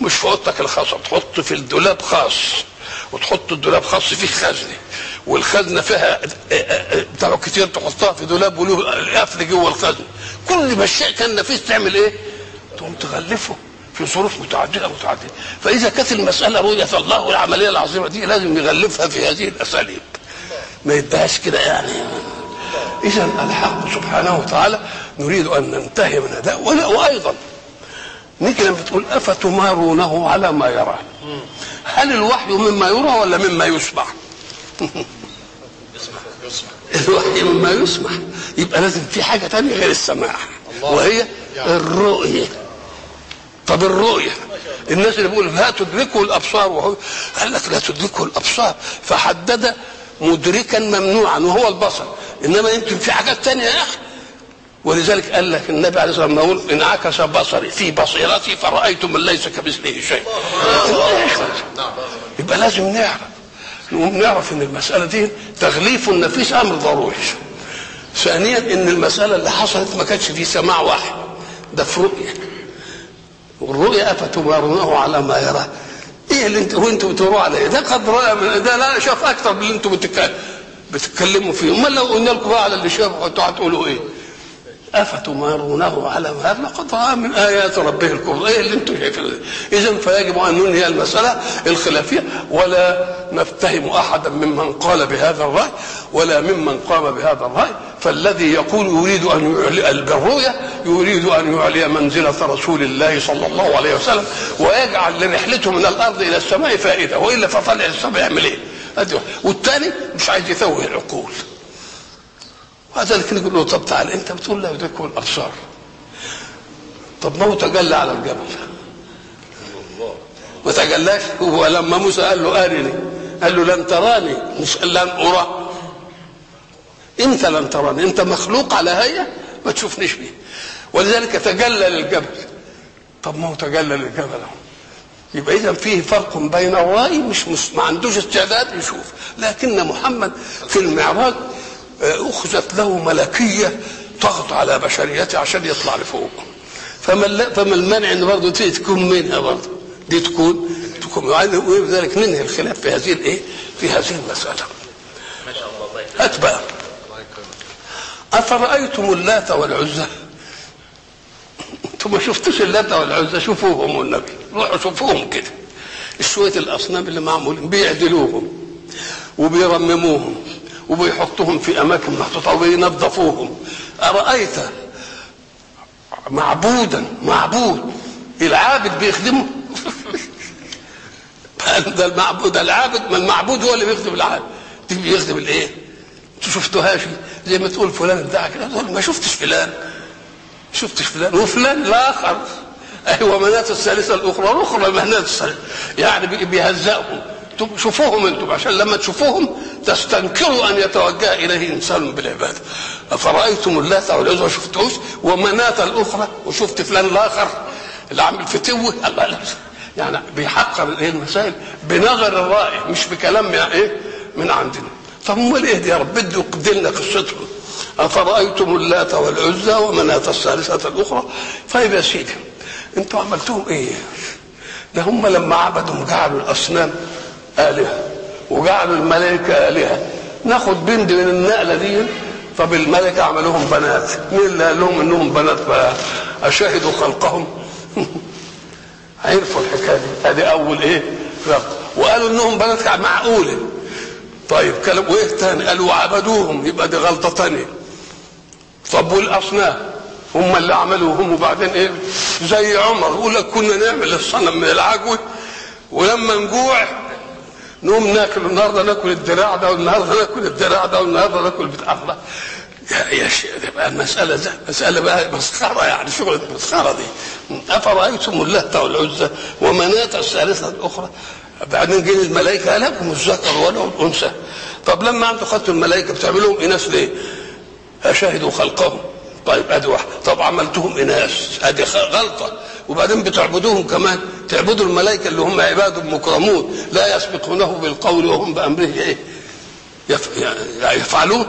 Speaker 1: مش في أوضتك الخاصة تحط في الدولاب خاص. وتحط الدولاب خاص فيه خزنة. والخزنة فيها بتاع كتير تحطها في دولاب وله قفل جوه الخزنة. كل ما الشيء كان نفيس تعمل إيه؟ تقوم تغلفه. في ظروف متعددة متعددة. فإذا كانت المسألة رؤية الله والعملية العظيمة دي لازم يغلفها في هذه الأساليب. ما يدهاش كده يعني. إذا الحق سبحانه وتعالى نريد أن ننتهي من هذا وأيضا نيجي لما تقول أفتمارونه على ما يرى؟ هل الوحي مما يرى ولا مما يسمع؟ الوحي مما يسمع. يبقى لازم في حاجة تانية غير السماع وهي الرؤية. طب الرؤيه الناس اللي بيقول لا تدركه الأبصار وهو قال لك لا تدركه الأبصار. فحدد مدركا ممنوعا وهو البصر. إنما يمكن في حاجات تانية يا أخي. ولذلك قال لك النبي عليه الصلاة والسلام يقول انعكس بصري في بصيرتي فرايت من ليس كمثله شيء. يبقى لازم نعرف. نعرف إن المسألة دي تغليف النفيس أمر ضروري. ثانيا إن المسألة اللي حصلت ما كانش في سماع واحد. ده في رؤية. والرؤيا افتمارونه على ما يرى. إيه اللي انت وانتوا بتقولوا عليه؟ ده قد راى من ده لا شاف أكثر من اللي أنتوا بتتكلموا فيه. أمال لو قلنا لكم بقى على اللي شافه أنتوا هتقولوا إيه؟ أفتمارونه على ما لقد رأى من آيات ربه الكبرى. إيه اللي أنتم شايفينه؟ اذا فيجب أن ننهي المسألة الخلافية ولا نفتهم أحدا ممن قال بهذا الرأي ولا ممن قام بهذا الرأي. فالذي يقول يريد أن يعلي بالرؤيا يريد أن يعلي منزلة رسول الله صلى الله عليه وسلم ويجعل لرحلته من الأرض إلى السماء فائدة وإلا فطلع السماء يعمل إيه؟ والثاني مش عايز يتوه العقول. وهذا يقول له طب تعال أنت بتقول لا يدركه الابصار طب ما هو تجلى على الجبل ما تجلاش هو لما موسى قال له أرني. قال له لن تراني. مش لن أرى. أنت لن تراني. أنت مخلوق على هيئة ما تشوفنيش بيه ولذلك تجلى للجبل طب ما هو تجلى للجبل يبقى اذا فيه فرق بين الرأي مش, مش ما عندوش استعداد يشوف. لكن محمد في المعراج أخذت له ملكية تضغط على بشريته عشان يطلع لفوق. فما فما المانع إن برضه دي تكون منها برضه دي تكون تكون ولذلك ننهي الخلاف في هذه الإيه؟ في هذه المسألة. ما شاء الله هات بقى أفرأيتم اللات والعزى؟ أنتم ما شفتوش اللات والعزى؟ شوفوهم والنبي. روحوا شوفوهم كده. شوية الأصنام اللي معمولين. بيعدلوهم. وبيرمموهم. وبيحطوهم في أماكن محطوطة وبينظفوهم. أرأيت معبودا معبود العابد بيخدمه؟ ده المعبود العابد ما المعبود هو اللي بيخدم العابد. بيخدم الإيه؟ أنتوا شفتوهاش زي ما تقول فلان تقول ما شفتش فلان. شفتش فلان. وفلان الآخر. أيوه مناة الثالثة الأخرى الأخرى مناة الثالثة. يعني بيهزقهم. شوفوهم أنتم عشان لما تشوفوهم تستنكروا أن يتوجه إليه إنسان بالعبادة. أفرأيتم اللات والعزى شفتوش ومناة الأخرى وشفت فلان الآخر اللي عامل فتوة. يعني بيحقق الإيه المسائل؟ بنظر الرائي مش بكلام من إيه؟ من عندنا. طب امال إيه يا رب؟ بده يقدم لنا قصتهم. أفرأيتم اللات والعزى ومناة الثالثة الأخرى؟ طيب يا سيدي أنتوا عملتوهم إيه؟ ده هم لما عبدوا جعلوا الأصنام آلهة وجعلوا الملائكه آلهة. ناخد بند من النقلة دي طب الملائكه عملوهم بنات. مين اللي قال لهم إنهم بنات؟ بقى اشهدوا خلقهم. عرفوا الحكاية دي. أدي أول إيه؟ رب. وقالوا إنهم بنات معقولة. طيب كلام وإيه تاني؟ قالوا عبدوهم. يبقى دي غلطة تانية. طب والأصنام؟ هم اللي عملوا. هم وبعدين إيه؟ زي عمر. يقول لك كنا نعمل الصنم من العجوة ولما نجوع نقوم ناكل النهارده ناكل الدراع ده والنهارده ناكل الدراع ده والنهارده ناكل بتاع ده يا يا شيخ بقى المسألة ده مسألة بقى مسخرة يعني شغلة مسخرة دي. أفرأيتم اللات والعزى ومناة الثالثة الأخرى؟ بعدين جه الملائكة لكم الذكر وله الأنثى؟ طب لما أنتم خدتوا الملائكة بتعملوهم إناث ليه؟ أشاهدوا خلقهم. طيب أدي واحدة طب عملتهم اناث أدي غلطة. وبعدين بتعبدوهم كمان. تعبدوا الملائكة اللي هم عباد مكرمون. لا يسبقونه بالقول وهم بأمره إيه؟ يف- يفعلون.